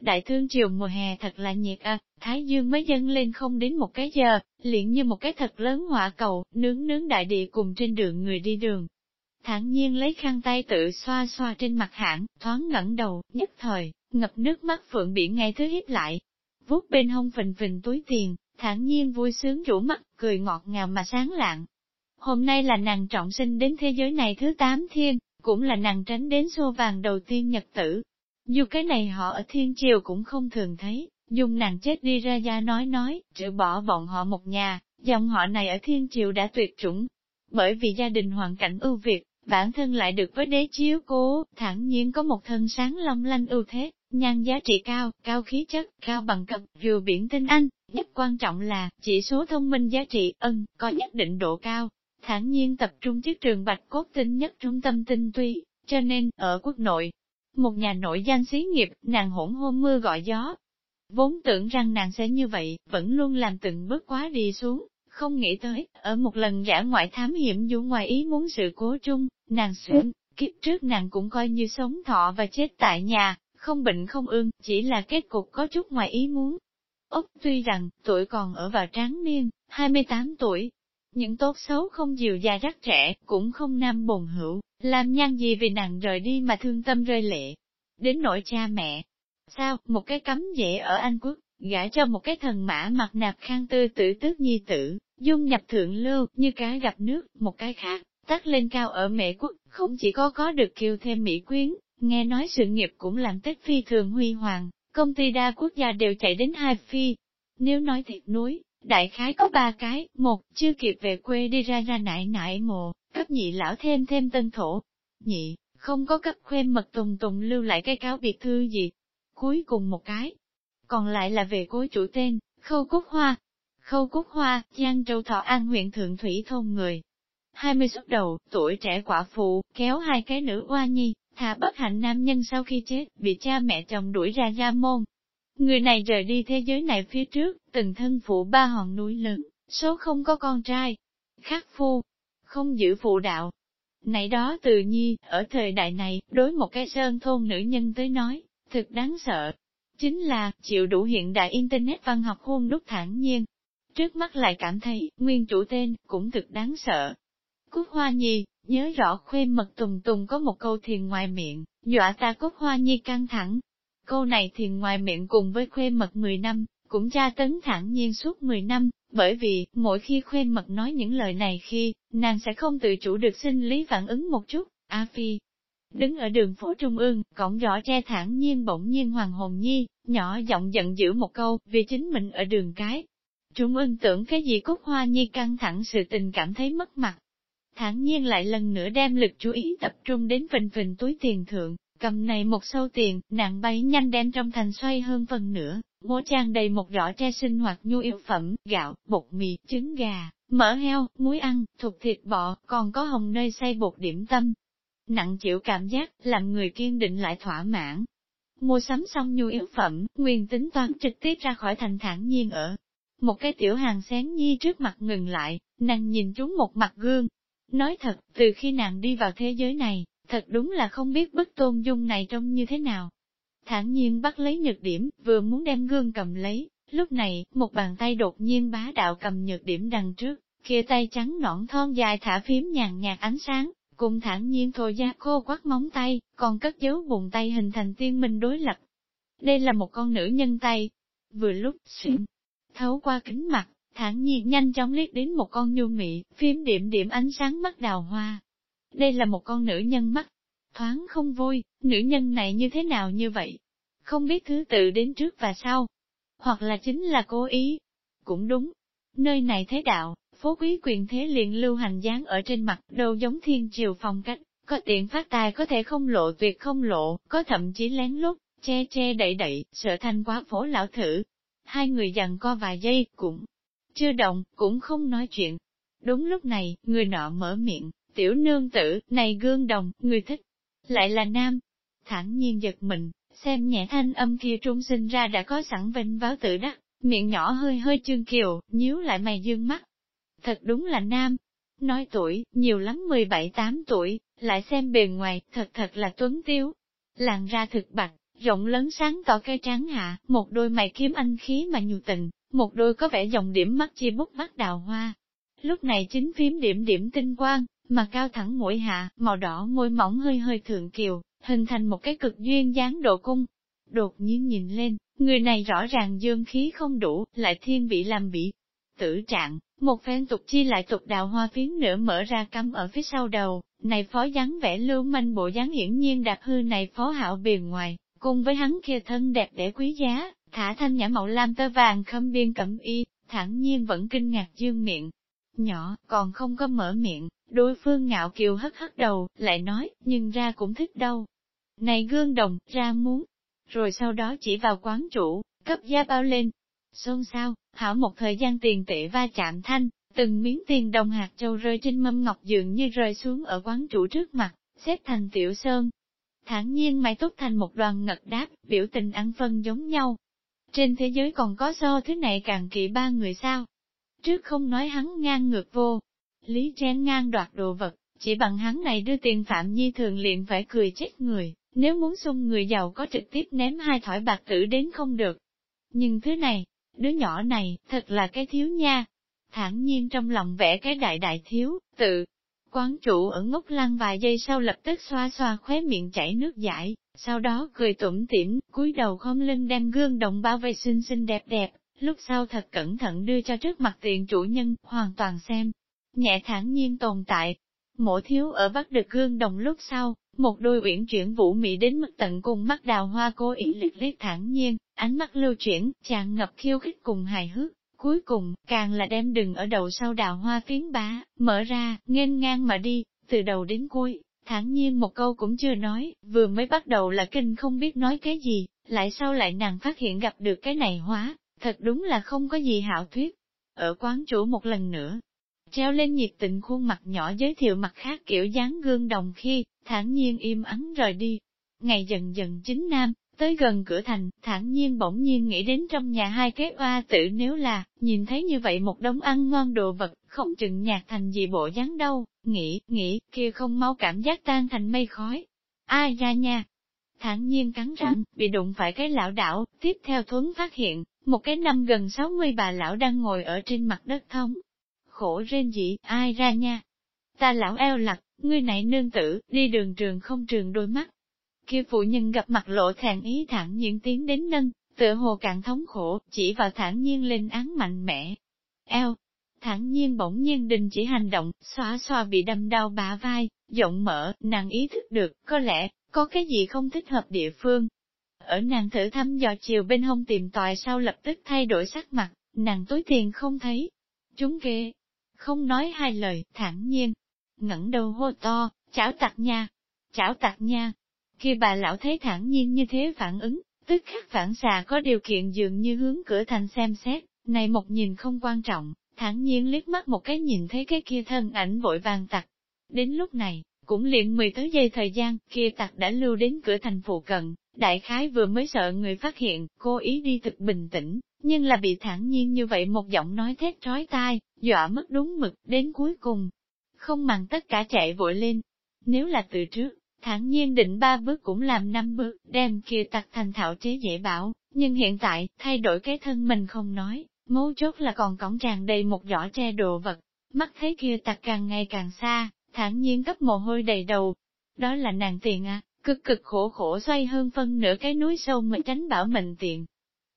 Đại thương triều mùa hè thật là nhiệt à, Thái Dương mới dâng lên không đến một cái giờ, liền như một cái thật lớn hỏa cầu, nướng nướng đại địa cùng trên đường người đi đường. Thẳng nhiên lấy khăn tay tự xoa xoa trên mặt hãng, thoáng ngẩng đầu, nhất thời, ngập nước mắt phượng biển ngay thứ hít lại. Vuốt bên hông phình phình túi tiền, thản nhiên vui sướng rủ mắt, cười ngọt ngào mà sáng lạng. Hôm nay là nàng trọng sinh đến thế giới này thứ tám thiên, cũng là nàng tránh đến xô vàng đầu tiên nhật tử. Dù cái này họ ở thiên triều cũng không thường thấy, dùng nàng chết đi ra gia nói nói, trừ bỏ bọn họ một nhà, dòng họ này ở thiên triều đã tuyệt chủng. Bởi vì gia đình hoàn cảnh ưu việt, bản thân lại được với đế chiếu cố, thẳng nhiên có một thân sáng long lanh ưu thế, nhan giá trị cao, cao khí chất, cao bằng cấp, vừa biển tinh anh, nhất quan trọng là, chỉ số thông minh giá trị ân, có nhất định độ cao, thản nhiên tập trung chiếc trường bạch cốt tinh nhất trung tâm tinh tuy, cho nên, ở quốc nội, một nhà nội danh xí nghiệp, nàng hỗn hôn mưa gọi gió. Vốn tưởng rằng nàng sẽ như vậy, vẫn luôn làm từng bước quá đi xuống, không nghĩ tới, ở một lần giả ngoại thám hiểm dù ngoài ý muốn sự cố chung, nàng xuyên, kiếp trước nàng cũng coi như sống thọ và chết tại nhà, không bệnh không ương, chỉ là kết cục có chút ngoài ý muốn. Úc tuy rằng, tuổi còn ở vào tráng niên, 28 tuổi, những tốt xấu không dịu dài rắc trẻ, cũng không nam bồn hữu, làm nhan gì vì nàng rời đi mà thương tâm rơi lệ. Đến nỗi cha mẹ, sao, một cái cấm dễ ở Anh Quốc, gả cho một cái thần mã mặt nạp khang tư tử tước nhi tử, dung nhập thượng lưu, như cá gặp nước, một cái khác, tắt lên cao ở mẹ quốc, không chỉ có có được kiêu thêm mỹ quyến, nghe nói sự nghiệp cũng làm tết phi thường huy hoàng, công ty đa quốc gia đều chạy đến hai phi. Nếu nói thiệt núi, đại khái có ba cái, một, chưa kịp về quê đi ra ra nại nại mồ, cấp nhị lão thêm thêm tân thổ. Nhị, không có cấp khuê mật tùng tùng lưu lại cái cáo biệt thư gì. Cuối cùng một cái. Còn lại là về cối chủ tên, Khâu Cúc Hoa. Khâu Cúc Hoa, Giang Châu Thọ An huyện Thượng Thủy thôn người. hai mươi xuất đầu, tuổi trẻ quả phụ, kéo hai cái nữ oa nhi, thà bất hạnh nam nhân sau khi chết, bị cha mẹ chồng đuổi ra gia môn. Người này rời đi thế giới này phía trước, từng thân phụ ba hòn núi lớn, số không có con trai. Khắc phu, không giữ phụ đạo. Này đó tự nhi, ở thời đại này, đối một cái sơn thôn nữ nhân tới nói, thực đáng sợ. Chính là, chịu đủ hiện đại Internet văn học hôn đúc thản nhiên. Trước mắt lại cảm thấy, nguyên chủ tên, cũng thực đáng sợ. Cúc Hoa Nhi, nhớ rõ khuê mật tùng tùng có một câu thiền ngoài miệng, dọa ta Cúc Hoa Nhi căng thẳng. Câu này thì ngoài miệng cùng với khuê mật 10 năm, cũng tra tấn thẳng nhiên suốt 10 năm, bởi vì, mỗi khi khuê mật nói những lời này khi, nàng sẽ không tự chủ được sinh lý phản ứng một chút, A Phi. Đứng ở đường phố Trung ương, cổng rõ tre thẳng nhiên bỗng nhiên hoàng hồn nhi, nhỏ giọng giận dữ một câu, vì chính mình ở đường cái. Trung ương tưởng cái gì cúc hoa nhi căng thẳng sự tình cảm thấy mất mặt. Thẳng nhiên lại lần nữa đem lực chú ý tập trung đến phình phình túi tiền thượng, cầm này một sâu tiền, nàng bay nhanh đem trong thành xoay hơn phần nữa, Mố trang đầy một giỏ tre sinh hoạt nhu yếu phẩm, gạo, bột mì, trứng gà, mỡ heo, muối ăn, thục thịt bọ, còn có hồng nơi xay bột điểm tâm. Nặng chịu cảm giác, làm người kiên định lại thỏa mãn. Mua sắm xong nhu yếu phẩm, nguyên tính toán trực tiếp ra khỏi thành thản nhiên ở. Một cái tiểu hàng xén nhi trước mặt ngừng lại, nàng nhìn chúng một mặt gương. Nói thật, từ khi nàng đi vào thế giới này, thật đúng là không biết bức tôn dung này trông như thế nào thản nhiên bắt lấy nhược điểm, vừa muốn đem gương cầm lấy, lúc này, một bàn tay đột nhiên bá đạo cầm nhược điểm đằng trước, kia tay trắng nõn thon dài thả phím nhàn nhạt ánh sáng, cùng thản nhiên thôi da khô quắt móng tay, còn cất dấu bùn tay hình thành tiên minh đối lập. Đây là một con nữ nhân tay. Vừa lúc, xuyên, thấu qua kính mặt, thản nhiên nhanh chóng liếc đến một con nhu mị, phím điểm điểm ánh sáng mắt đào hoa. Đây là một con nữ nhân mắt, thoáng không vui, nữ nhân này như thế nào như vậy? Không biết thứ tự đến trước và sau, hoặc là chính là cố ý. Cũng đúng, nơi này thế đạo, phố quý quyền thế liền lưu hành dáng ở trên mặt, đâu giống thiên triều phong cách, có tiện phát tài có thể không lộ tuyệt không lộ, có thậm chí lén lút, che che đậy đậy, sợ thành quá phố lão thử. Hai người dặn co vài giây, cũng chưa động, cũng không nói chuyện. Đúng lúc này, người nọ mở miệng, tiểu nương tử, này gương đồng, người thích lại là nam. Thẳng nhiên giật mình, xem nhẹ thanh âm kia trung sinh ra đã có sẵn vinh báo tự đắc, miệng nhỏ hơi hơi chương kiều, nhíu lại mày dương mắt. Thật đúng là nam. Nói tuổi, nhiều lắm 17-8 tuổi, lại xem bề ngoài, thật thật là tuấn tiếu. Làn ra thực bạch, rộng lớn sáng tỏ cây trắng hạ, một đôi mày kiếm anh khí mà nhu tình, một đôi có vẻ dòng điểm mắt chi bút mắt đào hoa. Lúc này chính phím điểm điểm tinh quang, mà cao thẳng mũi hạ, màu đỏ môi mỏng hơi hơi thượng kiều, hình thành một cái cực duyên dáng độ cung. Đột nhiên nhìn lên, người này rõ ràng dương khí không đủ, lại thiên bị làm bị. Tử trạng, một phen tục chi lại tục đào hoa phiến nữa mở ra cắm ở phía sau đầu, này phó dáng vẻ lưu manh bộ dáng hiển nhiên đạt hư này phó hạo bề ngoài, cùng với hắn kia thân đẹp để quý giá, thả thanh nhã màu lam tơ vàng khâm biên cẩm y, thẳng nhiên vẫn kinh ngạc dương miệng. Nhỏ, còn không có mở miệng, đối phương ngạo kiều hất hất đầu, lại nói, nhưng ra cũng thích đâu. Này gương đồng, ra muốn. Rồi sau đó chỉ vào quán chủ, cấp giá bao lên. Xôn sao, hảo một thời gian tiền tệ va chạm thanh, từng miếng tiền đồng hạt châu rơi trên mâm ngọc dường như rơi xuống ở quán chủ trước mặt, xếp thành tiểu sơn. Thẳng nhiên mày tốt thành một đoàn ngật đáp, biểu tình ăn phân giống nhau. Trên thế giới còn có so thứ này càng kỵ ba người sao? Trước không nói hắn ngang ngược vô, lý chen ngang đoạt đồ vật, chỉ bằng hắn này đưa tiền phạm nhi thường liền phải cười chết người, nếu muốn xung người giàu có trực tiếp ném hai thỏi bạc tử đến không được. Nhưng thứ này, đứa nhỏ này, thật là cái thiếu nha. Thản nhiên trong lòng vẽ cái đại đại thiếu, tự. Quán chủ ở ngốc lăng vài giây sau lập tức xoa xoa khóe miệng chảy nước giải, sau đó cười tủm tỉm, cúi đầu khom lưng đem gương đồng bao vây xinh xinh đẹp đẹp, lúc sau thật cẩn thận đưa cho trước mặt tiền chủ nhân, hoàn toàn xem. Nhẹ thản nhiên tồn tại. Mộ thiếu ở bắt được gương đồng lúc sau, một đôi uyển chuyển vũ mị đến mức tận cùng mắt đào hoa cố ý liệt liệt thản nhiên, ánh mắt lưu chuyển, chàng ngập khiêu khích cùng hài hước. Cuối cùng, càng là đem đừng ở đầu sau đào hoa phiến bá, mở ra, nghênh ngang mà đi, từ đầu đến cuối, thản nhiên một câu cũng chưa nói, vừa mới bắt đầu là kinh không biết nói cái gì, lại sau lại nàng phát hiện gặp được cái này hóa, thật đúng là không có gì hảo thuyết. Ở quán chủ một lần nữa, treo lên nhiệt tình khuôn mặt nhỏ giới thiệu mặt khác kiểu dáng gương đồng khi, thản nhiên im ắng rời đi. Ngày dần dần chính nam, tới gần cửa thành, thản nhiên bỗng nhiên nghĩ đến trong nhà hai cái oa tử nếu là, nhìn thấy như vậy một đống ăn ngon đồ vật, không chừng nhạc thành gì bộ dáng đâu, nghĩ, nghĩ, kia không mau cảm giác tan thành mây khói. Ai ra nha? Thản nhiên cắn răng, bị đụng phải cái lão đảo, tiếp theo thuấn phát hiện, một cái năm gần 60 bà lão đang ngồi ở trên mặt đất thống Khổ rên dị, ai ra nha? Ta lão eo lặt, ngươi này nương tử, đi đường trường không trường đôi mắt. Kia phụ nhân gặp mặt lộ thản ý thẳng nhiên tiến đến nâng, tựa hồ càng thống khổ, chỉ vào thản nhiên lên án mạnh mẽ. Eo, thản nhiên bỗng nhiên đình chỉ hành động, xóa xoa bị đâm đau bả vai, giọng mở, nàng ý thức được, có lẽ, có cái gì không thích hợp địa phương. Ở nàng thử thăm dò chiều bên hông tìm tòi sau lập tức thay đổi sắc mặt, nàng tối tiền không thấy. Chúng kê, không nói hai lời, thản nhiên, ngẩng đầu hô to, chảo tặc nha, chảo tặc nha. Khi bà lão thấy thản nhiên như thế phản ứng, tức khắc phản xà có điều kiện dường như hướng cửa thành xem xét, này một nhìn không quan trọng, thản nhiên liếc mắt một cái nhìn thấy cái kia thân ảnh vội vàng tặc. Đến lúc này, cũng liền mười tới giây thời gian, kia tặc đã lưu đến cửa thành phụ cận, đại khái vừa mới sợ người phát hiện, cô ý đi thực bình tĩnh, nhưng là bị thản nhiên như vậy một giọng nói thét trói tai, dọa mất đúng mực, đến cuối cùng, không màng tất cả chạy vội lên. Nếu là từ trước, thản nhiên định ba bước cũng làm năm bước, đem kia tặc thành thạo chế dễ bảo, nhưng hiện tại, thay đổi cái thân mình không nói, mấu chốt là còn cổng tràn đầy một giỏ tre đồ vật. Mắt thấy kia tặc càng ngày càng xa, thản nhiên cấp mồ hôi đầy đầu. Đó là nàng tiền à, cực cực khổ khổ xoay hơn phân nửa cái núi sâu mới tránh bảo mệnh tiền.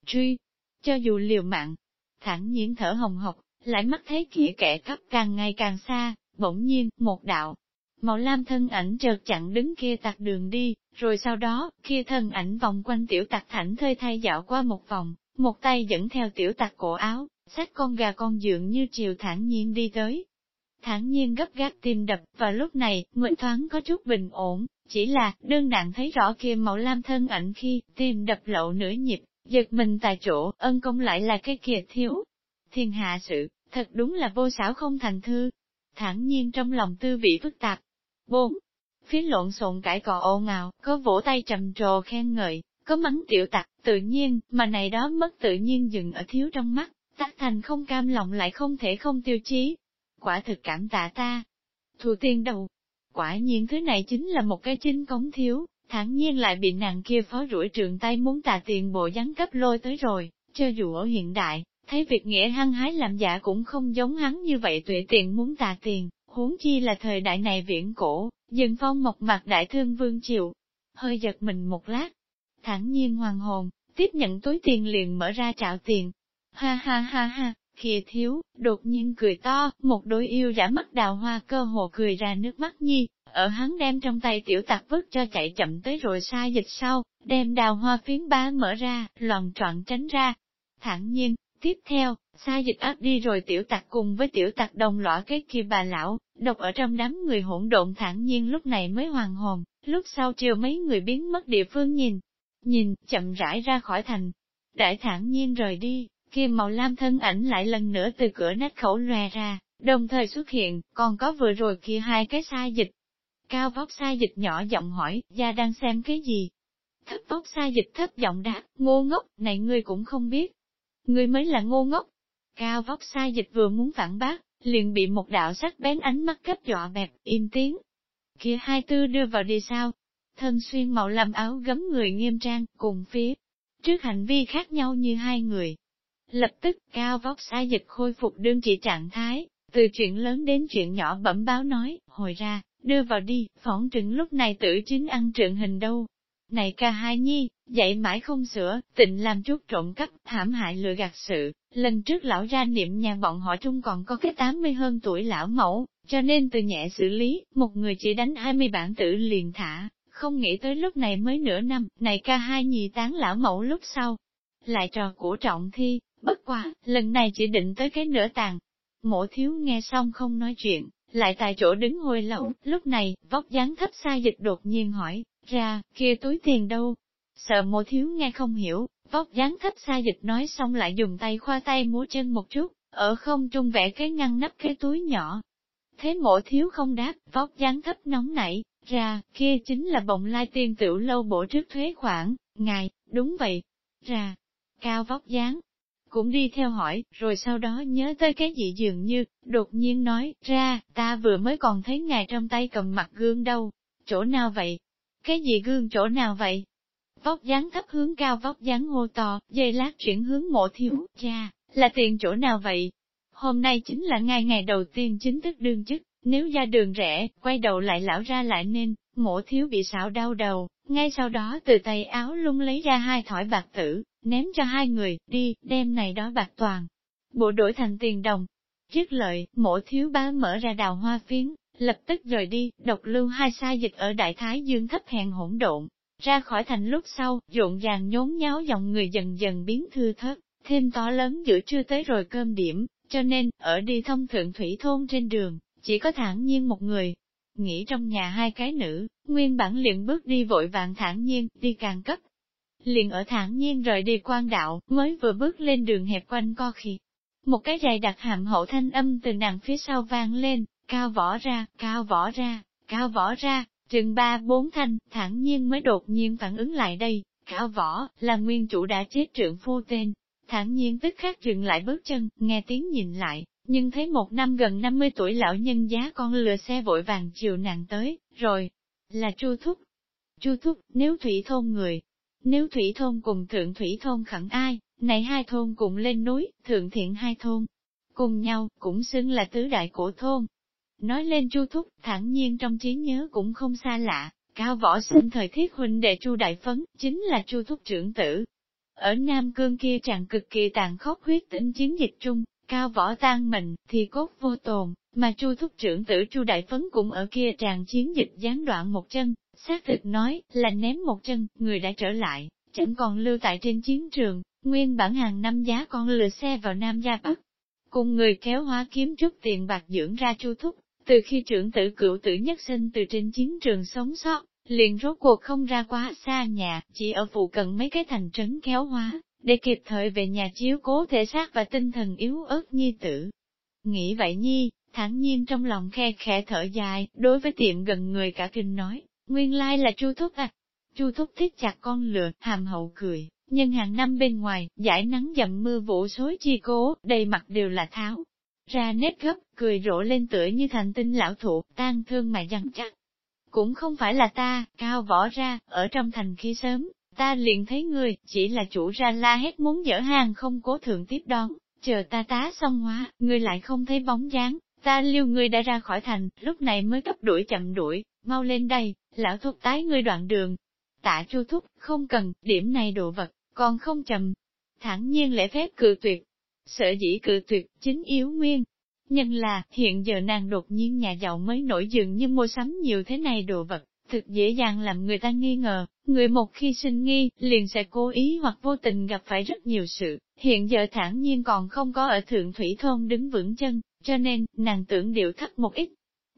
Truy, cho dù liều mạng, thản nhiên thở hồng hộc, lại mắt thấy kia kẻ cấp càng ngày càng xa, Bỗng nhiên, một đạo, màu lam thân ảnh chợt chặn đứng kia tạc đường đi, rồi sau đó, kia thân ảnh vòng quanh tiểu tạc thảnh thơi thay dạo qua một vòng, một tay dẫn theo tiểu tạc cổ áo, xách con gà con dượng như chiều thản nhiên đi tới. Thản nhiên gấp gáp tim đập, và lúc này, nguyện thoáng có chút bình ổn, chỉ là, đơn nạn thấy rõ kia màu lam thân ảnh khi, tim đập lậu nửa nhịp, giật mình tại chỗ, ân công lại là cái kia thiếu. Thiên hạ sự, thật đúng là vô xảo không thành thư, thản nhiên trong lòng tư vị phức tạp. bốn Phía lộn xộn cãi cò ồn ào, có vỗ tay trầm trồ khen ngợi, có mắng tiểu tặc, tự nhiên, mà này đó mất tự nhiên dừng ở thiếu trong mắt, tác thành không cam lòng lại không thể không tiêu chí. Quả thực cảm tạ ta. Thù tiên đầu. Quả nhiên thứ này chính là một cái chính cống thiếu, thản nhiên lại bị nàng kia phó rủi trường tay muốn tà tiền bộ dáng cấp lôi tới rồi, cho dù ở hiện đại, thấy việc nghĩa hăng hái làm giả cũng không giống hắn như vậy tuệ tiền muốn tà tiền, huống chi là thời đại này viễn cổ, dừng phong mộc mặt đại thương vương chịu, hơi giật mình một lát, thản nhiên hoàng hồn, tiếp nhận túi tiền liền mở ra trạo tiền. Ha ha ha ha, kia thiếu, đột nhiên cười to, một đôi yêu giả mắt đào hoa cơ hồ cười ra nước mắt nhi, ở hắn đem trong tay tiểu tạc vứt cho chạy chậm tới rồi sai dịch sau, đem đào hoa phiến ba mở ra, loạn trọn tránh ra. Thẳng nhiên, tiếp theo, sai dịch áp đi rồi tiểu tạc cùng với tiểu tạc đồng lõa cái kia bà lão, độc ở trong đám người hỗn độn thẳng nhiên lúc này mới hoàn hồn, lúc sau chiều mấy người biến mất địa phương nhìn, nhìn, chậm rãi ra khỏi thành. Đại thản nhiên rời đi, kia màu lam thân ảnh lại lần nữa từ cửa nách khẩu lòe ra, đồng thời xuất hiện, còn có vừa rồi kia hai cái sai dịch. Cao vóc sai dịch nhỏ giọng hỏi, gia đang xem cái gì? Thấp vóc sai dịch thấp giọng đáp, ngô ngốc, này ngươi cũng không biết. Ngươi mới là ngô ngốc. Cao vóc sai dịch vừa muốn phản bác, liền bị một đạo sắc bén ánh mắt cấp dọa bẹp, im tiếng. Kia hai tư đưa vào đi sao? Thân xuyên màu lam áo gấm người nghiêm trang, cùng phía. Trước hành vi khác nhau như hai người, Lập tức, cao vóc sai dịch khôi phục đương trị trạng thái, từ chuyện lớn đến chuyện nhỏ bẩm báo nói, hồi ra, đưa vào đi, phỏng trừng lúc này tử chính ăn trượng hình đâu. Này ca hai nhi, dạy mãi không sửa, tịnh làm chút trộm cắp, thảm hại lừa gạt sự, lần trước lão ra niệm nhà bọn họ trung còn có cái 80 hơn tuổi lão mẫu, cho nên từ nhẹ xử lý, một người chỉ đánh 20 bản tử liền thả, không nghĩ tới lúc này mới nửa năm, này ca hai nhi tán lão mẫu lúc sau. Lại trò của trọng thi, Bất quá, lần này chỉ định tới cái nửa tàn. Mộ thiếu nghe xong không nói chuyện, lại tại chỗ đứng hồi lẩu, lúc này, vóc dáng thấp xa dịch đột nhiên hỏi, ra, kia túi tiền đâu? Sợ mộ thiếu nghe không hiểu, vóc dáng thấp xa dịch nói xong lại dùng tay khoa tay múa chân một chút, ở không trung vẽ cái ngăn nắp cái túi nhỏ. Thế mộ thiếu không đáp, vóc dáng thấp nóng nảy, ra, kia chính là bồng lai tiên tiểu lâu bổ trước thuế khoản, ngài, đúng vậy, ra, cao vóc dáng, cũng đi theo hỏi, rồi sau đó nhớ tới cái gì dường như, đột nhiên nói, ra, ta vừa mới còn thấy ngài trong tay cầm mặt gương đâu, chỗ nào vậy? Cái gì gương chỗ nào vậy? Vóc dáng thấp hướng cao vóc dáng hô to, dây lát chuyển hướng mộ thiếu, cha, là tiền chỗ nào vậy? Hôm nay chính là ngày ngày đầu tiên chính thức đương chức, nếu ra đường rẻ quay đầu lại lão ra lại nên, Mổ thiếu bị xạo đau đầu, ngay sau đó từ tay áo lung lấy ra hai thỏi bạc tử, ném cho hai người, đi, đem này đó bạc toàn. Bộ đổi thành tiền đồng. Dứt lợi, mổ thiếu bá mở ra đào hoa phiến, lập tức rời đi, độc lưu hai sa dịch ở đại thái dương thấp hèn hỗn độn. Ra khỏi thành lúc sau, rộn ràng nhốn nháo dòng người dần dần biến thư thớt, thêm to lớn giữa trưa tới rồi cơm điểm, cho nên, ở đi thông thượng thủy thôn trên đường, chỉ có thản nhiên một người. Nghĩ trong nhà hai cái nữ, nguyên bản liền bước đi vội vàng thản nhiên, đi càng cấp, liền ở thản nhiên rời đi quan đạo, mới vừa bước lên đường hẹp quanh co khi. Một cái giày đặt hàm hậu thanh âm từ nàng phía sau vang lên, cao võ ra, cao võ ra, cao võ ra, chừng ba bốn thanh, thản nhiên mới đột nhiên phản ứng lại đây, cao võ, là nguyên chủ đã chết trượng phu tên. Thản nhiên tức khắc dừng lại bước chân, nghe tiếng nhìn lại, nhưng thấy một năm gần 50 tuổi lão nhân giá con lừa xe vội vàng chiều nàng tới, rồi, là chu thúc. Chu thúc, nếu thủy thôn người, nếu thủy thôn cùng thượng thủy thôn khẳng ai, này hai thôn cùng lên núi, thượng thiện hai thôn, cùng nhau, cũng xưng là tứ đại cổ thôn. Nói lên chu thúc, thẳng nhiên trong trí nhớ cũng không xa lạ, cao võ sinh thời thiết huynh đệ chu đại phấn, chính là chu thúc trưởng tử. Ở Nam Cương kia chàng cực kỳ tàn khốc huyết tính chiến dịch trung, cao võ tan mình, thì cốt vô tồn, mà chu thúc trưởng tử chu đại phấn cũng ở kia tràn chiến dịch gián đoạn một chân, Xác thực nói, là ném một chân, người đã trở lại, chẳng còn lưu tại trên chiến trường, nguyên bản hàng năm giá con lừa xe vào Nam Gia Bắc. Cùng người kéo hóa kiếm chút tiền bạc dưỡng ra chu thúc, từ khi trưởng tử cựu tử nhất sinh từ trên chiến trường sống sót, liền rốt cuộc không ra quá xa nhà, chỉ ở phụ cận mấy cái thành trấn kéo hóa, để kịp thời về nhà chiếu cố thể xác và tinh thần yếu ớt nhi tử. Nghĩ vậy nhi, thản nhiên trong lòng khe khẽ thở dài, đối với tiệm gần người cả kinh nói, Nguyên lai là Chu Thúc à. Chu Thúc thiết chặt con lừa, hàm hậu cười, nhưng hàng năm bên ngoài, giải nắng dầm mưa vụ xối chi cố, đầy mặt đều là tháo. Ra nếp gấp, cười rộ lên tựa như thành tinh lão thụ, tan thương mà dằn chắc. cũng không phải là ta, cao võ ra, ở trong thành khi sớm, ta liền thấy người, chỉ là chủ ra la hét muốn dở hàng không cố thượng tiếp đón, chờ ta tá xong hóa, người lại không thấy bóng dáng, ta liêu người đã ra khỏi thành, lúc này mới cấp đuổi chậm đuổi, mau lên đây, lão thúc tái ngươi đoạn đường. Tạ chu thúc, không cần, điểm này đồ vật, còn không chậm. Thẳng nhiên lễ phép cự tuyệt. Sợ dĩ cự tuyệt, chính yếu nguyên. Nhân là, hiện giờ nàng đột nhiên nhà giàu mới nổi dường như mua sắm nhiều thế này đồ vật, thực dễ dàng làm người ta nghi ngờ, người một khi sinh nghi, liền sẽ cố ý hoặc vô tình gặp phải rất nhiều sự, hiện giờ thản nhiên còn không có ở thượng thủy thôn đứng vững chân, cho nên, nàng tưởng điệu thấp một ít.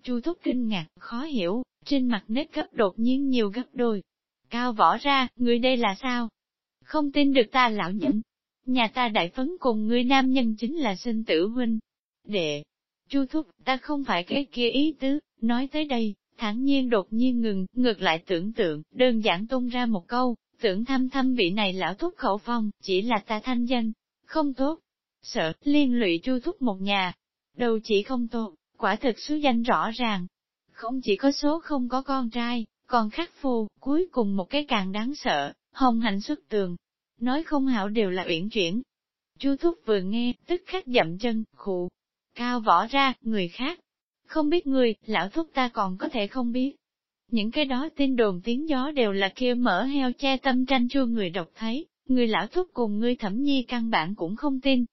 Chu thúc kinh ngạc, khó hiểu, trên mặt nếp gấp đột nhiên nhiều gấp đôi. Cao võ ra, người đây là sao? Không tin được ta lão nhẫn. Nhà ta đại phấn cùng người nam nhân chính là sinh tử huynh. Đệ, chu thúc, ta không phải cái kia ý tứ, nói tới đây, thản nhiên đột nhiên ngừng, ngược lại tưởng tượng, đơn giản tung ra một câu, tưởng thăm thăm vị này lão thúc khẩu phong, chỉ là ta thanh danh, không tốt. Sợ, liên lụy chu thúc một nhà, đầu chỉ không tốt, quả thực số danh rõ ràng. Không chỉ có số không có con trai, còn khắc phù, cuối cùng một cái càng đáng sợ, hồng hạnh xuất tường. Nói không hảo đều là uyển chuyển. Chu thúc vừa nghe, tức khắc dậm chân, khụ. Cao võ ra, người khác, không biết người, lão thúc ta còn có thể không biết. Những cái đó tin đồn tiếng gió đều là kia mở heo che tâm tranh chua người độc thấy, người lão thúc cùng ngươi thẩm nhi căn bản cũng không tin.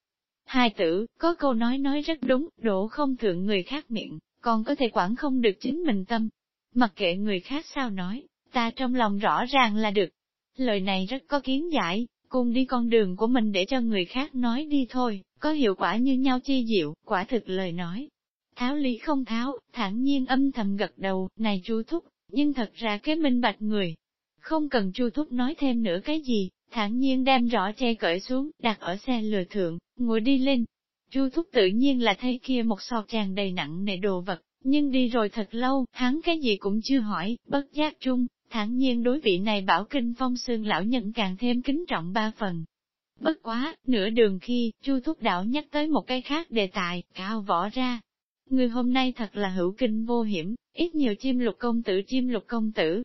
Hai tử, có câu nói nói rất đúng, đổ không thượng người khác miệng, còn có thể quản không được chính mình tâm. Mặc kệ người khác sao nói, ta trong lòng rõ ràng là được. Lời này rất có kiến giải, cùng đi con đường của mình để cho người khác nói đi thôi, có hiệu quả như nhau chi diệu, quả thực lời nói, Tháo lý không tháo, thản nhiên âm thầm gật đầu, này chu thúc, nhưng thật ra cái minh bạch người. Không cần chu thúc nói thêm nữa cái gì, thản nhiên đem rõ che cởi xuống, đặt ở xe lừa thượng, ngồi đi lên. Chu thúc tự nhiên là thấy kia một sọt tràn đầy nặng nề đồ vật, nhưng đi rồi thật lâu, hắn cái gì cũng chưa hỏi, bất giác chung, thản nhiên đối vị này bảo kinh phong xương lão nhận càng thêm kính trọng ba phần. Bất quá, nửa đường khi, chu thúc đạo nhắc tới một cái khác đề tài, cao võ ra, Người hôm nay thật là hữu kinh vô hiểm, ít nhiều chim lục công tử chim lục công tử.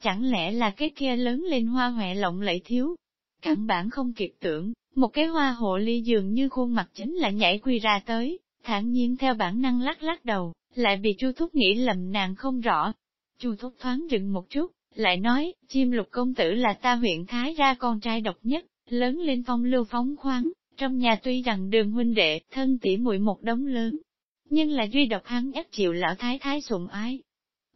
Chẳng lẽ là cái kia lớn lên hoa hoẹ lộng lẫy thiếu? căn bản không kịp tưởng, một cái hoa hộ ly dường như khuôn mặt chính là nhảy quy ra tới, thản nhiên theo bản năng lắc lắc đầu, lại bị chu thúc nghĩ lầm nàng không rõ. chu thúc thoáng dừng một chút, lại nói, chim lục công tử là ta huyện Thái ra con trai độc nhất, lớn lên phong lưu phóng khoáng, trong nhà tuy rằng đường huynh đệ, thân tỉ muội một đống lớn, nhưng là duy độc hắn ép chịu lão thái thái sủng ái.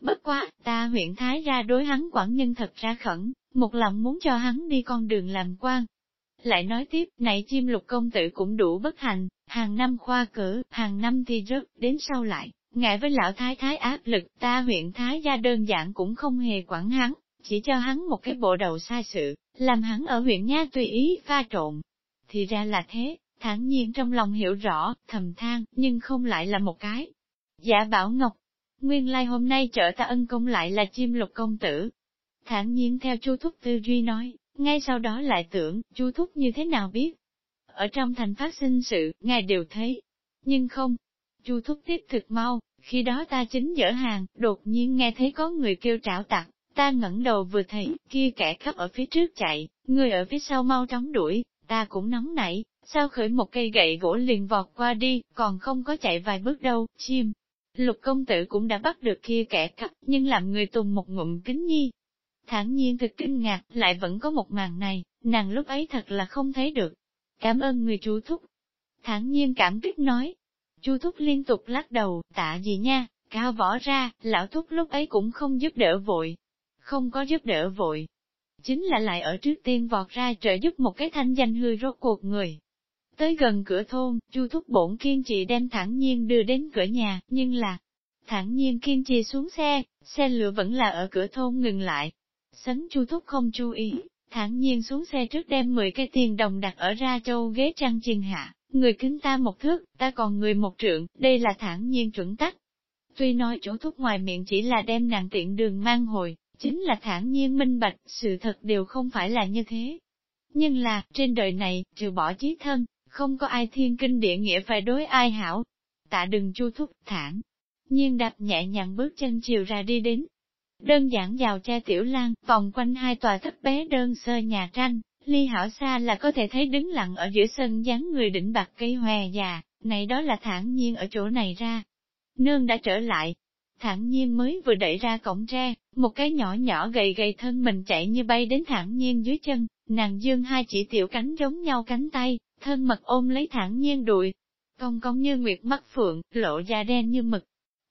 Bất quá, ta huyện thái ra đối hắn quản nhân thật ra khẩn, một lòng muốn cho hắn đi con đường làm quan. Lại nói tiếp, này chim lục công tử cũng đủ bất hành, hàng năm khoa cử, hàng năm thi rớt, đến sau lại, ngại với lão thái thái áp lực, ta huyện thái gia đơn giản cũng không hề quản hắn, chỉ cho hắn một cái bộ đầu sai sự, làm hắn ở huyện Nha tùy ý pha trộn. Thì ra là thế, thản nhiên trong lòng hiểu rõ, thầm than, nhưng không lại là một cái. Giả bảo ngọc, nguyên lai hôm nay trợ ta ân công lại là chim lục công tử. Thản nhiên theo chu thúc tư duy nói, ngay sau đó lại tưởng, chu thúc như thế nào biết. Ở trong thành phát sinh sự, ngài đều thấy. Nhưng không, chu thúc tiếp thực mau, khi đó ta chính dỡ hàng, đột nhiên nghe thấy có người kêu trảo tặc, ta ngẩng đầu vừa thấy, kia kẻ khắp ở phía trước chạy, người ở phía sau mau chóng đuổi, ta cũng nóng nảy, sao khởi một cây gậy gỗ liền vọt qua đi, còn không có chạy vài bước đâu, chim. Lục công tử cũng đã bắt được kia kẻ cắp, nhưng làm người tùng một ngụm kính nhi. Thẳng nhiên thực kinh ngạc, lại vẫn có một màn này, nàng lúc ấy thật là không thấy được. Cảm ơn người chú thúc. Thẳng nhiên cảm kích nói. Chú thúc liên tục lắc đầu, tạ gì nha, cao võ ra, lão thúc lúc ấy cũng không giúp đỡ vội. Không có giúp đỡ vội. Chính là lại ở trước tiên vọt ra trợ giúp một cái thanh danh hư rốt cuộc người. Tới gần cửa thôn, Chu Thúc bổn kiên trì đem thẳng nhiên đưa đến cửa nhà, nhưng là, thẳng nhiên kiên trì xuống xe, xe lửa vẫn là ở cửa thôn ngừng lại. Sấn Chu Thúc không chú ý, thẳng nhiên xuống xe trước đem 10 cái tiền đồng đặt ở ra châu ghế trăng chiên hạ, người kính ta một thước, ta còn người một trượng, đây là thẳng nhiên chuẩn tắc. Tuy nói chỗ thúc ngoài miệng chỉ là đem nàng tiện đường mang hồi, chính là thản nhiên minh bạch, sự thật đều không phải là như thế. Nhưng là, trên đời này, trừ bỏ chí thân, không có ai thiên kinh địa nghĩa phải đối ai hảo. Tạ đừng chu thúc, thản. Nhiên đạp nhẹ nhàng bước chân chiều ra đi đến. Đơn giản vào cha tiểu lang vòng quanh hai tòa thấp bé đơn sơ nhà tranh, ly hảo xa là có thể thấy đứng lặng ở giữa sân dáng người đỉnh bạc cây hòe già, này đó là thản nhiên ở chỗ này ra. Nương đã trở lại, thản nhiên mới vừa đẩy ra cổng tre, một cái nhỏ nhỏ gầy gầy thân mình chạy như bay đến thản nhiên dưới chân, nàng dương hai chỉ tiểu cánh giống nhau cánh tay, thân mật ôm lấy thẳng nhiên đùi. Cong cong như nguyệt mắt phượng, lộ da đen như mực.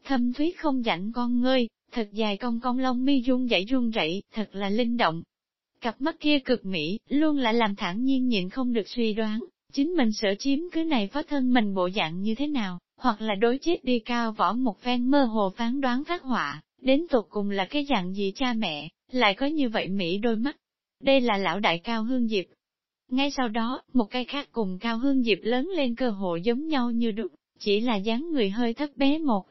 Thâm thúy không rảnh con ngươi, thật dài cong cong lông mi run dãy run rẩy, thật là linh động. Cặp mắt kia cực mỹ, luôn lại làm thẳng nhiên nhịn không được suy đoán, chính mình sợ chiếm cứ này phó thân mình bộ dạng như thế nào, hoặc là đối chết đi cao võ một phen mơ hồ phán đoán phát họa, đến tột cùng là cái dạng gì cha mẹ, lại có như vậy mỹ đôi mắt. Đây là lão đại cao hương diệp. Ngay sau đó, một cái khác cùng cao hương diệp lớn lên cơ hội giống nhau như đục, chỉ là dáng người hơi thấp bé một.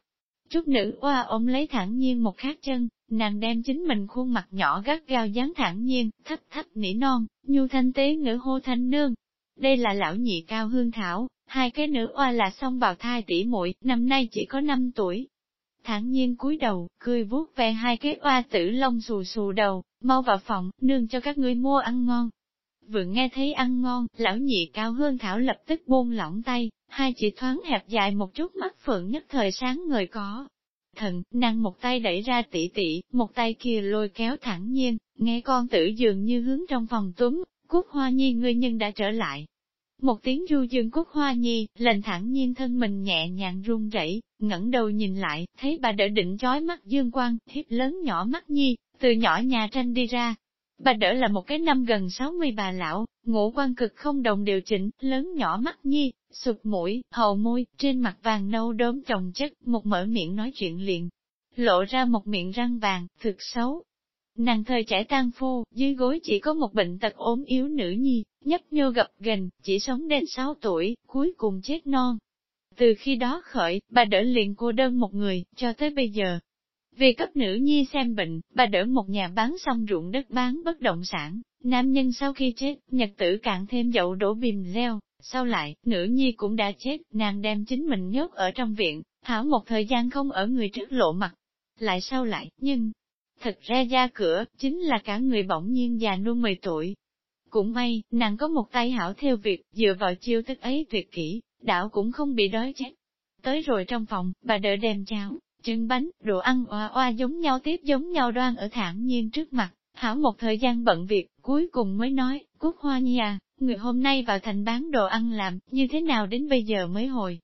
Chút nữ oa ôm lấy thẳng nhiên một khác chân, nàng đem chính mình khuôn mặt nhỏ gắt gao dáng thẳng nhiên, thấp thấp nỉ non, nhu thanh tế ngữ hô thanh nương. Đây là lão nhị cao hương thảo, hai cái nữ oa là song bào thai tỷ muội, năm nay chỉ có 5 tuổi. Thẳng nhiên cúi đầu, cười vuốt ve hai cái oa tử lông xù xù đầu, mau vào phòng, nương cho các ngươi mua ăn ngon. Vừa nghe thấy ăn ngon, lão nhị cao hương thảo lập tức buông lỏng tay, hai chỉ thoáng hẹp dài một chút mắt phượng nhất thời sáng người có. Thần, nàng một tay đẩy ra tỉ tỉ, một tay kia lôi kéo thẳng nhiên, nghe con tử dường như hướng trong phòng túm, cúc hoa nhi ngươi nhân đã trở lại, một tiếng ru dương cúc hoa nhi, lệnh thẳng nhiên thân mình nhẹ nhàng run rẩy, ngẩng đầu nhìn lại, thấy bà đỡ định chói mắt dương quang, thiếp lớn nhỏ mắt nhi, từ nhỏ nhà tranh đi ra. Bà đỡ là một cái năm gần 60 bà lão, ngũ quan cực không đồng điều chỉnh, lớn nhỏ mắt nhi, sụp mũi, hầu môi, trên mặt vàng nâu đốm trồng chất, một mở miệng nói chuyện liền. Lộ ra một miệng răng vàng, thực xấu, Nàng thời trẻ tan phu, dưới gối chỉ có một bệnh tật ốm yếu nữ nhi, nhấp nhô gập gần, chỉ sống đến 6 tuổi, cuối cùng chết non. Từ khi đó khởi, bà đỡ liền cô đơn một người, cho tới bây giờ. Vì cấp nữ nhi xem bệnh, bà đỡ một nhà bán xong ruộng đất bán bất động sản, nam nhân sau khi chết, nhật tử cạn thêm dậu đổ bìm leo, sau lại, nữ nhi cũng đã chết, nàng đem chính mình nhốt ở trong viện, hảo một thời gian không ở người trước lộ mặt. Lại sau lại, nhưng, Thật ra ra cửa, chính là cả người bỗng nhiên già nua 10 tuổi. Cũng may, nàng có một tay hảo theo việc, dựa vào chiêu thức ấy tuyệt kỹ, đảo cũng không bị đói chết. Tới rồi trong phòng, bà đỡ đem cháo, trứng bánh, đồ ăn oa oa giống nhau tiếp giống nhau đoan ở thản nhiên trước mặt. Hảo một thời gian bận việc, cuối cùng mới nói, Cúc Hoa Nhi à, người hôm nay vào thành bán đồ ăn làm, như thế nào đến bây giờ mới hồi.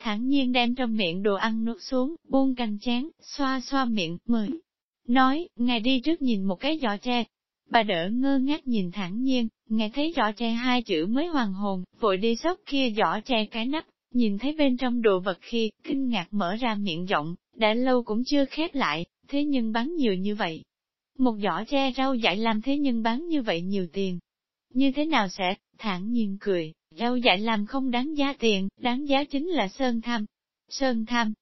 Thẳng nhiên đem trong miệng đồ ăn nuốt xuống, buông canh chén, xoa xoa miệng, mời. Nói, ngài đi trước nhìn một cái giỏ tre. Bà đỡ ngơ ngác nhìn thẳng nhiên, nghe thấy giỏ tre hai chữ mới hoàng hồn, vội đi xốc kia giỏ tre cái nắp, nhìn thấy bên trong đồ vật khi, kinh ngạc mở ra miệng rộng, đã lâu cũng chưa khép lại, thế nhưng bán nhiều như vậy. Một giỏ tre rau dại làm thế nhưng bán như vậy nhiều tiền. Như thế nào sẽ, thản nhiên cười, rau dại làm không đáng giá tiền, đáng giá chính là sơn tham. Sơn tham.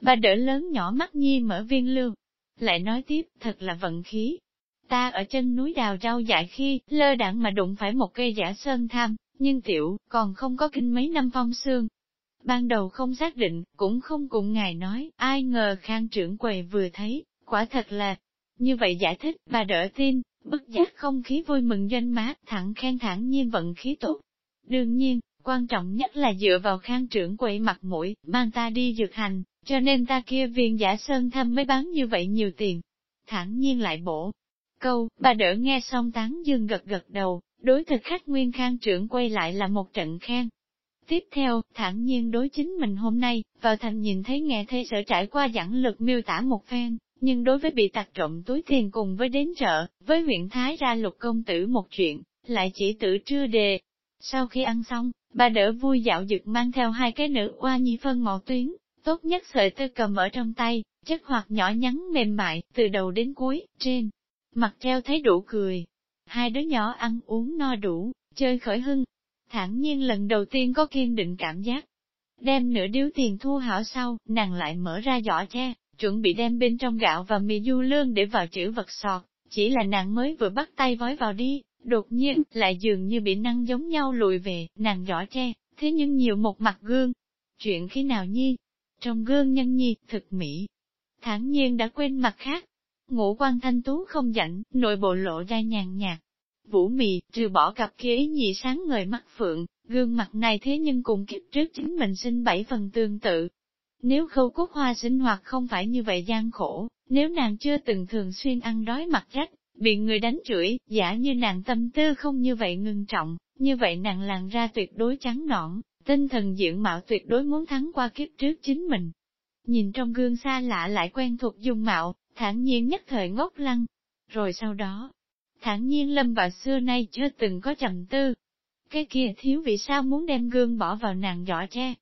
Bà đỡ lớn nhỏ mắt nhi mở viên lưu, lại nói tiếp, thật là vận khí. Ta ở chân núi đào rau dại khi, lơ đảng mà đụng phải một cây giả sơn tham, nhưng tiểu, còn không có kinh mấy năm phong xương. Ban đầu không xác định, cũng không cùng ngài nói, ai ngờ khang trưởng quầy vừa thấy, quả thật là, như vậy giải thích, bà đỡ tin, bất giác không khí vui mừng doanh mát, thẳng khen thẳng nhiên vận khí tốt. Đương nhiên, quan trọng nhất là dựa vào khang trưởng quầy mặt mũi, mang ta đi dược hành, cho nên ta kia viên giả sơn thăm mới bán như vậy nhiều tiền. Thẳng nhiên lại bổ. Câu, bà đỡ nghe xong tán dương gật gật đầu, đối thực khách nguyên khang trưởng quay lại là một trận khen. Tiếp theo, thản nhiên đối chính mình hôm nay, vào thành nhìn thấy nghe thấy sở trải qua giảng lực miêu tả một phen, nhưng đối với bị tặc trộm túi tiền cùng với đến chợ, với huyện Thái ra lục công tử một chuyện, lại chỉ tử trưa đề. Sau khi ăn xong, bà đỡ vui dạo dực mang theo hai cái nữ oa nhi phân ngọ tuyến, Tốt nhất sợi tơ cầm ở trong tay, chất hoạt nhỏ nhắn mềm mại, từ đầu đến cuối, trên. Mặt treo thấy đủ cười. Hai đứa nhỏ ăn uống no đủ, chơi khởi hưng thản nhiên lần đầu tiên có kiên định cảm giác. Đem nửa điếu tiền thu hảo sau, nàng lại mở ra giỏ tre, chuẩn bị đem bên trong gạo và mì du lương để vào chữ vật sọt. Chỉ là nàng mới vừa bắt tay vói vào đi, đột nhiên, lại dường như bị năng giống nhau lùi về, nàng giỏ tre, thế nhưng nhiều một mặt gương. Chuyện khi nào nhi, trong gương nhân nhi, thực mỹ. thản nhiên đã quên mặt khác. ngũ quan thanh tú không dặn nội bộ lộ ra nhàn nhạt. Vũ mì, trừ bỏ cặp kia ý nhị sáng ngời mắt phượng, gương mặt này thế nhưng cùng kiếp trước chính mình sinh bảy phần tương tự. Nếu khâu cốt hoa sinh hoạt không phải như vậy gian khổ, nếu nàng chưa từng thường xuyên ăn đói mặt rách, bị người đánh chửi, giả như nàng tâm tư không như vậy ngưng trọng, như vậy nàng làn ra tuyệt đối trắng nõn, tinh thần dưỡng mạo tuyệt đối muốn thắng qua kiếp trước chính mình. Nhìn trong gương xa lạ lại quen thuộc dung mạo, thản nhiên nhất thời ngốc lăng. Rồi sau đó, thản nhiên lâm vào xưa nay chưa từng có trầm tư. Cái kia thiếu vì sao muốn đem gương bỏ vào nàng giỏ che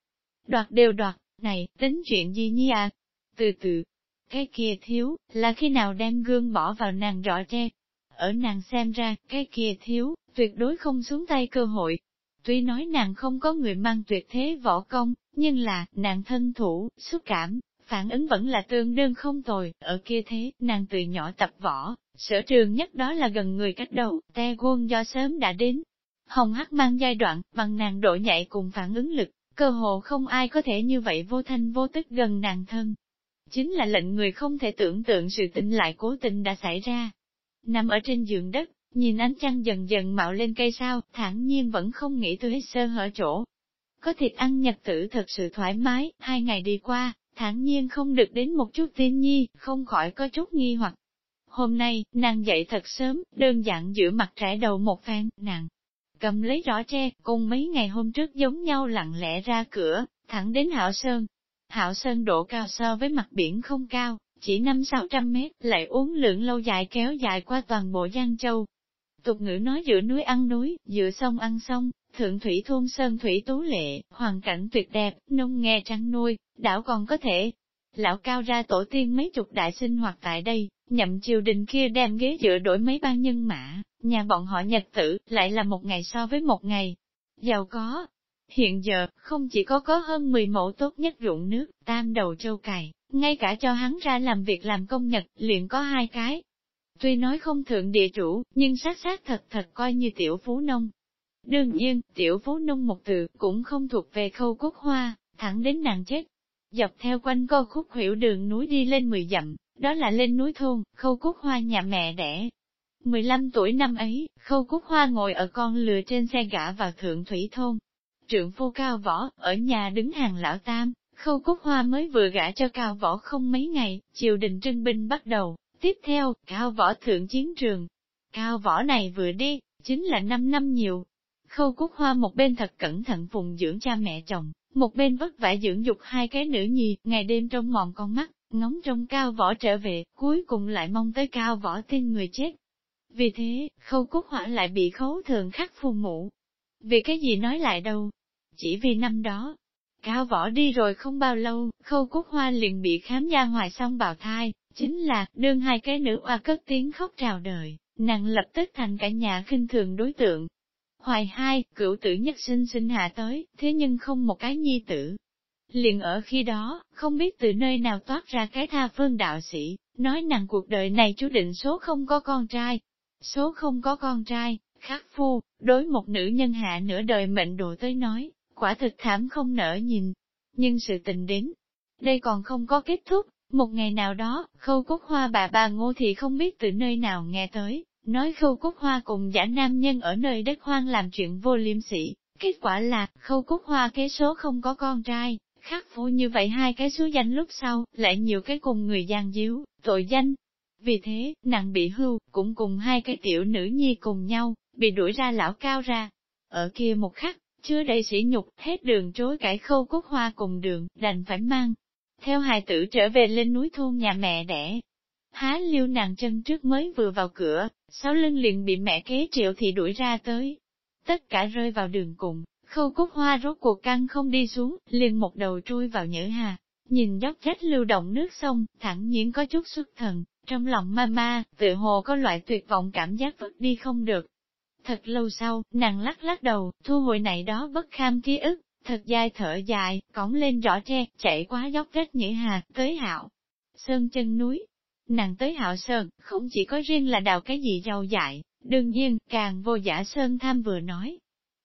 Đoạt đều đoạt, này, tính chuyện gì nhi à? Từ từ, cái kia thiếu, là khi nào đem gương bỏ vào nàng rõ tre. Ở nàng xem ra, cái kia thiếu, tuyệt đối không xuống tay cơ hội. Tuy nói nàng không có người mang tuyệt thế võ công, nhưng là, nàng thân thủ, xúc cảm, phản ứng vẫn là tương đương không tồi, ở kia thế, nàng từ nhỏ tập võ, sở trường nhất đó là gần người cách đầu, te quân do sớm đã đến. Hồng hắc mang giai đoạn, bằng nàng độ nhạy cùng phản ứng lực, cơ hồ không ai có thể như vậy vô thanh vô tức gần nàng thân, chính là lệnh người không thể tưởng tượng sự tình lại cố tình đã xảy ra. Nằm ở trên giường đất, nhìn ánh trăng dần dần mạo lên cây sao, thản nhiên vẫn không nghĩ tới sơ hở chỗ. Có thịt ăn nhật tử thật sự thoải mái, hai ngày đi qua, thản nhiên không được đến một chút tiên nhi, không khỏi có chút nghi hoặc. Hôm nay, nàng dậy thật sớm, đơn giản giữa mặt trẻ đầu một phen, nàng cầm lấy rõ tre, cùng mấy ngày hôm trước giống nhau lặng lẽ ra cửa, thẳng đến Hảo Sơn, Hảo Sơn độ cao so với mặt biển không cao, chỉ 5-600 mét, lại uống lượng lâu dài kéo dài qua toàn bộ Giang Châu. Tục ngữ nói giữa núi ăn núi, giữa sông ăn sông, thượng thủy thôn sơn thủy tú lệ, hoàn cảnh tuyệt đẹp, nông nghe trắng nuôi, đảo còn có thể. Lão cao ra tổ tiên mấy chục đại sinh hoạt tại đây, nhậm triều đình kia đem ghế dựa đổi mấy ban nhân mã, nhà bọn họ nhật tử, lại là một ngày so với một ngày. Giàu có, Hiện giờ, không chỉ có có hơn 10 mẫu tốt nhất ruộng nước, tam đầu châu cày, ngay cả cho hắn ra làm việc làm công nhật, liền có hai cái. Tuy nói không thượng địa chủ, nhưng sát sát thật thật coi như tiểu phú nông. Đương nhiên, tiểu phú nông một từ, cũng không thuộc về khâu quốc hoa, thẳng đến nàng chết. Dọc theo quanh co khúc hiểu đường núi đi lên 10 dặm, đó là lên núi thôn, khâu Cúc hoa nhà mẹ đẻ. 15 tuổi năm ấy, khâu cúc hoa ngồi ở con lừa trên xe gã vào thượng thủy thôn, Trượng phu cao võ, ở nhà đứng hàng lão tam, khâu cúc hoa mới vừa gả cho cao võ không mấy ngày, triều đình trưng binh bắt đầu, tiếp theo, cao võ thượng chiến trường. Cao võ này vừa đi, chính là 5 năm nhiều. Khâu cúc hoa một bên thật cẩn thận phụng dưỡng cha mẹ chồng, một bên vất vả dưỡng dục hai cái nữ nhi, ngày đêm trong mòn con mắt, ngóng trong cao võ trở về, cuối cùng lại mong tới cao võ tin người chết. Vì thế, khâu cúc hỏa lại bị khấu thường khắc phù mũ. Vì cái gì nói lại đâu, chỉ vì năm đó, cao võ đi rồi không bao lâu, khâu cúc hoa liền bị khám gia hoài xong bào thai, chính là, đương hai cái nữ oa cất tiếng khóc chào đời, nàng lập tức thành cả nhà khinh thường đối tượng. Hoài hai, cửu tử nhất sinh sinh hạ tới, thế nhưng không một cái nhi tử. Liền ở khi đó, không biết từ nơi nào toát ra cái tha phương đạo sĩ, nói nàng cuộc đời này chú định số không có con trai. Số không có con trai, khắc phu, đối một nữ nhân hạ nửa đời mệnh đồ tới nói, quả thực thảm không nở nhìn. Nhưng sự tình đến, đây còn không có kết thúc, một ngày nào đó, khâu cúc hoa bà bà ngô thì không biết từ nơi nào nghe tới, nói khâu cúc hoa cùng giả nam nhân ở nơi đất hoang làm chuyện vô liêm sỉ. Kết quả là, khâu cúc hoa kế số không có con trai, khắc phụ như vậy hai cái số danh lúc sau, lại nhiều cái cùng người gian díu, tội danh. Vì thế, nàng bị hưu, cũng cùng hai cái tiểu nữ nhi cùng nhau, bị đuổi ra lão cao ra. Ở kia một khắc, chưa đầy sỉ nhục, hết đường chối cãi khâu cúc hoa cùng đường, đành phải mang. Theo hài tử trở về lên núi thôn nhà mẹ đẻ. Há liêu nàng chân trước mới vừa vào cửa, sáu lưng liền bị mẹ kế triệu thì đuổi ra tới. Tất cả rơi vào đường cùng, khâu cúc hoa rốt cuộc căng không đi xuống, liền một đầu trôi vào nhỡ hà. Nhìn dốc chết lưu động nước sông, thẳng nhiên có chút xuất thần, trong lòng ma ma, tự hồ có loại tuyệt vọng cảm giác vứt đi không được, Thật lâu sau, nàng lắc lắc đầu, thu hồi này đó bất kham ký ức, thật dài thở dài, cõng lên rõ tre, chạy quá dốc rách nhĩ hà, tới hạo. Sơn chân núi, nàng tới hạo sơn, không chỉ có riêng là đào cái gì giàu dại, đương nhiên, càng vô giả sơn tham vừa nói.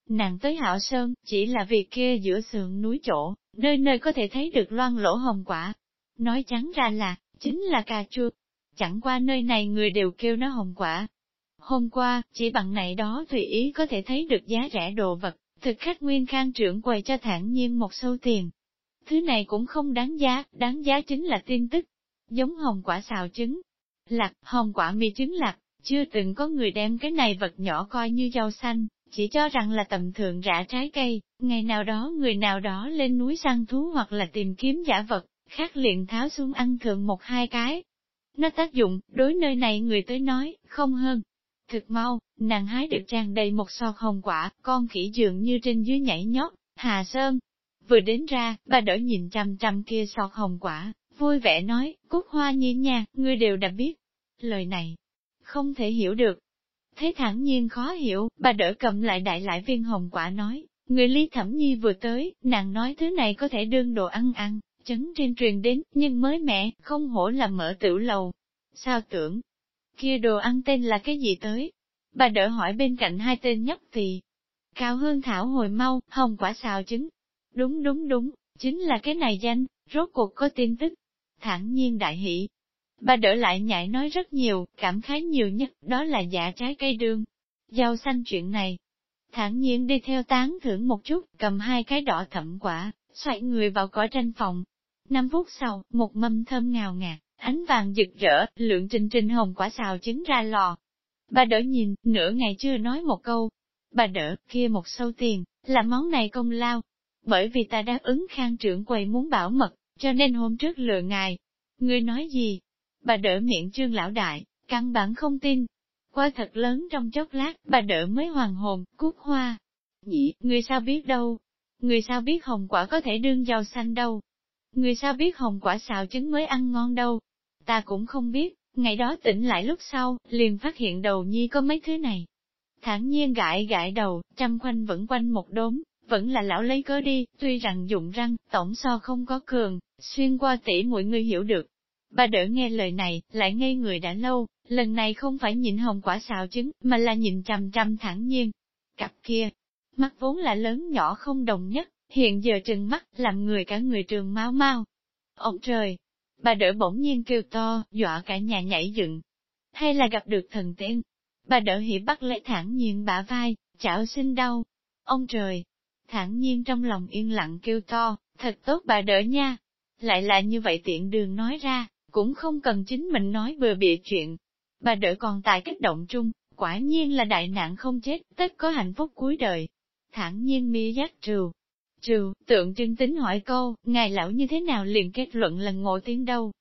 Nàng tới hạo sơn, chỉ là vì kia giữa sườn núi chỗ, nơi nơi có thể thấy được loan lỗ hồng quả. Nói trắng ra là, chính là cà chua. chẳng qua nơi này người đều kêu nó hồng quả. Hôm qua, chỉ bằng này đó tùy ý có thể thấy được giá rẻ đồ vật, thực khách nguyên khang trưởng quầy cho thản nhiên một sâu tiền. Thứ này cũng không đáng giá, đáng giá chính là tin tức. Giống hồng quả xào trứng, lạc, hồng quả mì trứng lạc, chưa từng có người đem cái này vật nhỏ coi như rau xanh, chỉ cho rằng là tầm thường rã trái cây, ngày nào đó người nào đó lên núi săn thú hoặc là tìm kiếm giả vật, khác liền tháo xuống ăn thường một hai cái. Nó tác dụng, đối nơi này người tới nói, không hơn. Thực mau, nàng hái được tràn đầy một sọt hồng quả, con khỉ dường như trên dưới nhảy nhót, Hà Sơn. Vừa đến ra, bà đỡ nhìn chằm chằm kia sọt hồng quả, vui vẻ nói, cúc hoa nhi nha, ngươi đều đã biết. Lời này, không thể hiểu được. Thế thẳng nhiên khó hiểu, bà đỡ cầm lại đại lại viên hồng quả nói, người ly thẩm nhi vừa tới, nàng nói thứ này có thể đương đồ ăn ăn, chấn trên truyền đến, nhưng mới mẹ, không hổ là mở tiểu lầu. Sao tưởng? Kia đồ ăn tên là cái gì tới? Bà đỡ hỏi bên cạnh hai tên nhóc thì. Cao hương thảo hồi mau, hồng quả xào trứng. Đúng đúng đúng, chính là cái này danh, rốt cuộc có tin tức thản nhiên đại hỷ. Bà đỡ lại nhảy nói rất nhiều, cảm khái nhiều nhất, đó là dạ trái cây đường. giao xanh chuyện này. thản nhiên đi theo tán thưởng một chút, cầm hai cái đỏ thẩm quả, xoay người vào cỏ tranh phòng, Năm phút sau, một mâm thơm ngào ngạt, ánh vàng rực rỡ, lượng trình trình hồng quả xào trứng ra lò. Bà đỡ nhìn, nửa ngày chưa nói một câu. Bà đỡ, kia một sâu tiền, là món này công lao. Bởi vì ta đáp ứng khang trưởng quầy muốn bảo mật, cho nên hôm trước lừa ngài. Ngươi nói gì? Bà đỡ miệng trương lão đại, căn bản không tin. Qua thật lớn trong chốc lát, bà đỡ mới hoàng hồn, cút hoa. Nhĩ, người sao biết đâu? Người sao biết hồng quả có thể đương rau xanh đâu? Người sao biết hồng quả xào trứng mới ăn ngon đâu? Ta cũng không biết, ngày đó tỉnh lại lúc sau, liền phát hiện đầu nhi có mấy thứ này. Thản nhiên gãi gãi đầu, trăm quanh vẫn quanh một đốm, vẫn là lão lấy cớ đi, tuy rằng dụng răng, tổng so không có cường, xuyên qua tỉ mọi người hiểu được. Bà đỡ nghe lời này, lại ngây người đã lâu, lần này không phải nhìn hồng quả xào trứng, mà là nhìn trầm trầm thẳng nhiên. Cặp kia, mắt vốn là lớn nhỏ không đồng nhất, hiện giờ trừng mắt, làm người cả người trường mau mau. Ông trời! Bà đỡ bỗng nhiên kêu to, dọa cả nhà nhảy dựng. Hay là gặp được thần tiên? Bà đỡ hỉ bắt lấy thẳng nhiên bả vai, chảo xin đau. Ông trời! Thẳng nhiên trong lòng yên lặng kêu to, thật tốt bà đỡ nha. Lại là như vậy tiện đường nói ra, cũng không cần chính mình nói bừa bịa chuyện. Bà đỡ còn tại kích động trung, quả nhiên là đại nạn không chết, tất có hạnh phúc cuối đời. Thẳng nhiên mi giác trừ, Trừ, tượng trưng tính hỏi câu, ngài lão như thế nào liền kết luận lần ngộ tiếng đâu?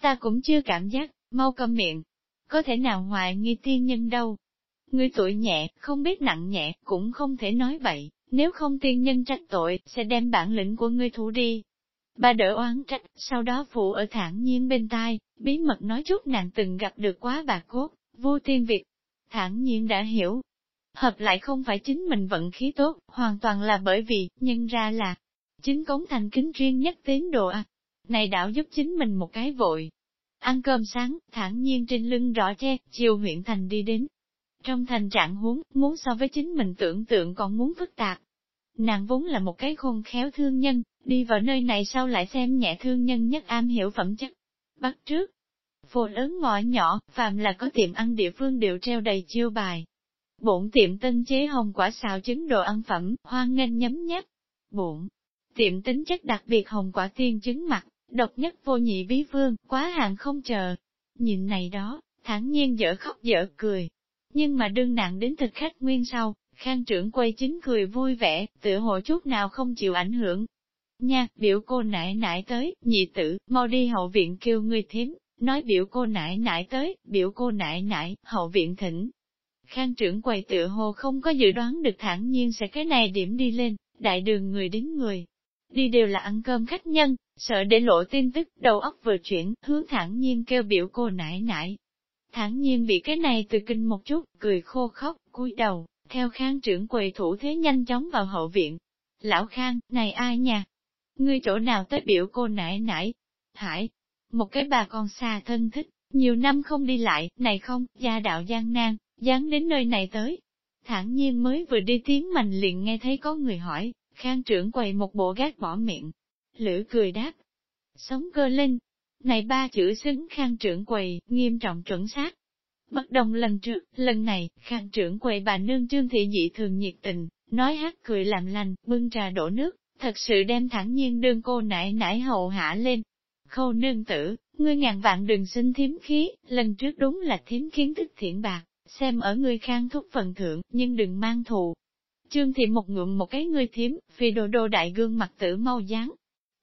Ta cũng chưa cảm giác, mau câm miệng. Có thể nào hoài nghi tiên nhân đâu? Ngươi tuổi nhẹ, không biết nặng nhẹ, cũng không thể nói vậy, nếu không tiên nhân trách tội, sẽ đem bản lĩnh của ngươi thủ đi. Bà đỡ oán trách, sau đó phụ ở thản nhiên bên tai, bí mật nói chút nàng từng gặp được quá bà cốt, vô tiên việc Thản nhiên đã hiểu, hợp lại không phải chính mình vận khí tốt, hoàn toàn là bởi vì, nhân ra là, chính cống thành kính riêng nhất tiến đồ à. Này đảo giúp chính mình một cái vội. Ăn cơm sáng, thản nhiên trên lưng rõ che, chiều huyện thành đi đến. Trong thành trạng huống, muốn so với chính mình tưởng tượng còn muốn phức tạp. Nàng vốn là một cái khôn khéo thương nhân, đi vào nơi này sau lại xem nhẹ thương nhân nhất am hiểu phẩm chất. Bắt trước, phố lớn ngõ nhỏ, phàm là có tiệm ăn địa phương đều treo đầy chiêu bài, Bổn tiệm tân chế hồng quả xào trứng đồ ăn phẩm, hoan nghênh nhấm nháp. Bổn tiệm tính chất đặc biệt hồng quả tiên trứng mặt, độc nhất vô nhị bí phương, quá hàng không chờ. Nhìn này đó, thản nhiên dở khóc dở cười. Nhưng mà đương nặng đến thực khách nguyên sau, khang trưởng quay chính cười vui vẻ, tựa hồ chút nào không chịu ảnh hưởng. Nha, biểu cô nãi nãi tới, nhị tử, mau đi hậu viện kêu người thím, nói biểu cô nãi nãi tới, biểu cô nãi nãi, hậu viện thỉnh. Khang trưởng quầy tựa hồ không có dự đoán được thản nhiên sẽ cái này điểm đi lên, đại đường người đến người. Đi đều là ăn cơm khách nhân, sợ để lộ tin tức, đầu óc vừa chuyển, hướng thản nhiên kêu biểu cô nãi nãi. Thản nhiên bị cái này từ kinh một chút, cười khô khóc, cúi đầu, theo khang trưởng quầy thủ thế nhanh chóng vào hậu viện. Lão khang, này ai nha? Ngươi chỗ nào tới biểu cô nãy nãy? Hải, một cái bà con xa thân thích, nhiều năm không đi lại, này không, gia đạo gian nan, dán đến nơi này tới. Thẳng nhiên mới vừa đi tiếng mạnh liền nghe thấy có người hỏi, khang trưởng quầy một bộ gác bỏ miệng. Lữ cười đáp, sống cơ lên. Này ba chữ xứng khang trưởng quầy, nghiêm trọng chuẩn xác. Bất đồng lần trước, lần này, khang trưởng quầy bà nương trương thị dị thường nhiệt tình, nói hát cười làm lành, bưng trà đổ nước, thật sự đem thẳng nhiên đương cô nãi nãi hậu hạ lên. Khâu nương tử, ngươi ngàn vạn đừng xin thiếm khí, lần trước đúng là thiếm kiến thức thiện bạc, xem ở ngươi khang thúc phần thượng, nhưng đừng mang thù. Trương thị một ngụm một cái ngươi thiếm, vì đồ đồ đại gương mặt tử mau dáng.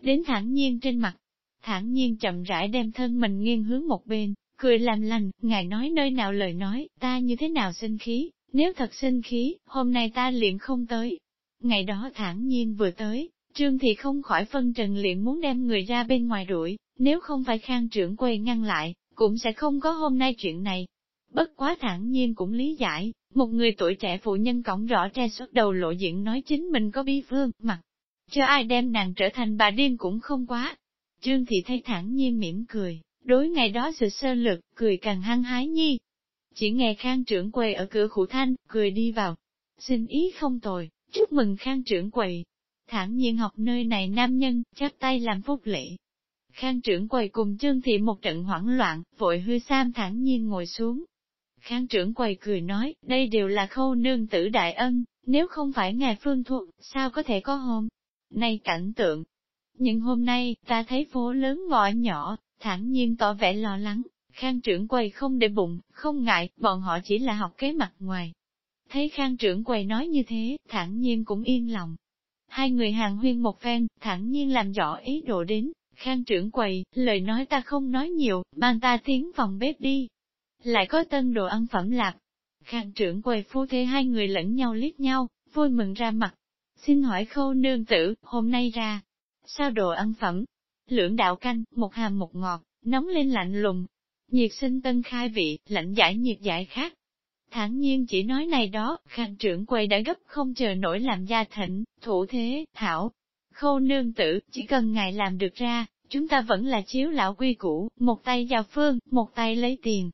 Đến thẳng nhiên trên mặt, thẳng nhiên chậm rãi đem thân mình nghiêng hướng một bên, cười làm lành, ngài nói nơi nào lời nói, ta như thế nào sinh khí, nếu thật sinh khí, hôm nay ta liền không tới. Ngày đó thản nhiên vừa tới, Trương Thị không khỏi phân trần liền muốn đem người ra bên ngoài đuổi, nếu không phải khang trưởng quầy ngăn lại, cũng sẽ không có hôm nay chuyện này. Bất quá thản nhiên cũng lý giải, một người tuổi trẻ phụ nhân cổng rõ tre xuất đầu lộ diện nói chính mình có bi phương, mặt. Cho ai đem nàng trở thành bà điên cũng không quá. Trương Thị thấy thản nhiên mỉm cười, đối ngày đó sự sơ lực, cười càng hăng hái nhi. Chỉ nghe khang trưởng quầy ở cửa khủ thanh, cười đi vào. Xin ý không tồi, chúc mừng khang trưởng quầy. Thản nhiên học nơi này nam nhân, chắp tay làm phúc lễ. Khang trưởng quầy cùng Trương Thị một trận hoảng loạn, vội hư sam thản nhiên ngồi xuống. Khang trưởng quầy cười nói, đây đều là khâu nương tử đại ân, nếu không phải ngài phương thuộc, sao có thể có hôm nay cảnh tượng. Nhưng hôm nay, ta thấy phố lớn ngõ nhỏ, thản nhiên tỏ vẻ lo lắng, khang trưởng quầy không để bụng, không ngại, bọn họ chỉ là học kế mặt ngoài. Thấy khang trưởng quầy nói như thế, thản nhiên cũng yên lòng. Hai người hàng huyên một phen, thản nhiên làm rõ ý đồ đến, khang trưởng quầy, lời nói ta không nói nhiều, mang ta tiến phòng bếp đi. Lại có tân đồ ăn phẩm lạc. Khang trưởng quầy phu thế hai người lẫn nhau liếc nhau, vui mừng ra mặt. Xin hỏi khâu nương tử, hôm nay ra, sao đồ ăn phẩm? Lưỡng đạo canh, một hàm một ngọt, nóng lên lạnh lùng. Nhiệt sinh tân khai vị, lạnh giải nhiệt giải khác. Thẳng nhiên chỉ nói này đó, khang trưởng quầy đã gấp không chờ nổi làm gia thịnh, thủ thế, thảo. Khâu nương tử, chỉ cần ngài làm được ra, chúng ta vẫn là chiếu lão quy cũ, một tay giao phương, một tay lấy tiền.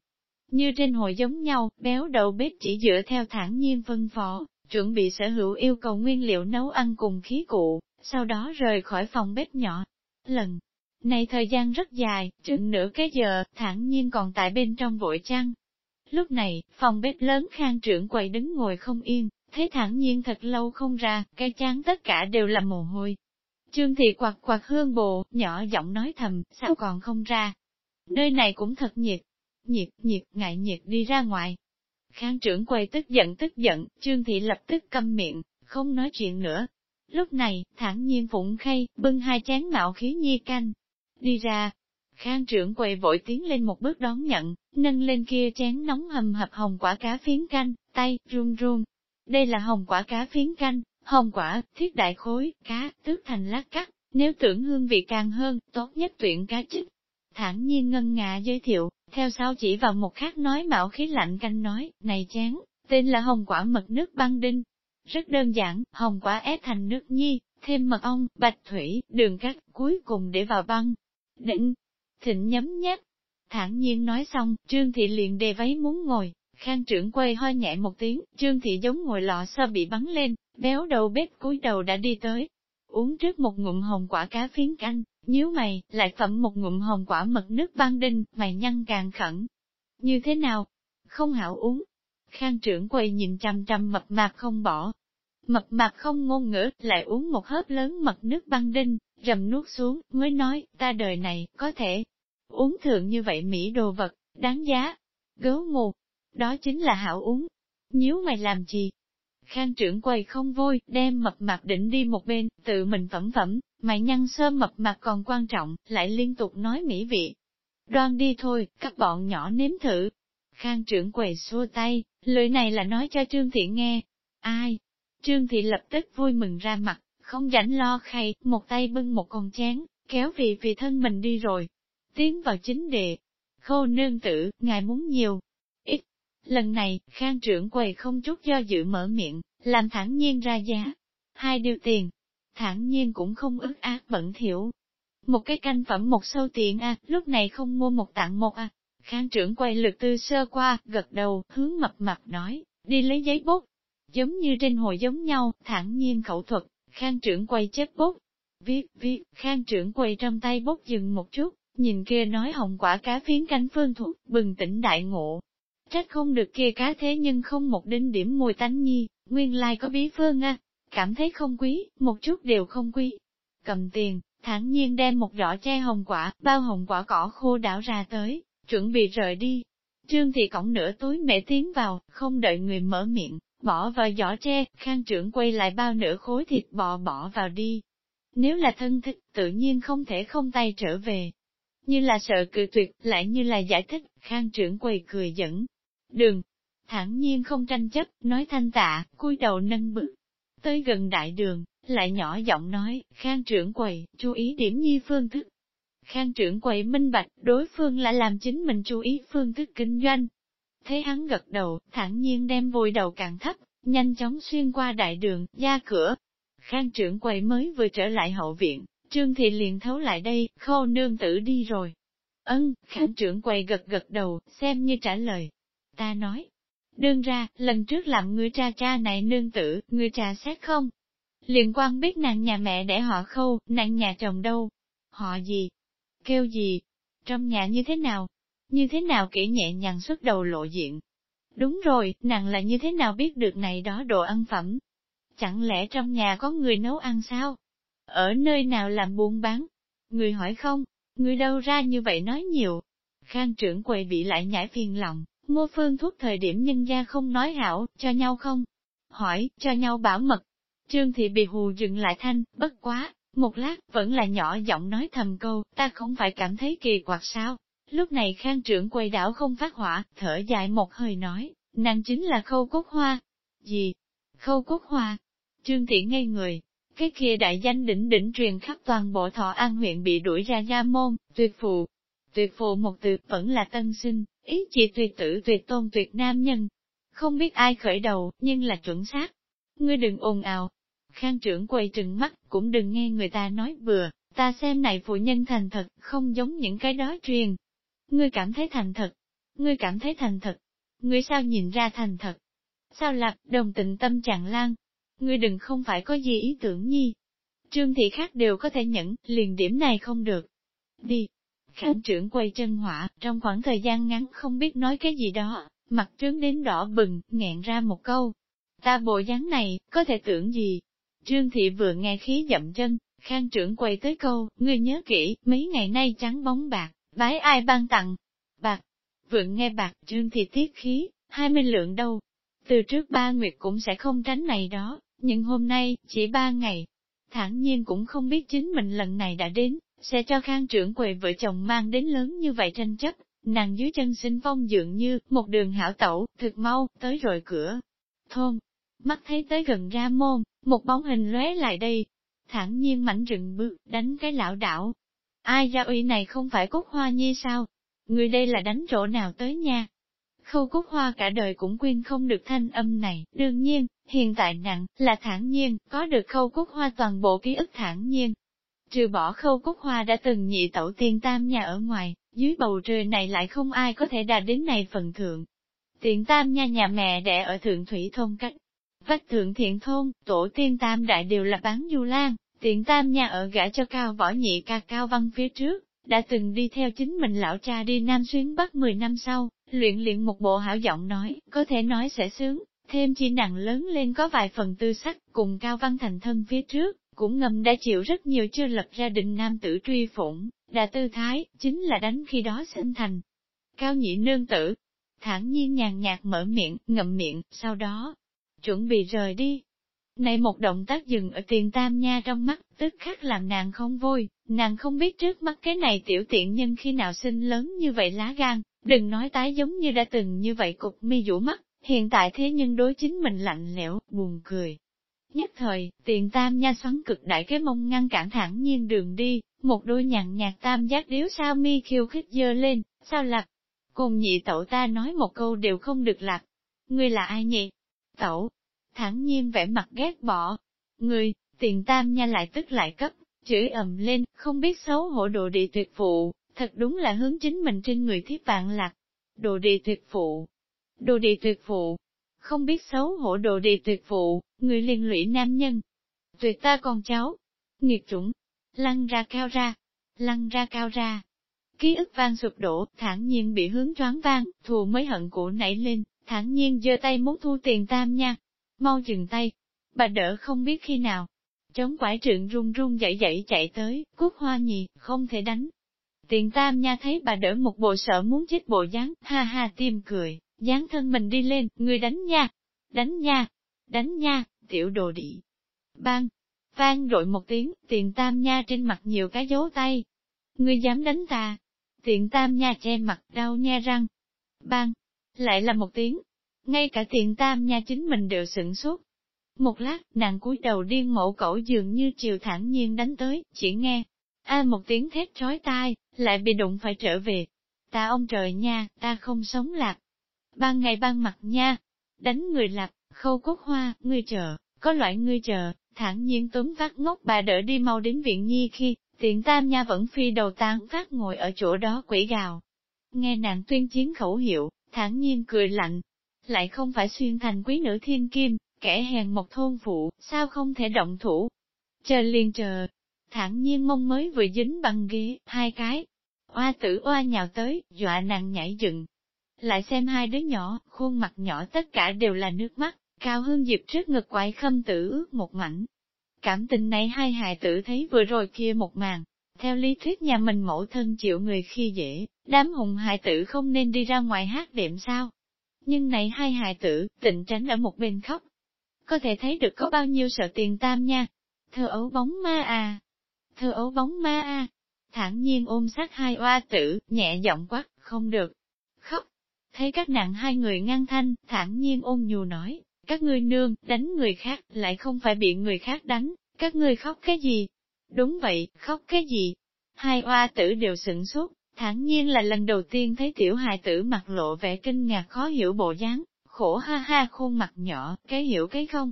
Như trên hội giống nhau, béo đầu bếp chỉ dựa theo thản nhiên phân phó, chuẩn bị sở hữu yêu cầu nguyên liệu nấu ăn cùng khí cụ, sau đó rời khỏi phòng bếp nhỏ. Lần này thời gian rất dài, chừng nửa cái giờ, thẳng nhiên còn tại bên trong vội chăng. Lúc này, phòng bếp lớn khang trưởng quầy đứng ngồi không yên, thấy thẳng nhiên thật lâu không ra, cái chán tất cả đều là mồ hôi. Trương thị quạt quạt hương bồ, nhỏ giọng nói thầm, sao còn không ra. Nơi này cũng thật nhiệt. Nhiệt, nhiệt, ngại nhiệt đi ra ngoài. Khang trưởng quầy tức giận tức giận, Trương thị lập tức câm miệng, không nói chuyện nữa. Lúc này, thẳng nhiên phụng khay, bưng hai chén mạo khí nhi canh, Đi ra, khang trưởng quầy vội tiến lên một bước đón nhận, nâng lên kia chén nóng hầm hập hồng quả cá phiến canh, tay, run run. Đây là hồng quả cá phiến canh, hồng quả, thiết đại khối, cá, tước thành lát cắt, nếu tưởng hương vị càng hơn, tốt nhất tuyển cá chích. Thẳng nhiên ngân ngà giới thiệu, theo sau chỉ vào một khác nói mạo khí lạnh canh nói, này chén, tên là hồng quả mật nước băng đinh. Rất đơn giản, hồng quả ép thành nước nhi, thêm mật ong, bạch thủy, đường cắt, cuối cùng để vào băng, Định, thịnh nhấm nhát. Thản nhiên nói xong, Trương Thị liền đề váy muốn ngồi, khang trưởng quay hơi nhẹ một tiếng, Trương Thị giống ngồi lọ sơ bị bắn lên, béo đầu bếp cúi đầu đã đi tới. Uống trước một ngụm hồng quả cá phiến canh, nhíu mày, lại phẩm một ngụm hồng quả mật nước ban đinh, mày nhăn càng khẩn. Như thế nào? Không hảo uống. Khang trưởng quay nhìn chăm chăm mập mạp không bỏ. Mập mạp không ngôn ngữ, lại uống một hớp lớn mật nước băng đinh, rầm nuốt xuống, mới nói, ta đời này, có thể uống thượng như vậy Mỹ đồ vật, đáng giá. Gấu mù, đó chính là hảo uống. Nhíu mày làm gì? Khang trưởng quầy không vui, đem mập mạp định đi một bên, tự mình phẩm phẩm, mày nhăn sơ mập mạp còn quan trọng, lại liên tục nói mỹ vị. Đoan đi thôi, các bọn nhỏ nếm thử. Khang trưởng quầy xua tay, lời này là nói cho Trương Thị nghe. Ai? Trương Thị lập tức vui mừng ra mặt, không rảnh lo khay, một tay bưng một con chén, kéo vị vì thân mình đi rồi. Tiến vào chính đề. Khô nương tử, ngài muốn nhiều. Ít. Lần này, khang trưởng quầy không chút do dự mở miệng, làm thẳng nhiên ra giá. Hai điều tiền. Thẳng nhiên cũng không ức ác bẩn thiểu. Một cái canh phẩm một sâu tiền à, lúc này không mua một tặng một à. Khang trưởng quay lực tư sơ qua, gật đầu, hướng mập mập nói, đi lấy giấy bút. Giống như trên hồi giống nhau, thẳng nhiên khẩu thuật, Khang trưởng quay chép bút. Viết, viết, khang trưởng quay trong tay bút dừng một chút, nhìn kia nói hồng quả cá phiến canh phương thuộc, bừng tỉnh đại ngộ. Trách không được kia cá thế nhưng không một đinh điểm mùi tánh nhi, nguyên lai có bí phương a cảm thấy không quý, một chút đều không quý. Cầm tiền, thản nhiên đem một giỏ che hồng quả, bao hồng quả cỏ khô đảo ra tới, chuẩn bị rời đi. Trương thị cổng nửa tối mẹ tiến vào, không đợi người mở miệng, bỏ vào giỏ tre, khang trưởng quay lại bao nửa khối thịt bò bỏ vào đi. Nếu là thân thích, tự nhiên không thể không tay trở về. Như là sợ cự tuyệt, lại như là giải thích, khang trưởng quầy cười dẫn. Đừng, thản nhiên không tranh chấp, nói thanh tạ, cúi đầu nâng bự. Tới gần đại đường, lại nhỏ giọng nói, khang trưởng quầy, chú ý điểm nhi phương thức. Khang trưởng quầy minh bạch, đối phương lại làm chính mình chú ý phương thức kinh doanh. Thấy hắn gật đầu, thản nhiên đem vùi đầu càng thấp, nhanh chóng xuyên qua đại đường, ra cửa. Khang trưởng quầy mới vừa trở lại hậu viện, trương thị liền thấu lại đây, khô nương tử đi rồi. Ân, khang trưởng quầy gật gật đầu, xem như trả lời. Ta nói, đương ra, lần trước làm ngươi cha cha này nương tử, ngươi trà xét không? Liên quan biết nàng nhà mẹ để họ khâu, nàng nhà chồng đâu? Họ gì? Kêu gì? Trong nhà như thế nào? Như thế nào kỹ nhẹ nhàng xuất đầu lộ diện? Đúng rồi, nàng là như thế nào biết được này đó đồ ăn phẩm? Chẳng lẽ trong nhà có người nấu ăn sao? Ở nơi nào làm buôn bán? Người hỏi không? Người đâu ra như vậy nói nhiều? Khang trưởng quầy bị lại nhảy phiền lòng, mua phương thuốc thời điểm nhân gia không nói hảo, cho nhau không? Hỏi, cho nhau bảo mật. Trương thị bị hù dừng lại thanh, bất quá, một lát, vẫn là nhỏ giọng nói thầm câu, ta không phải cảm thấy kỳ quặc sao. Lúc này khang trưởng quầy đảo không phát hỏa, thở dài một hơi nói, nàng chính là khâu cốt hoa. Gì? Khâu cốt hoa? Trương thị ngây người. Cái kia đại danh đỉnh đỉnh truyền khắp toàn bộ thọ an huyện bị đuổi ra gia môn, tuyệt phụ. Tuyệt phụ một từ vẫn là tân sinh, ý chỉ tuyệt tử tuyệt tôn tuyệt nam nhân. Không biết ai khởi đầu, nhưng là chuẩn xác. Ngươi đừng ồn ào. Khang trưởng quay trừng mắt, cũng đừng nghe người ta nói vừa, ta xem này phụ nhân thành thật, không giống những cái đó truyền. Ngươi cảm thấy thành thật. Ngươi cảm thấy thành thật. Ngươi sao nhìn ra thành thật? Sao lạc, đồng tình tâm trạng lan? Ngươi đừng không phải có gì ý tưởng nhi. Trương thị khác đều có thể nhẫn, liền điểm này không được. Đi, Khang trưởng quay chân hỏa, trong khoảng thời gian ngắn không biết nói cái gì đó, mặt trướng đến đỏ bừng, nghẹn ra một câu. Ta bộ dáng này, có thể tưởng gì? Trương thị vừa nghe khí dậm chân, khang trưởng quay tới câu, ngươi nhớ kỹ, mấy ngày nay trắng bóng bạc, bái ai ban tặng? Bạc. Vượng nghe bạc, trương thì tiết khí, hai mươi lượng đâu. Từ trước ba nguyệt cũng sẽ không tránh này đó, nhưng hôm nay, chỉ ba ngày. Thẳng nhiên cũng không biết chính mình lần này đã đến, sẽ cho khang trưởng quầy vợ chồng mang đến lớn như vậy tranh chấp, nàng dưới chân sinh phong dường như, một đường hảo tẩu, thực mau, tới rồi cửa. Thôn, mắt thấy tới gần ra môn, một bóng hình lóe lại đây, thẳng nhiên mảnh rừng bước, đánh cái lão đảo. Ai ra uy này không phải cúc hoa nhi sao? Người đây là đánh chỗ nào tới nha? Khâu cúc hoa cả đời cũng quên không được thanh âm này, đương nhiên, hiện tại nặng, là thản nhiên, có được khâu cúc hoa toàn bộ ký ức thản nhiên, Trừ bỏ khâu cúc hoa đã từng nhị tẩu tiên tam nhà ở ngoài, dưới bầu trời này lại không ai có thể đạt đến này phần thượng. Tiện tam nha nhà mẹ đẻ ở thượng thủy thôn cách. Vách thượng thiện thôn, tổ tiên tam đại đều là bán du lan, tiện tam nhà ở gã cho cao võ nhị ca cao văn phía trước, đã từng đi theo chính mình lão cha đi Nam Xuyến Bắc 10 năm sau, luyện luyện một bộ hảo giọng nói, có thể nói sẽ sướng, thêm chi nặng lớn lên có vài phần tư sắc, cùng cao văn thành thân phía trước, cũng ngầm đã chịu rất nhiều chưa lập gia đình nam tử truy phụng, đà tư thái, chính là đánh khi đó sinh thành. Cao nhị nương tử, thản nhiên nhàn nhạt mở miệng, ngậm miệng, sau đó, chuẩn bị rời đi. Này một động tác dừng ở tiền tam nha trong mắt, tức khắc làm nàng không vui, nàng không biết trước mắt cái này tiểu tiện nhân khi nào sinh lớn như vậy lá gan, đừng nói tái giống như đã từng như vậy cục mi rũ mắt, hiện tại thế nhưng đối chính mình lạnh lẽo, buồn cười, Nhất thời, tiền tam nha xoắn cực đại cái mông ngăn cản thẳng nhiên đường đi, một đôi nhặn nhạt tam giác điếu sao mi khiêu khích dơ lên, sao lạc? Cùng nhị tẩu ta nói một câu đều không được lạc. Ngươi là ai nhỉ? Tẩu. Thẳng nhiên vẻ mặt ghét bỏ. người tiền tam nha lại tức lại cấp, chửi ầm lên, không biết xấu hổ đồ địa tuyệt phụ, thật đúng là hướng chính mình trên người thiết vạn lạc. Đồ địa tuyệt phụ. Đồ địa tuyệt phụ, không biết xấu hổ đồ địa tuyệt phụ, người liên lụy nam nhân. Tuyệt ta con cháu, nghiệt chủng, lăn ra cao ra, lăn ra cao ra. Ký ức vang sụp đổ, thản nhiên bị hướng choáng vang, thù mới hận cũ nảy lên, thản nhiên giơ tay muốn thu tiền tam nha. Mau dừng tay. Bà đỡ không biết khi nào. Chống quải trượng run run dậy dậy chạy tới, cút hoa nhì, không thể đánh. Tiền tam nha thấy bà đỡ một bộ sợ muốn chết bộ dáng, ha ha tim cười, dáng thân mình đi lên, người đánh nha, đánh nha, đánh nha, tiểu đồ đị. Bang, vang rội một tiếng, tiền tam nha trên mặt nhiều cái dấu tay. Ngươi dám đánh ta, tiền tam nha che mặt đau nha răng. Bang! Lại là một tiếng. Ngay cả tiện tam nha chính mình đều sửng sốt. Một lát, nàng cúi đầu điên mổ cẩu dường như chiều thẳng nhiên đánh tới, chỉ nghe. A một tiếng thét trói tai, lại bị đụng phải trở về. Ta ông trời nha, ta không sống lạc. Ban ngày ban mặt nha, đánh người lạc, khâu cốt hoa, ngươi chờ, có loại ngươi chờ, thẳng nhiên túm vắt ngốc bà đỡ đi mau đến viện nhi khi, Tiện tam nha vẫn phi đầu tán phát ngồi ở chỗ đó quỷ gào. Nghe nàng tuyên chiến khẩu hiệu, thản nhiên cười lạnh. Lại không phải xuyên thành quý nữ thiên kim, kẻ hèn một thôn phụ, sao không thể động thủ? Chờ liền chờ, thản nhiên mông mới vừa dính bằng ghế, hai cái. Oa tử oa nhào tới, dọa nàng nhảy dựng. Lại xem hai đứa nhỏ, khuôn mặt nhỏ tất cả đều là nước mắt, cao hương diệp trước ngực quại khâm tử một mảnh, Cảm tình này hai hài tử thấy vừa rồi kia một màn. Theo lý thuyết nhà mình mẫu thân chịu người khi dễ, đám hùng hài tử không nên đi ra ngoài hát đệm sao. Nhưng này hai hài tử, tịnh tránh ở một bên khóc. Có thể thấy được có bao nhiêu sợ tiền tam nha. Thơ ấu bóng ma à. Thơ ấu bóng ma à. Thản nhiên ôm sát hai oa tử, nhẹ giọng quát, không được. Khóc. Thấy các nàng hai người ngăn thanh, thản nhiên ôm nhù nói, các ngươi nương, đánh người khác, lại không phải bị người khác đánh, các ngươi khóc cái gì? Đúng vậy, khóc cái gì? Hai oa tử đều sửng sốt, thẳng nhiên là lần đầu tiên thấy tiểu hài tử mặt lộ vẻ kinh ngạc khó hiểu bộ dáng, khổ ha ha khuôn mặt nhỏ, cái hiểu cái không?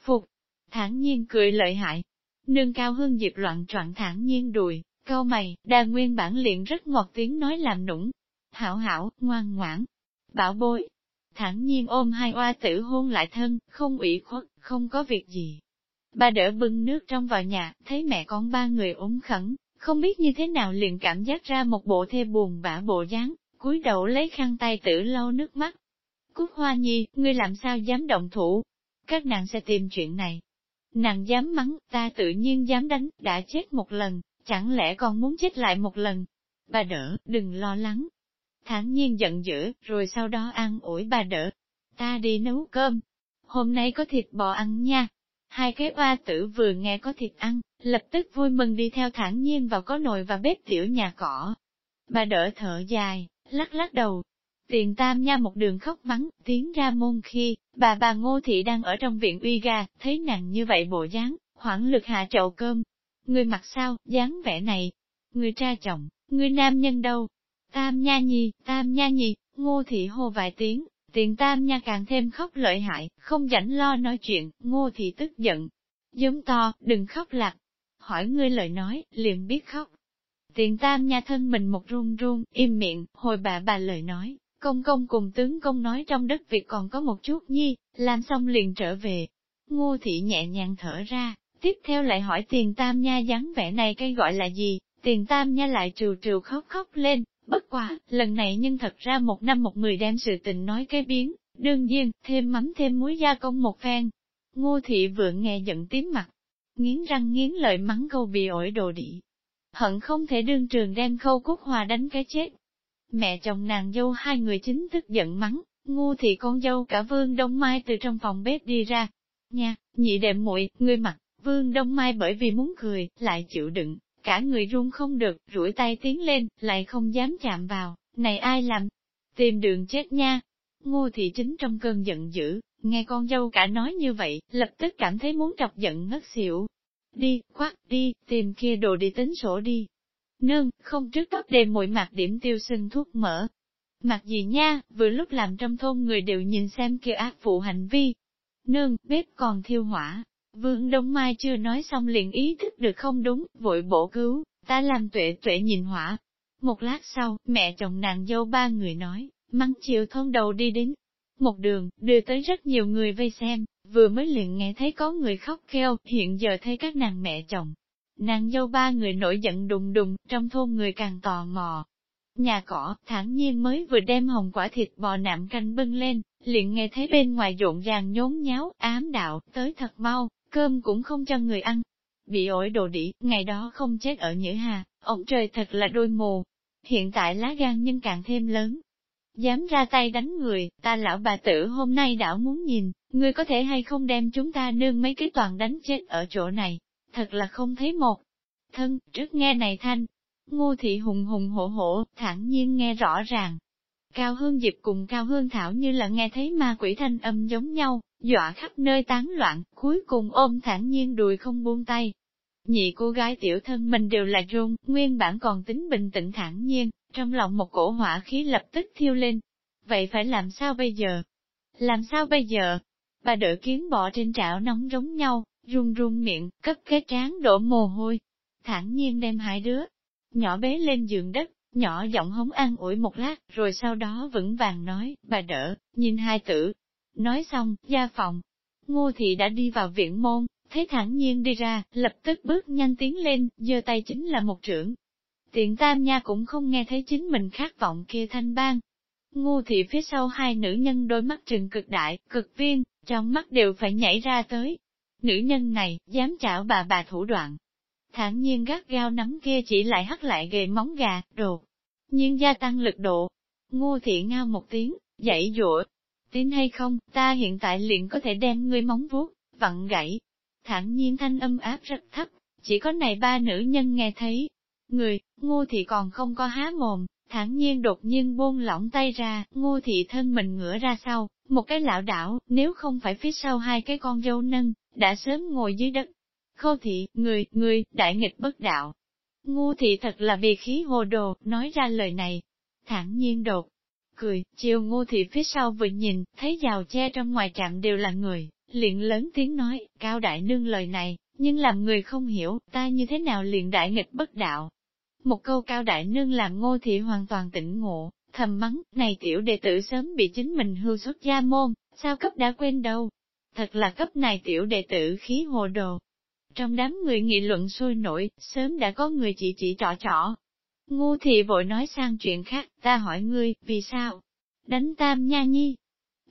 Phục, thản nhiên cười lợi hại. Nương cao hương dịp loạn trọn thản nhiên đùi, câu mày, đa nguyên bản liền rất ngọt tiếng nói làm nũng. Hảo hảo, ngoan ngoãn, bảo bối, thản nhiên ôm hai oa tử hôn lại thân, không ủy khuất, không có việc gì. ba đỡ bưng nước trong vào nhà, thấy mẹ con ba người ốm khẩn, không biết như thế nào liền cảm giác ra một bộ thê buồn bã bộ dáng, cúi đầu lấy khăn tay tử lau nước mắt. Cúc Hoa Nhi, ngươi làm sao dám động thủ? Các nàng sẽ tìm chuyện này. Nàng dám mắng, ta tự nhiên dám đánh, đã chết một lần, chẳng lẽ còn muốn chết lại một lần? Bà đỡ, đừng lo lắng, thản nhiên giận dữ, rồi sau đó ăn ủi bà đỡ. Ta đi nấu cơm. Hôm nay có thịt bò ăn nha. Hai cái oa tử vừa nghe có thịt ăn, lập tức vui mừng đi theo thản nhiên vào có nồi và bếp tiểu nhà cỏ. Bà đỡ thở dài, lắc lắc đầu. Tiền tam nha một đường khóc mắng, tiến ra môn khi, bà bà ngô thị đang ở trong viện uy gà thấy nàng như vậy bộ dáng, hoảng lực hạ chậu cơm. Người mặt sao, dáng vẻ này? Người cha chồng, người nam nhân đâu? Tam nha nhi, tam nha nhi, ngô thị hô vài tiếng, tiền tam nha càng thêm khóc lợi hại, không rảnh lo nói chuyện, ngô thị tức giận. Giống to, đừng khóc lạc. Hỏi ngươi lời nói, liền biết khóc. Tiền tam nha thân mình một run run, im miệng, hồi bà bà lời nói, công công cùng tướng công nói trong đất việc còn có một chút nhi, làm xong liền trở về. Ngô thị nhẹ nhàng thở ra, tiếp theo lại hỏi tiền tam nha dáng vẻ này cây gọi là gì, tiền tam nha lại trừ trừ khóc khóc lên, Bất quá, lần này nhưng thật ra một năm một người đem sự tình nói cái biến, đương nhiên, thêm mắm thêm muối gia công một phen. Ngô thị vượng nghe giận tím mặt, nghiến răng nghiến lợi mắng câu bị ổi đồ đĩ. Hận không thể đương trường đem khâu cúc hòa đánh cái chết. Mẹ chồng nàng dâu hai người chính thức giận mắng, ngu thị con dâu cả vương đông mai từ trong phòng bếp đi ra. Nha, nhị đệm muội ngươi mặt, vương đông mai bởi vì muốn cười, lại chịu đựng, Cả người run không được, rủi tay tiến lên, lại không dám chạm vào, này ai làm? Tìm đường chết nha! Ngô thị chính trong cơn giận dữ, nghe con dâu cả nói như vậy, lập tức cảm thấy muốn chọc giận ngất xỉu. Đi, quát, đi, tìm kia đồ đi tính sổ đi. Nương, không trước cấp đêm mỗi mặt điểm tiêu sinh thuốc mỡ. Mặt gì nha, vừa lúc làm trong thôn người đều nhìn xem kia ác phụ hành vi. Nương, bếp còn thiêu hỏa, Vương Đông Mai chưa nói xong liền ý thức được không đúng, vội bổ cứu, ta làm tuệ tuệ nhìn hỏa. Một lát sau, mẹ chồng nàng dâu ba người nói, mắng chiều thôn đầu đi đến. Một đường, đưa tới rất nhiều người vây xem, vừa mới liền nghe thấy có người khóc kêu, hiện giờ thấy các nàng mẹ chồng. Nàng dâu ba người nổi giận đùng đùng, trong thôn người càng tò mò, nhà cỏ, thản nhiên mới vừa đem hồng quả thịt bò nạm canh bưng lên, liền nghe thấy bên ngoài rộn ràng nhốn nháo, ám đạo, tới thật mau, cơm cũng không cho người ăn. Bị ổi đồ đĩ, ngày đó không chết ở Nhữ Hà, ông trời thật là đôi mù. Hiện tại lá gan nhưng càng thêm lớn. Dám ra tay đánh người, ta lão bà tử hôm nay đảo muốn nhìn, ngươi có thể hay không đem chúng ta nương mấy cái toàn đánh chết ở chỗ này. Thật là không thấy một. Thân, trước nghe này thanh, ngô thị hùng hùng hổ hổ, thản nhiên nghe rõ ràng. Cao hương dịp cùng cao hương thảo như là nghe thấy ma quỷ thanh âm giống nhau, dọa khắp nơi tán loạn, cuối cùng ôm thản nhiên đùi không buông tay. Nhị cô gái tiểu thân mình đều là run, nguyên bản còn tính bình tĩnh thản nhiên, trong lòng một cổ hỏa khí lập tức thiêu lên. Vậy phải làm sao bây giờ? Làm sao bây giờ? Bà đỡ kiến bọ trên trạo nóng giống nhau, run run miệng, cấp cái trán đổ mồ hôi. Thản nhiên đem hai đứa, nhỏ bé lên giường đất, nhỏ giọng hống an ủi một lát, rồi sau đó vững vàng nói, bà đỡ, nhìn hai tử. Nói xong, gia phòng. Ngô thị đã đi vào viện môn, thấy thẳng nhiên đi ra, lập tức bước nhanh tiến lên, giơ tay chính là một trưởng. Tiện tam nha cũng không nghe thấy chính mình khát vọng kia thanh bang ngu thị phía sau hai nữ nhân đôi mắt trừng cực đại, cực viên, trong mắt đều phải nhảy ra tới. Nữ nhân này, dám chảo bà bà thủ đoạn, thản nhiên gắt gao nắm kia chỉ lại hắt lại ghề móng gà, đồ. Nhưng gia tăng lực độ. ngu thị ngao một tiếng, dậy dụa. Tin hay không, ta hiện tại liền có thể đem ngươi móng vuốt, vặn gãy. Thản nhiên thanh âm áp rất thấp, chỉ có này ba nữ nhân nghe thấy. Người, ngô thị còn không có há mồm, thản nhiên đột nhiên buông lỏng tay ra, ngô thị thân mình ngửa ra sau, một cái lão đảo, nếu không phải phía sau hai cái con dâu nâng, đã sớm ngồi dưới đất, Khâu thị, người, người, đại nghịch bất đạo. Ngu thị thật là vì khí hồ đồ, nói ra lời này. thản nhiên đột, cười, chiều ngu thị phía sau vừa nhìn, thấy giàu che trong ngoài trạm đều là người, liền lớn tiếng nói, cao đại nương lời này, nhưng làm người không hiểu, ta như thế nào liền đại nghịch bất đạo. Một câu cao đại nương làm ngô thị hoàn toàn tỉnh ngộ, thầm mắng, này tiểu đệ tử sớm bị chính mình hưu xuất gia môn, sao cấp đã quên đâu. Thật là cấp này tiểu đệ tử khí hồ đồ, trong đám người nghị luận sôi nổi, sớm đã có người chỉ chỉ trỏ trỏ. Ngu thị vội nói sang chuyện khác, ta hỏi ngươi, vì sao? Đánh tam nha nhi.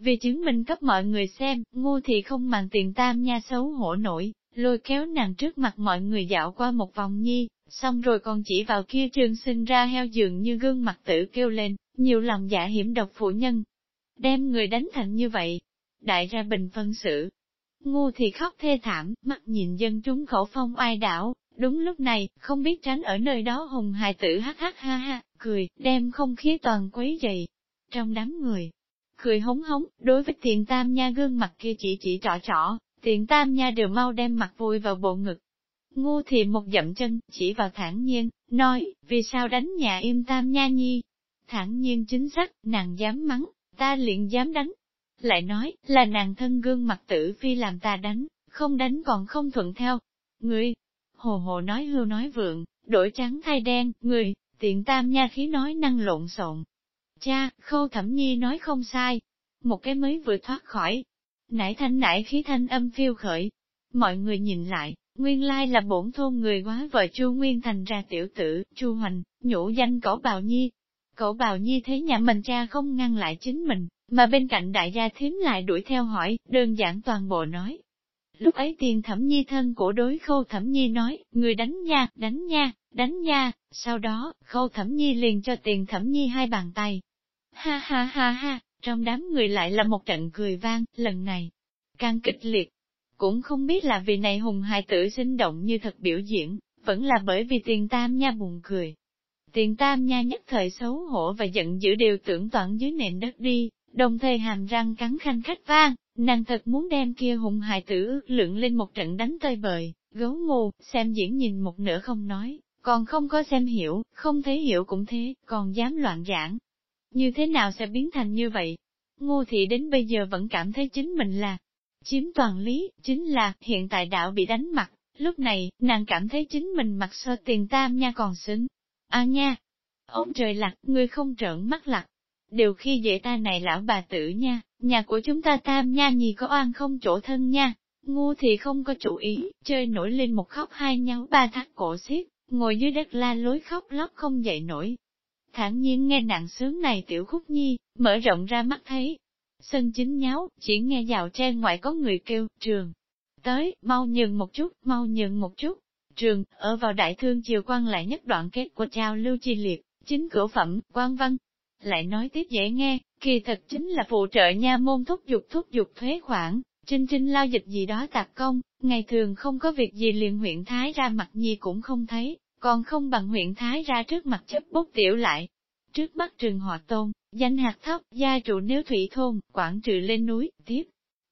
Vì chứng minh cấp mọi người xem, ngu thì không màng tiền tam nha xấu hổ nổi, lôi kéo nàng trước mặt mọi người dạo qua một vòng nhi, xong rồi còn chỉ vào kia trường sinh ra heo giường như gương mặt tử kêu lên, nhiều lòng giả hiểm độc phụ nhân. Đem người đánh thành như vậy, đại ra bình phân xử, Ngu thì khóc thê thảm, mắt nhìn dân chúng khẩu phong oai đảo, đúng lúc này, không biết tránh ở nơi đó hùng hài tử hát hát ha ha, cười, đem không khí toàn quấy dày. Trong đám người, cười hống hống, đối với thiện tam nha gương mặt kia chỉ chỉ trỏ trỏ, thiện tam nha đều mau đem mặt vui vào bộ ngực. Ngu thì một dậm chân, chỉ vào thản nhiên, nói, vì sao đánh nhà im tam nha nhi? Thản nhiên chính xác, nàng dám mắng, ta liền dám đánh, lại nói, là nàng thân gương mặt tử phi làm ta đánh, không đánh còn không thuận theo. Người, hồ hồ nói hưu nói vượng, đổi trắng thay đen, người, tiện tam nha khí nói năng lộn xộn. Cha, khâu thẩm nhi nói không sai, một cái mới vừa thoát khỏi. Nãy thanh nãy khí thanh âm phiêu khởi. Mọi người nhìn lại, nguyên lai là bổn thôn người quá vợ chu Nguyên thành ra tiểu tử, chu Hoành, nhũ danh cổ bào nhi. cổ bào nhi thấy nhà mình cha không ngăn lại chính mình, mà bên cạnh đại gia thím lại đuổi theo hỏi, đơn giản toàn bộ nói. Lúc ấy tiền thẩm nhi thân của đối khâu thẩm nhi nói, người đánh nha, đánh nha, đánh nha, sau đó, khâu thẩm nhi liền cho tiền thẩm nhi hai bàn tay. Ha ha ha ha, trong đám người lại là một trận cười vang, lần này, càng kịch liệt. Cũng không biết là vì này hùng hài tử sinh động như thật biểu diễn, vẫn là bởi vì tiền tam nha buồn cười. Tiền tam nha nhất thời xấu hổ và giận dữ đều tưởng toàn dưới nền đất đi, đồng thời hàm răng cắn khanh khách vang, nàng thật muốn đem kia hùng hài tử ước lượng lên một trận đánh tơi bời, gấu mù, xem diễn nhìn một nửa không nói, còn không có xem hiểu, không thấy hiểu cũng thế, còn dám loạn giảng. Như thế nào sẽ biến thành như vậy? Ngô thị đến bây giờ vẫn cảm thấy chính mình là chiếm toàn lý, chính là hiện tại đạo bị đánh mặt, lúc này, nàng cảm thấy chính mình mặc sơ tiền tam nha còn xứng. À nha! Ông trời lạc, người không trợn mắt lạc, đều khi dễ ta này lão bà tử nha, nhà của chúng ta tam nha nhì có oan không chỗ thân nha. Ngu thì không có chủ ý, chơi nổi lên một khóc hai nhau ba thắt cổ xiết, ngồi dưới đất la lối khóc lóc không dậy nổi thản nhiên nghe nặng sướng này tiểu khúc nhi, mở rộng ra mắt thấy. Sân chính nháo, chỉ nghe dạo tre ngoại có người kêu, trường. Tới, mau nhường một chút, mau nhường một chút. Trường, ở vào đại thương chiều quan lại nhất đoạn kết của trao lưu chi liệt, chính cửa phẩm, quan văn. Lại nói tiếp dễ nghe, kỳ thật chính là phụ trợ nha môn thúc dục thúc dục thuế khoản, trinh trinh lao dịch gì đó tạc công, ngày thường không có việc gì liền huyện Thái ra mặt nhi cũng không thấy, còn không bằng huyện Thái ra trước mặt chấp bút tiểu lại. Trước mắt trường họ tôn, danh hạt thấp, gia trụ nếu thủy thôn, quảng trừ lên núi, tiếp.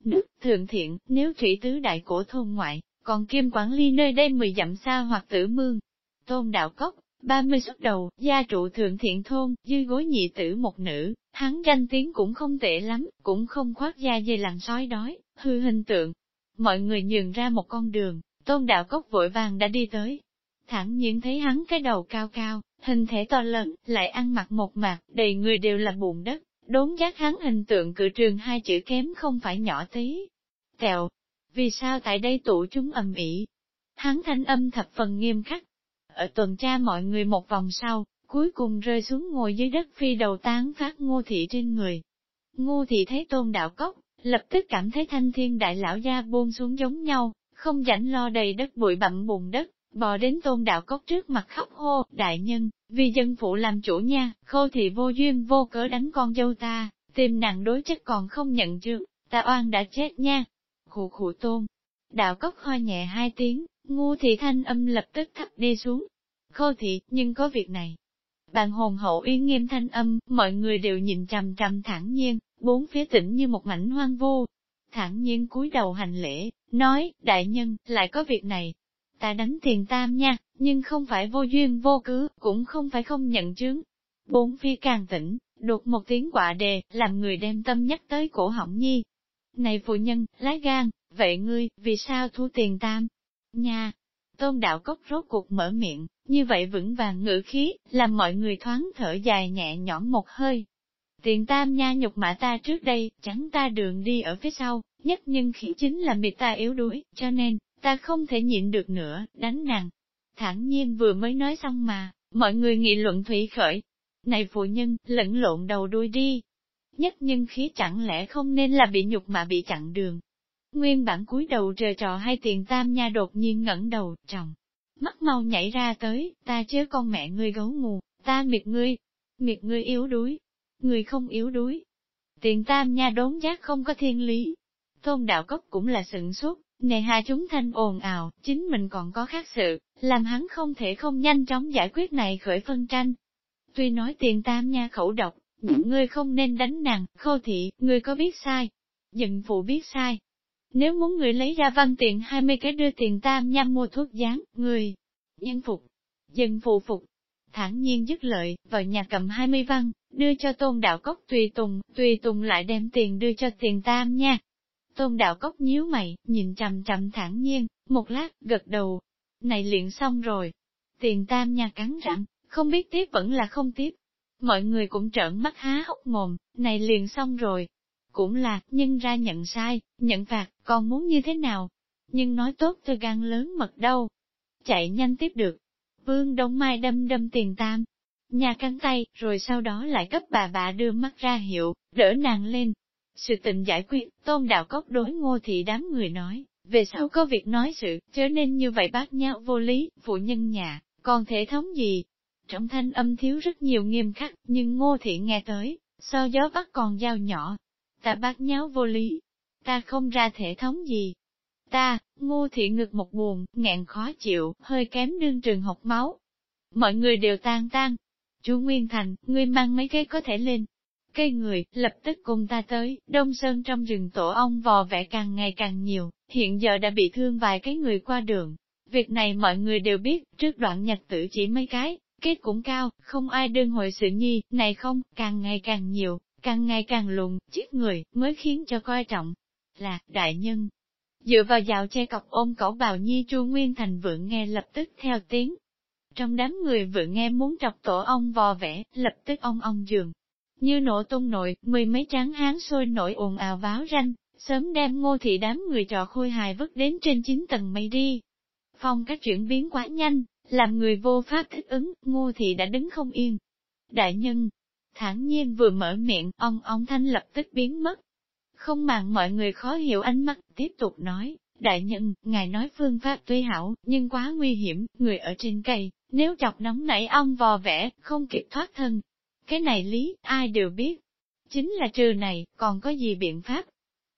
Đức, thượng thiện, nếu thủy tứ đại cổ thôn ngoại, còn kim quản ly nơi đây mười dặm xa hoặc tử mương. Tôn đạo cốc, ba mươi xuất đầu, gia trụ thượng thiện thôn, dư gối nhị tử một nữ, hắn danh tiếng cũng không tệ lắm, cũng không khoác da dây làng sói đói, hư hình tượng. Mọi người nhường ra một con đường, tôn đạo cốc vội vàng đã đi tới, thẳng nhiên thấy hắn cái đầu cao cao, hình thể to lớn, lại ăn mặc một mạc, đầy người đều là bùn đất, đốn giác hắn hình tượng cự trường hai chữ kém không phải nhỏ tí. Tèo, vì sao tại đây tụ chúng ầm ĩ? Hắn thanh âm thập phần nghiêm khắc. Ở tuần tra mọi người một vòng sau, cuối cùng rơi xuống ngồi dưới đất phi đầu tán phát ngô thị trên người. Ngô thị thấy tôn đạo cốc, lập tức cảm thấy thanh thiên đại lão gia buông xuống giống nhau, không rảnh lo đầy đất bụi bặm bùn đất, bò đến tôn đạo cốc trước mặt khóc hô, đại nhân, vì dân phụ làm chủ nha, khô thì vô duyên vô cớ đánh con dâu ta, tìm nặng đối chất còn không nhận chưa, ta oan đã chết nha. Khủ khủ tôn, đạo cốc ho nhẹ hai tiếng, ngu thị thanh âm lập tức thấp đi xuống. Khô thị, nhưng có việc này. Bàn hồn hậu yên nghiêm thanh âm, mọi người đều nhìn trầm trầm thẳng nhiên, bốn phía tỉnh như một mảnh hoang vu Thẳng nhiên cúi đầu hành lễ, nói, đại nhân, lại có việc này, ta đánh tiền tam nha, nhưng không phải vô duyên vô cứ, cũng không phải không nhận chứng. Bốn phi càng tỉnh, đột một tiếng quả đề, làm người đem tâm nhắc tới cổ họng nhi. Này phụ nhân, lái gan, vậy ngươi, vì sao thu tiền tam? Nha! Tôn đạo cốc rốt cuộc mở miệng, như vậy vững vàng ngữ khí, làm mọi người thoáng thở dài nhẹ nhõm một hơi. Tiền tam nha nhục mạ ta trước đây, chẳng ta đường đi ở phía sau, nhất nhưng khí chính là bị ta yếu đuối, cho nên, ta không thể nhịn được nữa, đánh nàng. Thẳng nhiên vừa mới nói xong mà, mọi người nghị luận thủy khởi. Này phụ nhân, lẫn lộn đầu đuôi đi. Nhất nhân khí chẳng lẽ không nên là bị nhục mà bị chặn đường. Nguyên bản cúi đầu trời trò hay tiền tam nha đột nhiên ngẩng đầu, chồng, Mắt mau nhảy ra tới, ta chớ con mẹ ngươi gấu mù, ta miệt ngươi, miệt ngươi yếu đuối, ngươi không yếu đuối. Tiền tam nha đốn giác không có thiên lý. Tôn đạo cốc cũng là sửng sốt, Nề hà chúng thanh ồn ào, chính mình còn có khác sự, làm hắn không thể không nhanh chóng giải quyết này khởi phân tranh. Tuy nói tiền tam nha khẩu độc, những ngươi không nên đánh nàng, khô thị, ngươi có biết sai? Dựng phụ biết sai. Nếu muốn người lấy ra văn tiền 20 cái đưa tiền tam nha mua thuốc dán, người, nhân phục, dần phụ phục, thản nhiên dứt lợi, vào nhà cầm 20 văn, đưa cho tôn đạo cốc tùy tùng, tùy tùng lại đem tiền đưa cho tiền tam nha. Tôn đạo cốc nhíu mày, nhìn chằm chằm thản nhiên, một lát, gật đầu. Này luyện xong rồi. Tiền tam nhà cắn răng, không biết tiếp vẫn là không tiếp. Mọi người cũng trợn mắt há hốc mồm, này liền xong rồi. Cũng là, nhưng ra nhận sai, nhận phạt, còn muốn như thế nào? Nhưng nói tốt tôi gan lớn mật đâu. Chạy nhanh tiếp được. Vương Đông Mai đâm đâm tiền tam. Nhà cắn tay, rồi sau đó lại cấp bà bà đưa mắt ra hiệu, đỡ nàng lên, sự tình giải quyết, tôn đạo cốc đối ngô thị đám người nói, về sau có việc nói sự, chớ nên như vậy bác nhau vô lý, phụ nhân nhà, còn thể thống gì? Trong thanh âm thiếu rất nhiều nghiêm khắc, nhưng ngô thị nghe tới, so gió bắt còn dao nhỏ. Ta bác nháo vô lý, ta không ra thể thống gì. Ta, ngô thị ngực một buồn, ngẹn khó chịu, hơi kém đương trường học máu. Mọi người đều tan tan. Chú Nguyên Thành, ngươi mang mấy cái có thể lên, cây người, lập tức cùng ta tới, đông sơn trong rừng tổ ong vò vẽ càng ngày càng nhiều, hiện giờ đã bị thương vài cái người qua đường. Việc này mọi người đều biết, trước đoạn nhật tử chỉ mấy cái, kết cũng cao, không ai đương hội sự nhi, này không, càng ngày càng nhiều, càng ngày càng lùn chết người, mới khiến cho coi trọng. Là, đại nhân. Dựa vào dạo che cọc ôm cẩu bào nhi chu Nguyên Thành vượng nghe lập tức theo tiếng. Trong đám người vượng nghe muốn trọc tổ ong vò vẽ, lập tức ong ong giường, như nổ tung nội, mười mấy tráng hán sôi nổi ồn ào váo ranh, sớm đem ngô thị đám người trò khôi hài vứt đến trên chín tầng mây đi. Phong cách chuyển biến quá nhanh, làm người vô pháp thích ứng, ngô thị đã đứng không yên. Đại nhân, thản nhiên vừa mở miệng, ông ông thanh lập tức biến mất. Không màng mọi người khó hiểu ánh mắt, tiếp tục nói, đại nhân, ngài nói phương pháp tuy hảo, nhưng quá nguy hiểm, người ở trên cây, nếu chọc nóng nảy ong vò vẽ, không kịp thoát thân. Cái này lý, ai đều biết. Chính là trừ này, còn có gì biện pháp?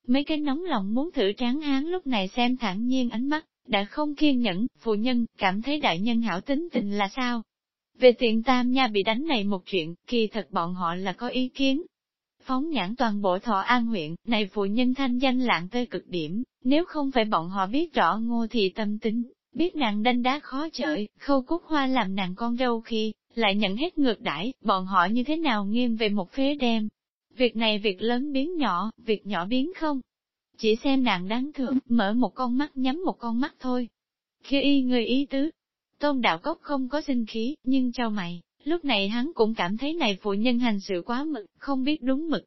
Mấy cái nóng lòng muốn thử tráng hán lúc này xem thẳng nhiên ánh mắt, đã không kiên nhẫn, phụ nhân, cảm thấy đại nhân hảo tính tình là sao? Về tiện tam nha bị đánh này một chuyện, kỳ thật bọn họ là có ý kiến. Phóng nhãn toàn bộ thọ an huyện, này phụ nhân thanh danh lạng tới cực điểm, nếu không phải bọn họ biết rõ ngô thì tâm tính, biết nàng đanh đá khó chợi, khâu cúc hoa làm nàng con dâu khi, lại nhận hết ngược đãi, bọn họ như thế nào nghiêm về một phế đem. Việc này việc lớn biến nhỏ, việc nhỏ biến không. Chỉ xem nàng đáng thương, mở một con mắt nhắm một con mắt thôi. Khi y người ý tứ, tôn đạo cốc không có sinh khí, nhưng cho mày, lúc này hắn cũng cảm thấy này phụ nhân hành sự quá mực, không biết đúng mực.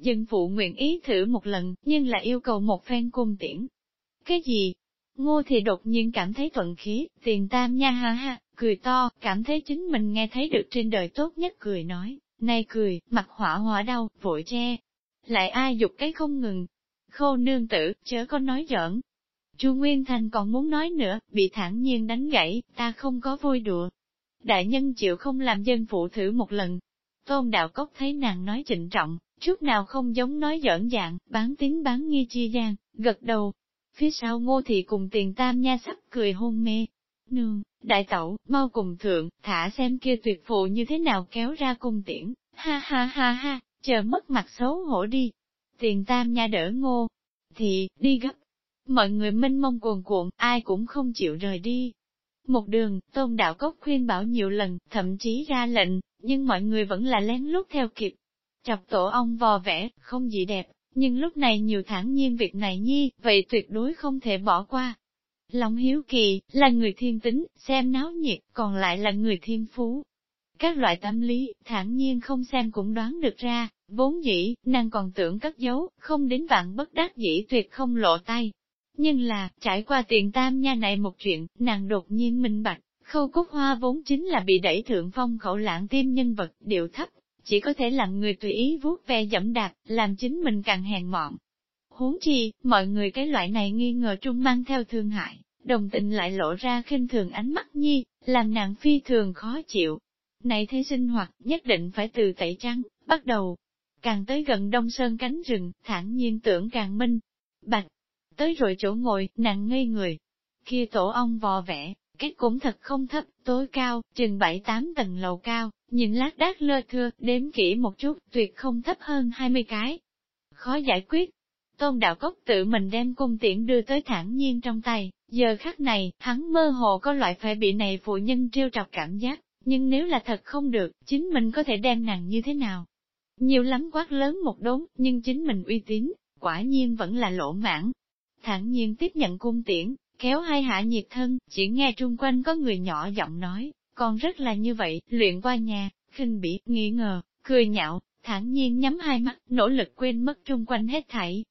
Dân phụ nguyện ý thử một lần, nhưng lại yêu cầu một phen cung tiễn. Cái gì? Ngô thì đột nhiên cảm thấy thuận khí, tiền tam nha ha ha, cười to, cảm thấy chính mình nghe thấy được trên đời tốt nhất cười nói, nay cười, mặt hỏa hỏa đau, vội che. Lại ai dục cái không ngừng. Khô nương tử, chớ có nói giỡn. Chu Nguyên Thành còn muốn nói nữa, bị thản nhiên đánh gãy, ta không có vui đùa. Đại nhân chịu không làm dân phụ thử một lần. Tôn đạo cốc thấy nàng nói trịnh trọng, chút nào không giống nói giỡn dạng, bán tiếng bán nghi chi gian, gật đầu. Phía sau ngô thị cùng tiền tam nha sắp cười hôn mê. Nương, đại tẩu, mau cùng thượng, thả xem kia tuyệt phụ như thế nào kéo ra cung tiễn, ha ha ha ha, chờ mất mặt xấu hổ đi. Tiền tam nha đỡ ngô, thì, đi gấp. Mọi người minh mông cuồn cuộn, ai cũng không chịu rời đi. Một đường, tôn đạo cốc khuyên bảo nhiều lần, thậm chí ra lệnh, nhưng mọi người vẫn là lén lút theo kịp. Chọc tổ ong vò vẽ, không gì đẹp, nhưng lúc này nhiều thản nhiên việc này nhi, vậy tuyệt đối không thể bỏ qua. Lòng hiếu kỳ, là người thiên tính, xem náo nhiệt, còn lại là người thiên phú. Các loại tâm lý, thản nhiên không xem cũng đoán được ra, vốn dĩ, nàng còn tưởng cất giấu, không đến vạn bất đắc dĩ tuyệt không lộ tay. Nhưng là, trải qua tiền tam nha này một chuyện, nàng đột nhiên minh bạch, khâu cúc hoa vốn chính là bị đẩy thượng phong khẩu lãng tim nhân vật, điệu thấp, chỉ có thể làm người tùy ý vuốt ve dẫm đạp, làm chính mình càng hèn mọn. Huống chi, mọi người cái loại này nghi ngờ trung mang theo thương hại, đồng tình lại lộ ra khinh thường ánh mắt nhi, làm nàng phi thường khó chịu. Này thế sinh hoạt, nhất định phải từ tẩy trắng, bắt đầu. Càng tới gần đông sơn cánh rừng, thản nhiên tưởng càng minh, bạch. Tới rồi chỗ ngồi, nàng ngây người. Kia tổ ong vò vẽ, Kết cũng thật không thấp, tối cao, chừng 7-8 tầng lầu cao, nhìn lát đác lơ thưa, đếm kỹ một chút, tuyệt không thấp hơn 20 cái. Khó giải quyết. Tôn đạo cốc tự mình đem cung tiễn đưa tới thản nhiên trong tay, giờ khắc này, hắn mơ hồ có loại phải bị này phụ nhân trêu trọc cảm giác, nhưng nếu là thật không được, chính mình có thể đem nàng như thế nào? Nhiều lắm quát lớn một đốn, nhưng chính mình uy tín, quả nhiên vẫn là lỗ mãn. Thản nhiên tiếp nhận cung tiễn, kéo hai hạ nhiệt thân, chỉ nghe trung quanh có người nhỏ giọng nói, còn rất là như vậy, luyện qua nhà, khinh bỉ, nghi ngờ, cười nhạo, thản nhiên nhắm hai mắt, nỗ lực quên mất trung quanh hết thảy.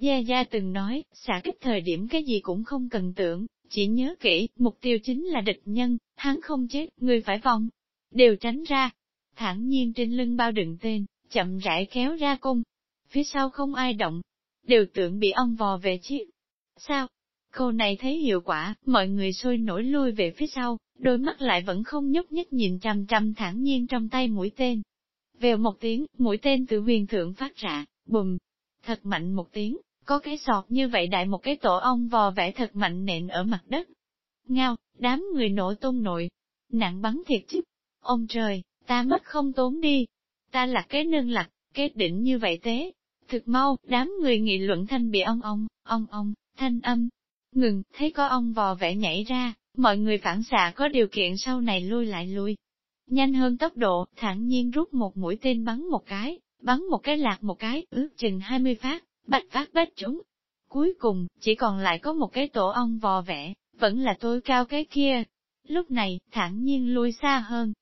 Gia Gia từng nói, xả kích thời điểm cái gì cũng không cần tưởng, chỉ nhớ kỹ, mục tiêu chính là địch nhân, hắn không chết, người phải vòng. Đều tránh ra, thản nhiên trên lưng bao đựng tên, chậm rãi kéo ra cung. Phía sau không ai động, đều tưởng bị ông vò về chiếc. Sao, Câu này thấy hiệu quả, mọi người sôi nổi lui về phía sau, đôi mắt lại vẫn không nhúc nhích nhìn chăm chăm thản nhiên trong tay mũi tên. Vèo một tiếng, mũi tên từ huyền thượng phát ra, bùm, thật mạnh một tiếng, có cái sọt như vậy đại một cái tổ ong vò vẽ thật mạnh nện ở mặt đất. Ngao, đám người nổ tung nội, nặng bắn thiệt chứ. Ông trời, ta mất không tốn đi. Ta là cái nương lạc, cái đỉnh như vậy thế. Thực mau, đám người nghị luận thanh bị ong ong, ong ong, thanh âm, Ngừng, thấy có ong vò vẽ nhảy ra, mọi người phản xạ có điều kiện sau này lui lại lui. Nhanh hơn tốc độ, thản nhiên rút một mũi tên bắn một cái, bắn một cái lạc một cái, ước chừng 20 phát, bạch phát bách trúng. Cuối cùng, chỉ còn lại có một cái tổ ong vò vẽ, vẫn là tối cao cái kia. Lúc này, thản nhiên lui xa hơn.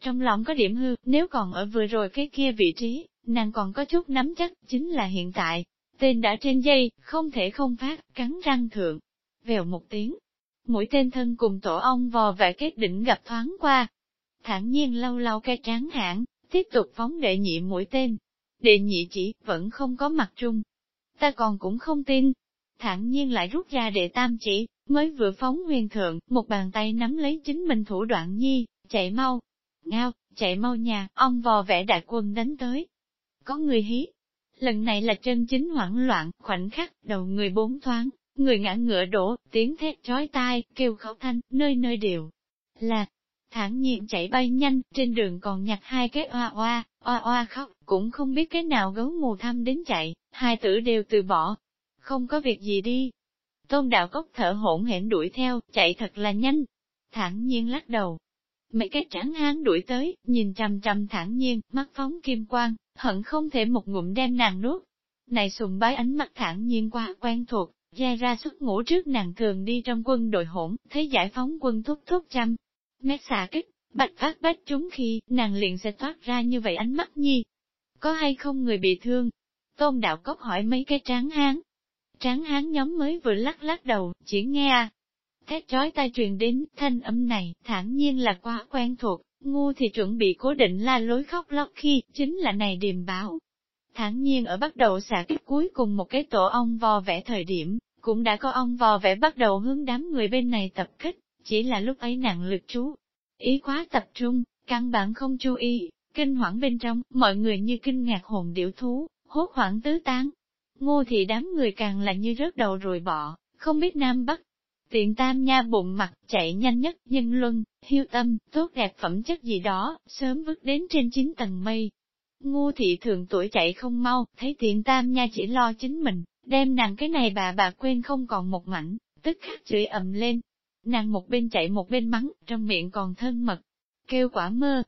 Trong lòng có điểm hư, nếu còn ở vừa rồi cái kia vị trí, nàng còn có chút nắm chắc, chính là hiện tại. Tên đã trên dây, không thể không phát, cắn răng thượng, vèo một tiếng. Mũi tên thân cùng tổ ong vò vẽ kết đỉnh gặp thoáng qua. thản nhiên lau lau cái tráng hãng, tiếp tục phóng đệ nhị mũi tên. Đệ nhị chỉ, vẫn không có mặt trung. Ta còn cũng không tin. Thản nhiên lại rút ra đệ tam chỉ, mới vừa phóng huyền thượng, một bàn tay nắm lấy chính mình thủ đoạn nhi, chạy mau. Ngao, chạy mau nhà, ông vò vẽ đại quân đánh tới. Có người hí. Lần này là chân chính hoảng loạn, khoảnh khắc, đầu người bốn thoáng, người ngã ngựa đổ, tiếng thét trói tai, kêu khẩu thanh, nơi nơi đều. Là, thản nhiên chạy bay nhanh, trên đường còn nhặt hai cái oa oa, oa oa khóc, cũng không biết cái nào gấu mù thăm đến chạy, hai tử đều từ bỏ. Không có việc gì đi. Tôn đạo cốc thở hỗn hển đuổi theo, chạy thật là nhanh. Thản nhiên lắc đầu. Mấy cái tráng hán đuổi tới, nhìn trầm trầm thản nhiên, mắt phóng kim quang, hận không thể một ngụm đem nàng nuốt. Này sùng bái ánh mắt thản nhiên qua quen thuộc, gia ra xuất ngủ trước nàng thường đi trong quân đội hỗn, thấy giải phóng quân thúc thúc chăm mét xạ kích, bạch phát bách chúng khi, nàng liền sẽ thoát ra như vậy ánh mắt nhi. Có hay không người bị thương? Tôn đạo cốc hỏi mấy cái tráng hán. Tráng hán nhóm mới vừa lắc lắc đầu, chỉ nghe à. Thét chói tai truyền đến, thanh âm này, thản nhiên là quá quen thuộc, ngu thì chuẩn bị cố định la lối khóc lóc khi, chính là này điềm báo. Thản nhiên ở bắt đầu xả kích cuối cùng một cái tổ ong vò vẽ thời điểm, cũng đã có ong vò vẽ bắt đầu hướng đám người bên này tập kích, chỉ là lúc ấy nặng lực chú. Ý quá tập trung, căn bản không chú ý, kinh hoảng bên trong, mọi người như kinh ngạc hồn điểu thú, hốt hoảng tứ tán. Ngô Thị đám người càng là như rớt đầu rồi bỏ, không biết nam bắc. Tiện tam nha bụng mặt, chạy nhanh nhất, nhân luân, hiếu tâm, tốt đẹp phẩm chất gì đó, sớm vứt đến trên chín tầng mây. Ngô thị thường tuổi chạy không mau, thấy tiện tam nha chỉ lo chính mình, đem nàng cái này bà bà quên không còn một mảnh, tức khắc chửi ầm lên, Nàng một bên chạy một bên mắng, trong miệng còn thân mật, kêu quả mơ.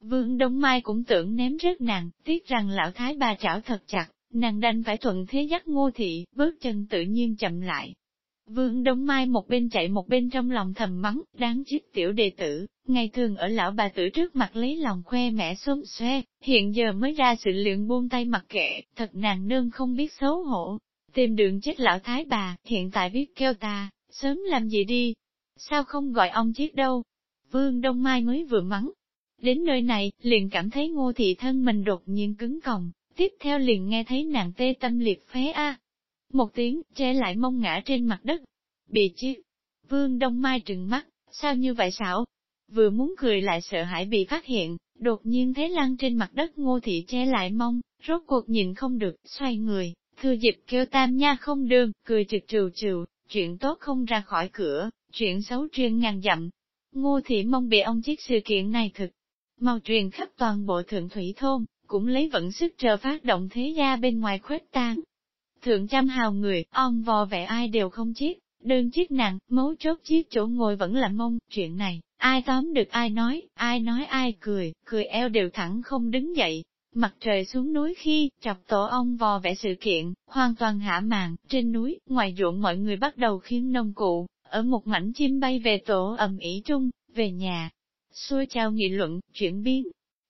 Vương Đông Mai cũng tưởng ném rớt nàng, tiếc rằng lão thái bà chảo thật chặt, nàng đành phải thuận thế dắt ngô thị, bước chân tự nhiên chậm lại. Vương Đông Mai một bên chạy một bên trong lòng thầm mắng, đáng chết tiểu đệ tử, ngày thường ở lão bà tử trước mặt lấy lòng khoe mẹ xôm xoe, hiện giờ mới ra sự lượng buông tay mặc kệ, thật nàng nương không biết xấu hổ. Tìm đường chết lão thái bà, hiện tại biết kêu ta, sớm làm gì đi, sao không gọi ông chiếc đâu? Vương Đông Mai mới vừa mắng. Đến nơi này, liền cảm thấy ngô thị thân mình đột nhiên cứng còng, tiếp theo liền nghe thấy nàng tê tâm liệt phế a. Một tiếng, che lại mông ngã trên mặt đất. Bị chứ. Vương Đông Mai trừng mắt, sao như vậy xảo? Vừa muốn cười lại sợ hãi bị phát hiện, đột nhiên thấy lăn trên mặt đất ngô thị che lại mông, rốt cuộc nhìn không được, xoay người, thư dịp kêu tam nha không đường, cười trực trừ trừ, chuyện tốt không ra khỏi cửa, chuyện xấu truyền ngàn dặm. Ngô thị mong bị ông chiếc sự kiện này thực, mau truyền khắp toàn bộ thượng thủy thôn, cũng lấy vận sức chờ phát động thế gia bên ngoài khuếch tán. Thượng trăm hào người, ông vò vẽ ai đều không chiếc, đơn chiếc nặng, mấu chốt chiếc chỗ ngồi vẫn là mông, chuyện này, ai tóm được ai nói, ai nói ai cười, cười eo đều thẳng không đứng dậy. Mặt trời xuống núi khi, chọc tổ ông vò vẽ sự kiện, hoàn toàn hạ màn, trên núi, ngoài ruộng mọi người bắt đầu khiến nông cụ, ở một mảnh chim bay về tổ ầm ĩ trung, về nhà, xua chào nghị luận, chuyển biến.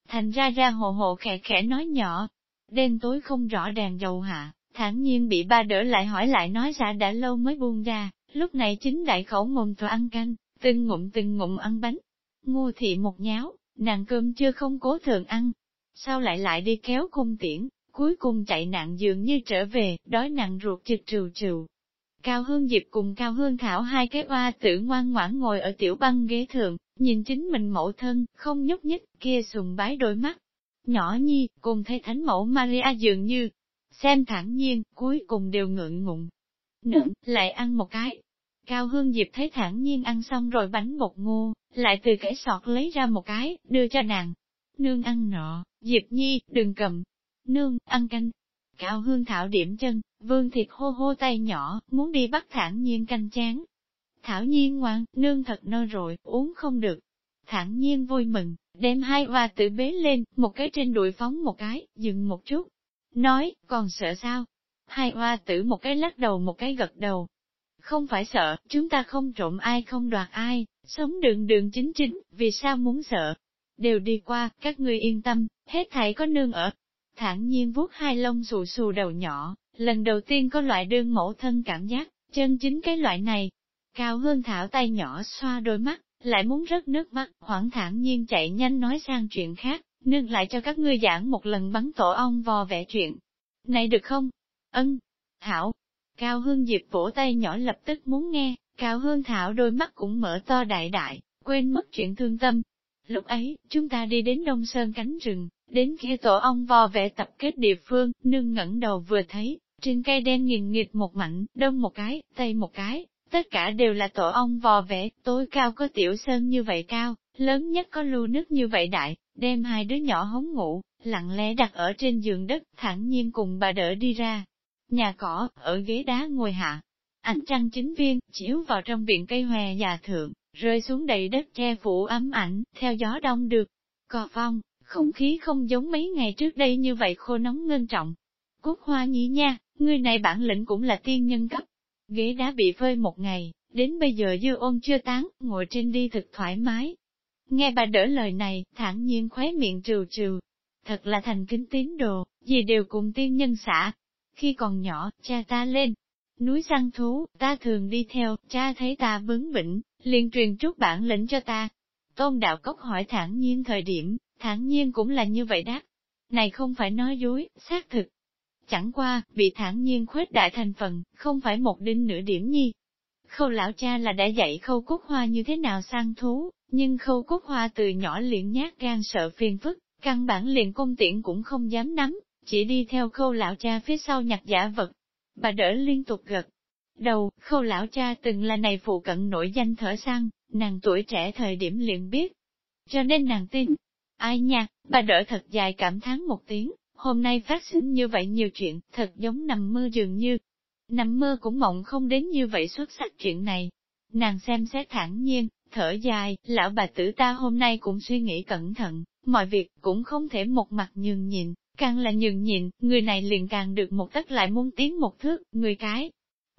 Thành ra ra hồ hồ khẽ khẽ nói nhỏ, đen tối không rõ đèn dầu hạ, thản nhiên bị ba đỡ lại hỏi lại nói ra đã lâu mới buông ra, lúc này chính đại khẩu mồm thò ăn canh, từng ngụm từng ngụm ăn bánh. Ngô thị một nháo, nàng cơm chưa không cố thường ăn, sao lại lại đi kéo cung tiễn, cuối cùng chạy nạn dường như trở về, đói nặng ruột chực trừ trừ, Cao Hương Diệp cùng Cao Hương Thảo hai cái oa tử ngoan ngoãn ngồi ở tiểu băng ghế thượng, nhìn chính mình mẫu thân, không nhúc nhích, kia sùng bái đôi mắt. Nhỏ nhi, cùng thấy thánh mẫu Maria dường như, xem thẳng nhiên, cuối cùng đều ngượng ngụng. Nửng, lại ăn một cái. Cao Hương Diệp thấy thẳng nhiên ăn xong rồi bánh bột ngô, lại từ cái sọt lấy ra một cái, đưa cho nàng. Nương ăn nọ, Diệp nhi, đừng cầm. Nương, ăn canh, Cao hương thảo điểm chân, vương thịt hô hô tay nhỏ, muốn đi bắt thản nhiên canh chán. Thảo nhiên ngoan, nương thật no rồi, uống không được. Thản nhiên vui mừng, đem hai hoa tự bế lên, một cái trên đùi phóng một cái, dừng một chút. Nói, còn sợ sao? Hai hoa tử một cái lắc đầu một cái gật đầu. Không phải sợ, chúng ta không trộm ai không đoạt ai, sống đường đường chính chính, vì sao muốn sợ? Đều đi qua, các ngươi yên tâm, hết thảy có nương ở, thản nhiên vuốt hai lông xù xù đầu nhỏ, lần đầu tiên có loại đương mẫu thân cảm giác, chân chính cái loại này. Cao Hương thảo tay nhỏ xoa đôi mắt, lại muốn rớt nước mắt, hoảng thản nhiên chạy nhanh nói sang chuyện khác, nương lại cho các ngươi giảng một lần bắn tổ ong vò vẽ chuyện. Này được không? Ân, Thảo. Cao Hương Diệp vỗ tay nhỏ lập tức muốn nghe, Cao Hương Thảo đôi mắt cũng mở to đại đại, quên mất chuyện thương tâm. Lúc ấy, chúng ta đi đến Đông Sơn cánh rừng, đến khi tổ ong vò vẽ tập kết địa phương, nương ngẩng đầu vừa thấy, trên cây đen nghiền nghịt một mảnh, đông một cái, tây một cái, tất cả đều là tổ ong vò vẽ, tối cao có tiểu sơn như vậy cao, lớn nhất có lưu nước như vậy đại, đem hai đứa nhỏ hống ngủ, lặng lẽ đặt ở trên giường đất, thẳng nhiên cùng bà đỡ đi ra. Nhà cỏ, ở ghế đá ngồi hạ, ánh trăng chính viên, chiếu vào trong biển cây hòe già thượng, rơi xuống đầy đất che phủ ấm ảnh, theo gió đông được. Cò phong, không khí không giống mấy ngày trước đây như vậy khô nóng ngân trọng. Cúc hoa nhí nha, người này bản lĩnh cũng là tiên nhân cấp. Ghế đá bị phơi một ngày, đến bây giờ dư ôn chưa tán, ngồi trên đi thật thoải mái. Nghe bà đỡ lời này, thản nhiên khóe miệng trừ trừ. Thật là thành kính tín đồ, gì đều cùng tiên nhân xã. Khi còn nhỏ, cha ta lên, núi săn thú, ta thường đi theo, cha thấy ta bướng bỉnh, liền truyền chút bản lĩnh cho ta. Tôn đạo cốc hỏi thản nhiên thời điểm, thản nhiên cũng là như vậy đáp. Này không phải nói dối, xác thực. Chẳng qua, bị thản nhiên khuếch đại thành phần, không phải một đinh nửa điểm nhi. Khâu lão cha là đã dạy khâu cúc hoa như thế nào sang thú, nhưng khâu cúc hoa từ nhỏ liền nhát gan sợ phiền phức, căn bản liền công tiện cũng không dám nắm, chỉ đi theo khâu lão cha phía sau nhặt giả vật. Bà đỡ liên tục gật. Đầu, khâu lão cha từng là này phụ cận nổi danh thở sang nàng tuổi trẻ thời điểm liền biết. Cho nên nàng tin, Ai nha, bà đỡ thật dài cảm thán một tiếng, hôm nay phát sinh như vậy nhiều chuyện, thật giống nằm mơ dường như. Nằm mơ cũng mộng không đến như vậy xuất sắc chuyện này. Nàng xem xét thẳng nhiên, thở dài, lão bà tử ta hôm nay cũng suy nghĩ cẩn thận, mọi việc cũng không thể một mặt nhường nhịn, càng là nhường nhịn, người này liền càng được một tất lại muốn tiến một thước, người cái.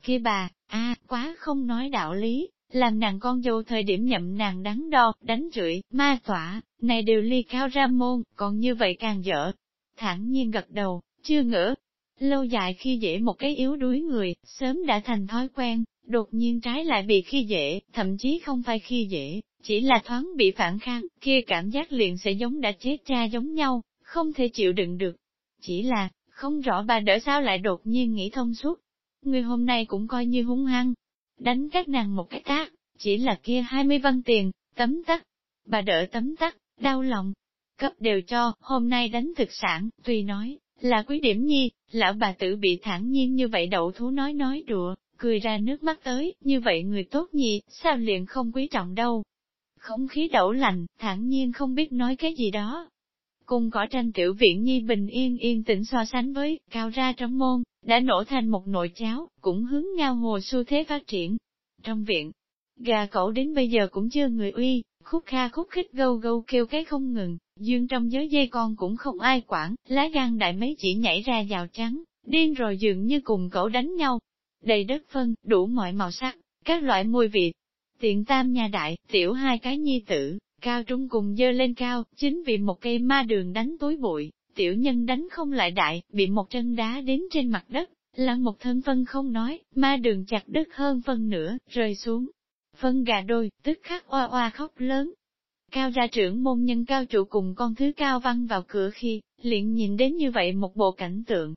Kia bà, a quá không nói đạo lý, làm nàng con dâu thời điểm nhậm nàng đắn đo, đánh rưỡi, ma tỏa, này đều ly cao ra môn, còn như vậy càng dở. Thẳng nhiên gật đầu, chưa ngỡ. Lâu dài khi dễ một cái yếu đuối người, sớm đã thành thói quen, đột nhiên trái lại bị khi dễ, thậm chí không phải khi dễ, chỉ là thoáng bị phản kháng, kia cảm giác liền sẽ giống đã chết cha giống nhau, không thể chịu đựng được. Chỉ là, không rõ bà đỡ sao lại đột nhiên nghĩ thông suốt. Người hôm nay cũng coi như hung hăng, đánh các nàng một cái tác, chỉ là kia 20 văn tiền, tấm tắc. Bà đỡ tấm tắc, đau lòng. Cấp đều cho, hôm nay đánh thực sản, tuy nói, là quý điểm nhi, lão bà tử bị thản nhiên như vậy đậu thú nói nói đùa, cười ra nước mắt tới, như vậy người tốt nhi, sao liền không quý trọng đâu. Không khí đậu lành, thản nhiên không biết nói cái gì đó cung cỏ tranh tiểu viện nhi bình yên yên tĩnh so sánh với, cao ra trong môn, đã nổ thành một nồi cháo, cũng hướng ngao hồ xu thế phát triển. Trong viện, gà cẩu đến bây giờ cũng chưa người uy, khúc kha khúc khích gâu gâu kêu cái không ngừng, dương trong giới dây con cũng không ai quản, lá gan đại mấy chỉ nhảy ra vào trắng, điên rồi dường như cùng cẩu đánh nhau. Đầy đất phân, đủ mọi màu sắc, các loại mùi vị. Tiện tam nhà đại, tiểu hai cái nhi tử, cao trung cùng dơ lên cao, chính vì một cây ma đường đánh túi bụi, tiểu nhân đánh không lại đại, bị một chân đá đến trên mặt đất, lăn một thân phân không nói, ma đường chặt đất hơn phân nửa, rơi xuống. Phân gà đôi, tức khắc oa oa khóc lớn. Cao ra trưởng môn nhân cao trụ cùng con thứ cao văn vào cửa khi, liền nhìn đến như vậy một bộ cảnh tượng.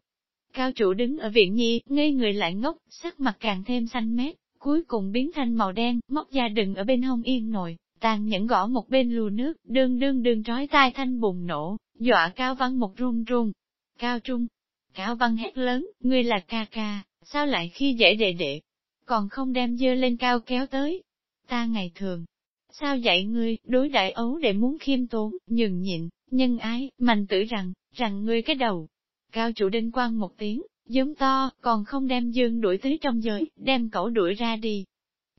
Cao trụ đứng ở viện nhi, ngây người lại ngốc, sắc mặt càng thêm xanh mét, cuối cùng biến thành màu đen, móc da đừng ở bên hông yên nội tàn nhẫn gõ một bên lù nước, đương đương đương trói tai thanh bùng nổ, dọa Cao Văn một run run. Cao Trung, Cao Văn hét lớn, ngươi là ca ca, sao lại khi dễ đệ đệ, còn không đem dơ lên cao kéo tới. Ta ngày thường, sao dạy ngươi, đối đại ấu để muốn khiêm tốn, nhường nhịn, nhân ái, mạnh tử rằng, rằng ngươi cái đầu. Cao chủ đinh quang một tiếng, giống to, còn không đem dương đuổi tới trong giới, đem cậu đuổi ra đi.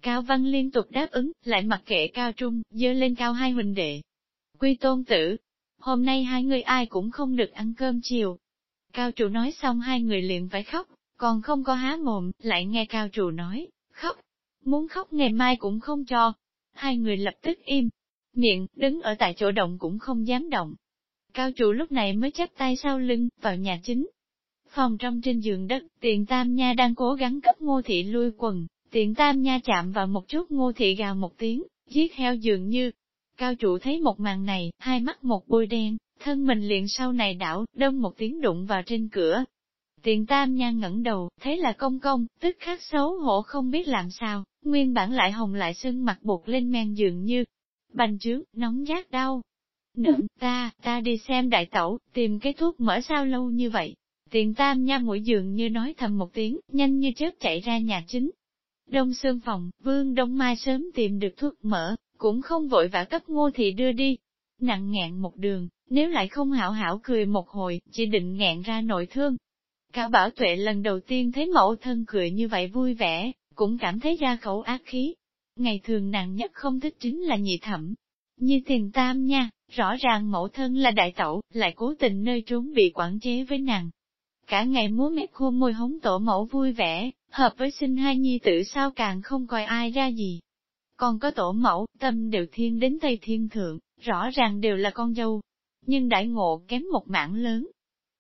Cao Văn liên tục đáp ứng, lại mặc kệ Cao Trung, dơ lên Cao hai huynh đệ. Quy tôn tử, hôm nay hai người ai cũng không được ăn cơm chiều. Cao trụ nói xong hai người liền phải khóc, còn không có há mồm, lại nghe cao trụ nói, khóc, muốn khóc ngày mai cũng không cho. Hai người lập tức im, miệng, đứng ở tại chỗ động cũng không dám động. Cao trụ lúc này mới chắp tay sau lưng, vào nhà chính. Phòng trong trên giường đất, tiền tam nha đang cố gắng cấp ngô thị lui quần, tiền tam nha chạm vào một chút ngô thị gào một tiếng, giết heo dường như. Cao chủ thấy một màn này, hai mắt một bôi đen, thân mình liền sau này đảo, đông một tiếng đụng vào trên cửa. Tiền tam nha ngẩng đầu, thấy là công công, tức khắc xấu hổ không biết làm sao, nguyên bản lại hồng lại sưng mặt bột lên men dường như, bành trướng, nóng giác đau. Nượng, ta, ta đi xem đại tẩu, tìm cái thuốc mở sao lâu như vậy. Tiền tam nha mũi dường như nói thầm một tiếng, nhanh như chớp chạy ra nhà chính. Đông xương phòng, vương đông mai sớm tìm được thuốc mở, cũng không vội vã cấp ngô thị đưa đi. Nặng ngẹn một đường, nếu lại không hảo hảo cười một hồi, chỉ định ngẹn ra nội thương. Cả bảo tuệ lần đầu tiên thấy mẫu thân cười như vậy vui vẻ, cũng cảm thấy ra khẩu ác khí. Ngày thường nàng nhất không thích chính là nhị thẩm. Như tiền tam nha, rõ ràng mẫu thân là đại tẩu, lại cố tình nơi trốn bị quản chế với nàng. Cả ngày múa mép khô môi hống tổ mẫu vui vẻ, hợp với sinh hai nhi tử sao càng không coi ai ra gì. Còn có tổ mẫu, tâm đều thiên đến Tây Thiên Thượng, rõ ràng đều là con dâu. Nhưng đại ngộ kém một mảng lớn.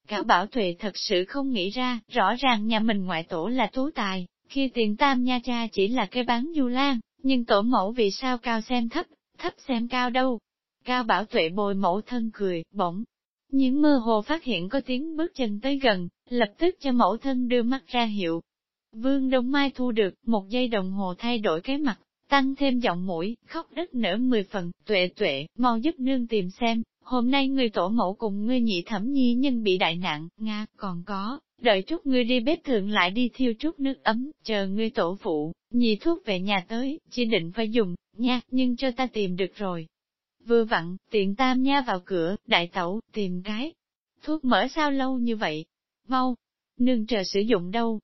Cả bảo tuệ thật sự không nghĩ ra, rõ ràng nhà mình ngoại tổ là tú tài, khi tiền tam nha cha chỉ là cái bán du lan, nhưng tổ mẫu vì sao cao xem thấp, thấp xem cao đâu. Cao bảo tuệ bồi mẫu thân cười, bỗng. Những mơ hồ phát hiện có tiếng bước chân tới gần, lập tức cho mẫu thân đưa mắt ra hiệu. Vương Đông Mai thu được, một giây đồng hồ thay đổi cái mặt, tăng thêm giọng mũi, khóc đất nở mười phần, tuệ tuệ, mau giúp nương tìm xem, hôm nay người tổ mẫu cùng ngươi nhị thẩm nhi nhân bị đại nạn, Nga, còn có, đợi chút ngươi đi bếp thượng lại đi thiêu chút nước ấm, chờ ngươi tổ phụ, nhị thuốc về nhà tới, chỉ định phải dùng, nha, nhưng cho ta tìm được rồi. Vừa vặn, tiện tam nha vào cửa, đại tẩu, tìm cái. Thuốc mở sao lâu như vậy? Mau, nương chờ sử dụng đâu?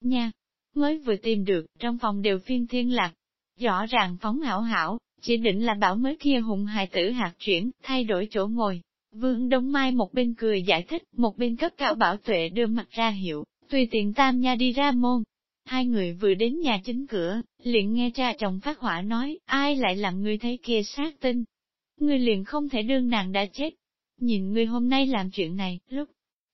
Nha, mới vừa tìm được, trong phòng đều phiên thiên lạc. Rõ ràng phóng hảo hảo, chỉ định là bảo mới kia hùng hài tử hạt chuyển, thay đổi chỗ ngồi. Vương Đông Mai một bên cười giải thích, một bên cấp cao bảo tuệ đưa mặt ra hiệu, tùy tiện tam nha đi ra môn. Hai người vừa đến nhà chính cửa, liền nghe cha chồng phát hỏa nói, ai lại làm người thấy kia sát tinh. Ngươi liền không thể đương nàng đã chết. Nhìn ngươi hôm nay làm chuyện này, lúc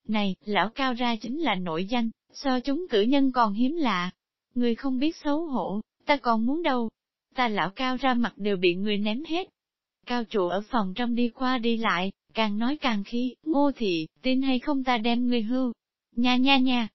này, lão cao ra chính là nổi danh, so chúng cử nhân còn hiếm lạ. Ngươi không biết xấu hổ, ta còn muốn đâu. Ta lão cao ra mặt đều bị người ném hết. Cao trụ ở phòng trong đi qua đi lại, càng nói càng khí, ngô thị, tin hay không ta đem ngươi hưu. Nha nha nha.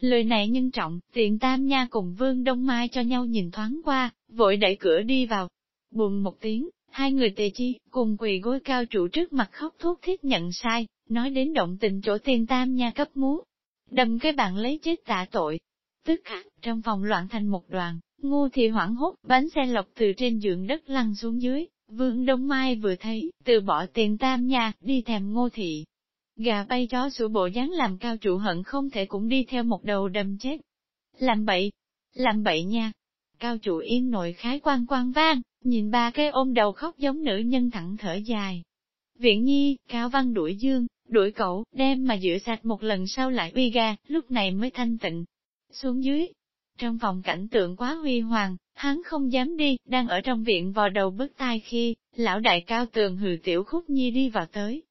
Lời này nhân trọng, tiện tam nha cùng vương đông mai cho nhau nhìn thoáng qua, vội đẩy cửa đi vào. Buồn một tiếng, hai người tề chi, cùng quỳ gối cao trụ trước mặt khóc thuốc thiết nhận sai, nói đến động tình chỗ tiền tam nha cấp muốn. Đâm cái bạn lấy chết tạ tội. Tức khắc, trong phòng loạn thành một đoàn, ngu thì hoảng hốt, bánh xe lọc từ trên giường đất lăn xuống dưới, Vương Đông Mai vừa thấy, từ bỏ tiền tam nha, đi thèm ngô thị. Gà bay chó sủa bộ dáng làm cao trụ hận không thể cũng đi theo một đầu đâm chết. Làm bậy, làm bậy nha. Cao trụ yên nội khái quan quan vang, nhìn ba cái ôm đầu khóc giống nữ nhân thẳng thở dài. Viện nhi, cao văn đuổi dương, đuổi cậu, đem mà dựa sạch một lần sau lại uy ga, lúc này mới thanh tịnh. Xuống dưới, trong phòng cảnh tượng quá huy hoàng, hắn không dám đi, đang ở trong viện vò đầu bứt tai khi, lão đại cao tường hừ tiểu khúc nhi đi vào tới.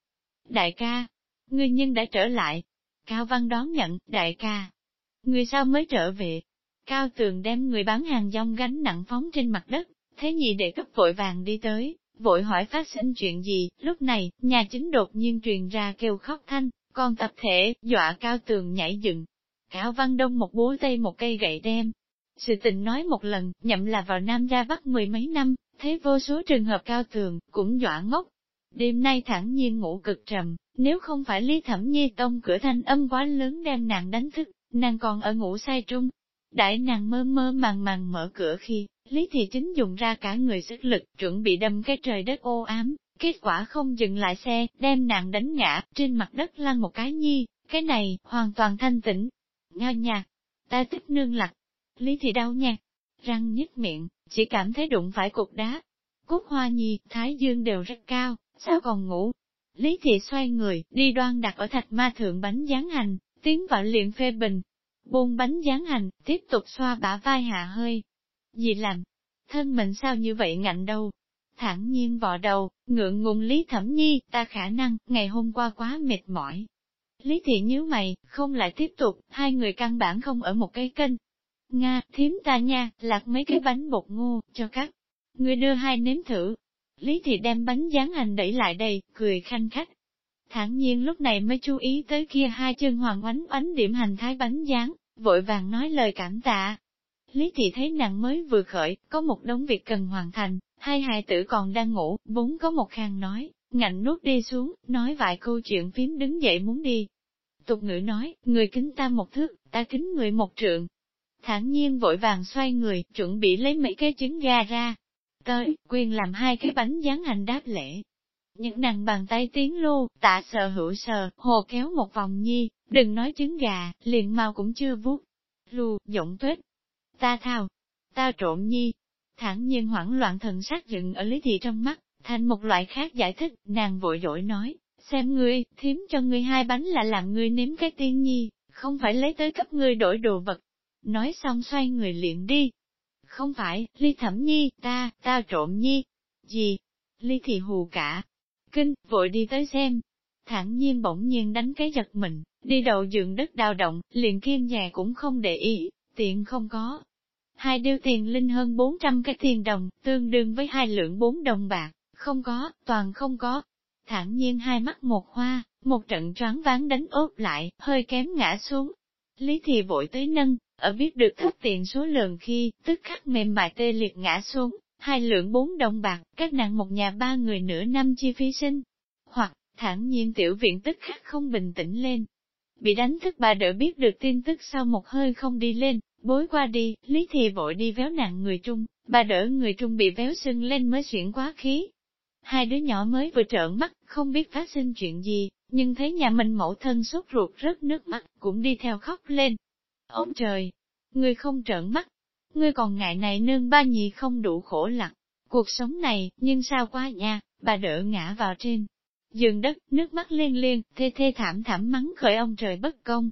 Đại ca, ngươi nhân đã trở lại. Cao văn đón nhận, đại ca. Người sao mới trở về? Cao tường đem người bán hàng rong gánh nặng phóng trên mặt đất, thế nhị đệ cấp vội vàng đi tới, vội hỏi phát sinh chuyện gì, lúc này, nhà chính đột nhiên truyền ra kêu khóc thanh, còn tập thể, dọa cao tường nhảy dựng, Cao Văn Đông một búa tay một cây gậy đem. Sự tình nói một lần, nhậm là vào Nam ra bắt mười mấy năm, thế vô số trường hợp cao tường, cũng dọa ngốc. Đêm nay thẳng nhiên ngủ cực trầm, nếu không phải Lý Thẩm Nhi tông cửa thanh âm quá lớn đem nàng đánh thức, nàng còn ở ngủ say trung. Đại nàng mơ mơ màng màng mở cửa khi, Lý Thị Chính dùng ra cả người sức lực, chuẩn bị đâm cái trời đất ô ám, kết quả không dừng lại xe, đem nàng đánh ngã, trên mặt đất lăn một cái nhi, cái này, hoàn toàn thanh tĩnh, Nga nhạc ta thích nương lặc Lý thị đau nha, răng nhếch miệng, chỉ cảm thấy đụng phải cục đá. Cúc hoa nhi, thái dương đều rất cao, sao còn ngủ? Lý thị xoay người, đi đoan đặt ở thạch ma thượng bánh gián hành, tiến vào liền phê bình. Buông bánh dán hành, tiếp tục xoa bả vai hạ hơi. Gì làm? Thân mình sao như vậy ngạnh đâu? Thẳng nhiên vò đầu, ngượng ngùng Lý Thẩm Nhi, ta khả năng, ngày hôm qua quá mệt mỏi, Lý thị nhíu mày, không lại tiếp tục, hai người căn bản không ở một cái kênh. Nga, thím ta nha, lạc mấy cái bánh bột ngô, cho các Ngươi đưa hai nếm thử. Lý thị đem bánh dán hành đẩy lại đây, cười khanh khách thản nhiên lúc này mới chú ý tới kia hai chân hoàng oánh oánh điểm hành thái bánh dáng, vội vàng nói lời cảm tạ. Lý thị thấy nàng mới vừa khởi, có một đống việc cần hoàn thành, hai hài tử còn đang ngủ, vốn có một khang nói, ngạnh nuốt đi xuống, nói vài câu chuyện phím đứng dậy muốn đi. Tục ngữ nói, người kính ta một thước, ta kính người một trượng. Thản nhiên vội vàng xoay người, chuẩn bị lấy mấy cái trứng gà ra. Tới, quyền làm hai cái bánh dán hành đáp lễ. Những nàng bàn tay tiến lô, tạ sờ hữu sờ, hồ kéo một vòng nhi, đừng nói trứng gà, liền mau cũng chưa vuốt. Lù, giọng tuyết. Ta thao, ta trộm nhi. Thẳng nhiên hoảng loạn thần sắc dựng ở lý thị trong mắt, thành một loại khác giải thích, nàng vội dỗi nói, xem ngươi, thiếm cho ngươi hai bánh là làm ngươi nếm cái tiên nhi, không phải lấy tới cấp ngươi đổi đồ vật. Nói xong xoay người liền đi. Không phải, ly thẩm nhi, ta, ta trộm nhi. Gì? Ly thị hù cả. Kinh, vội đi tới xem. Thẳng nhiên bỗng nhiên đánh cái giật mình, đi đầu giường đất đào động, liền kiên nhà cũng không để ý, tiện không có. Hai điêu tiền linh hơn 400 cái tiền đồng, tương đương với hai lượng bốn đồng bạc, không có, toàn không có. Thẳng nhiên hai mắt một hoa, một trận choáng ván đánh ốp lại, hơi kém ngã xuống. Lý thì vội tới nâng, ở biết được thất tiền số lượng khi, tức khắc mềm mại tê liệt ngã xuống, hai lượng bốn đồng bạc, các nạn một nhà ba người nửa năm chi phí sinh. Hoặc, thản nhiên tiểu viện tức khắc không bình tĩnh lên. Bị đánh thức bà đỡ biết được tin tức sau một hơi không đi lên, bối qua đi, Lý Thì vội đi véo nặng người trung, bà đỡ người trung bị véo sưng lên mới xuyển quá khí, Hai đứa nhỏ mới vừa trợn mắt, không biết phát sinh chuyện gì, nhưng thấy nhà mình mẫu thân sốt ruột rớt nước mắt, cũng đi theo khóc lên. Ông trời! người không trợn mắt, ngươi còn ngại này nương ba nhị không đủ khổ lặng. Cuộc sống này, nhưng sao quá nha, bà đỡ ngã vào trên. Giường đất, nước mắt liên liên, thê thê thảm thảm mắng khởi ông trời bất công.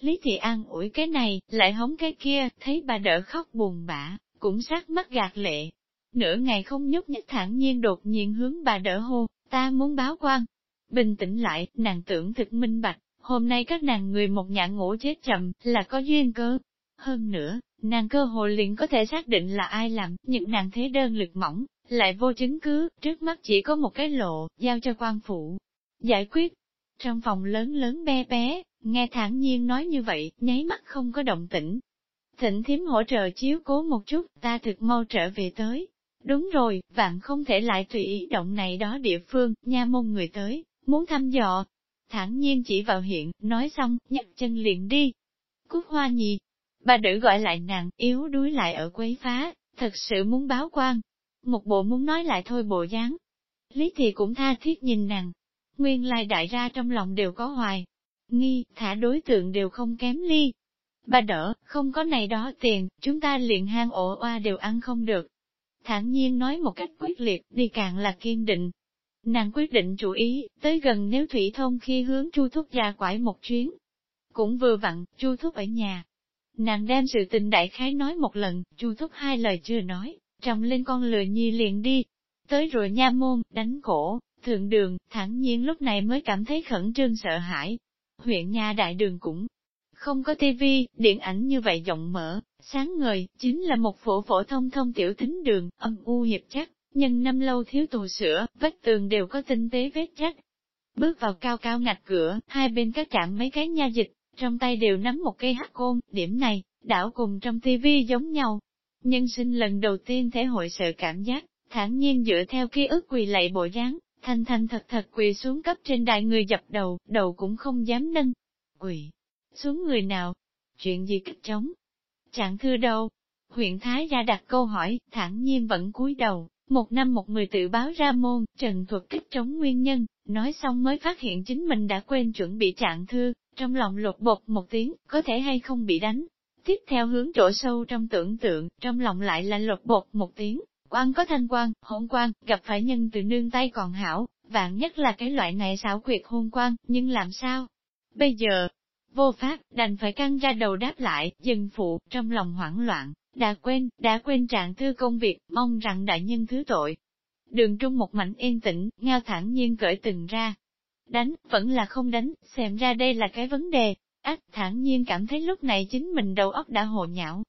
Lý Thị An ủi cái này, lại hống cái kia, thấy bà đỡ khóc buồn bã, cũng sát mắt gạt lệ, Nửa ngày không nhúc nhích thẳng nhiên đột nhiên hướng bà đỡ hô, ta muốn báo quan. Bình tĩnh lại, nàng tưởng thực minh bạch, hôm nay các nàng người một nhà ngủ chết chậm, là có duyên cơ. Hơn nữa, nàng cơ hội liền có thể xác định là ai làm, những nàng thế đơn lực mỏng, lại vô chứng cứ, trước mắt chỉ có một cái lộ, giao cho quan phụ. Giải quyết. Trong phòng lớn lớn bé bé, nghe thản nhiên nói như vậy, nháy mắt không có động tĩnh. Thịnh thiếm hỗ trợ chiếu cố một chút, ta thực mau trở về tới. Đúng rồi, vạn không thể lại tùy ý động này đó địa phương, nha môn người tới, muốn thăm dò. Thẳng nhiên chỉ vào hiện, nói xong, nhặt chân liền đi. Cúc hoa nhì, bà nữ gọi lại nàng, yếu đuối lại ở quấy phá, thật sự muốn báo quan. Một bộ muốn nói lại thôi bộ dáng. Lý thì cũng tha thiết nhìn nàng. Nguyên lai đại ra trong lòng đều có hoài. Nghi, thả đối tượng đều không kém ly. Bà đỡ, không có này đó tiền, chúng ta liền hang ổ oa đều ăn không được, thản nhiên nói một cách quyết liệt, đi càng là kiên định. Nàng quyết định chủ ý, tới gần nếu thủy thông khi hướng chu thúc ra quải một chuyến. Cũng vừa vặn, chu thúc ở nhà. Nàng đem sự tình đại khái nói một lần, chu thúc hai lời chưa nói, trọng lên con lừa nhi liền đi. Tới rồi nha môn, đánh cổ, thượng đường, thẳng nhiên lúc này mới cảm thấy khẩn trương sợ hãi. Huyện nhà đại đường cũng không có tivi, điện ảnh như vậy rộng mở, sáng ngời, chính là một phổ phổ thông thông tiểu thính đường, âm u hiệp chắc, nhân năm lâu thiếu tù sữa, vách tường đều có tinh tế vết chắc. Bước vào cao cao ngạch cửa, hai bên các chạm mấy cái nha dịch, trong tay đều nắm một cây hát côn, điểm này, đảo cùng trong tivi giống nhau. Nhân sinh lần đầu tiên thể hội sợ cảm giác, thản nhiên dựa theo ký ức quỳ lạy bộ dáng, thanh thanh thật thật quỳ xuống cấp trên đại người dập đầu, đầu cũng không dám nâng. Quỳ, xuống người nào? Chuyện gì kích chống? Chẳng thư đâu. Huyện Thái gia đặt câu hỏi, thản nhiên vẫn cúi đầu, một năm một người tự báo ra môn, trần thuật kích trống nguyên nhân, nói xong mới phát hiện chính mình đã quên chuẩn bị trạng thư, trong lòng lột bột một tiếng, có thể hay không bị đánh. Tiếp theo hướng chỗ sâu trong tưởng tượng, trong lòng lại là lột bột một tiếng, quan có thanh quan, hôn quan, gặp phải nhân từ nương tay còn hảo, vạn nhất là cái loại này xảo quyệt hôn quan, nhưng làm sao? Bây giờ, Vô pháp, đành phải căng ra đầu đáp lại, dừng phụ, trong lòng hoảng loạn, đã quên, đã quên trạng thư công việc, mong rằng đại nhân thứ tội. Đường trung một mảnh yên tĩnh, ngao thẳng nhiên cởi từng ra. Đánh, vẫn là không đánh, xem ra đây là cái vấn đề. Ách thản nhiên cảm thấy lúc này chính mình đầu óc đã hồ nhão.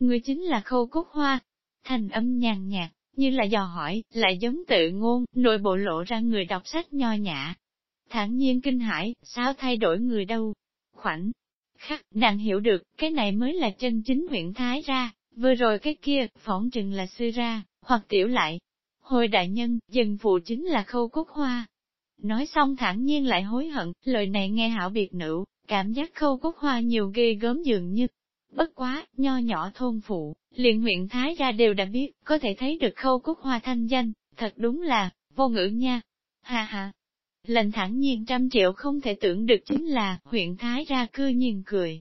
Người chính là khâu cốt hoa. Thành âm nhàn nhạt, như là dò hỏi, lại giống tự ngôn, nội bộ lộ ra người đọc sách nho nhã. thản nhiên kinh hãi, sao thay đổi người đâu? Khoảnh khắc, nàng hiểu được, cái này mới là chân chính huyện Thái ra, vừa rồi cái kia, phỏng chừng là sư ra, hoặc tiểu lại. Hồi đại nhân, dân phụ chính là khâu cốt hoa. Nói xong thản nhiên lại hối hận, lời này nghe hảo biệt nữ, cảm giác khâu cốt hoa nhiều ghê gớm dường như. Bất quá, nho nhỏ thôn phụ, liền huyện Thái ra đều đã biết, có thể thấy được khâu cốt hoa thanh danh, thật đúng là, vô ngữ nha. Ha ha, Lệnh thẳng nhiên trăm triệu không thể tưởng được chính là, huyện Thái ra cư nhiên cười.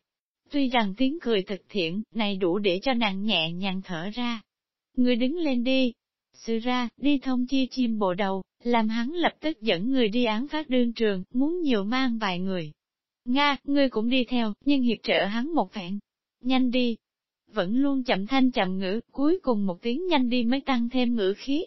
Tuy rằng tiếng cười thực thiện, này đủ để cho nàng nhẹ nhàng thở ra. Người đứng lên đi. Sư ra, đi thông chi chim bộ đầu, làm hắn lập tức dẫn người đi án phát đương trường, muốn nhiều mang vài người. Nga, ngươi cũng đi theo, nhưng hiệp trợ hắn một phẹn. Nhanh đi. Vẫn luôn chậm thanh chậm ngữ, cuối cùng một tiếng nhanh đi mới tăng thêm ngữ khí,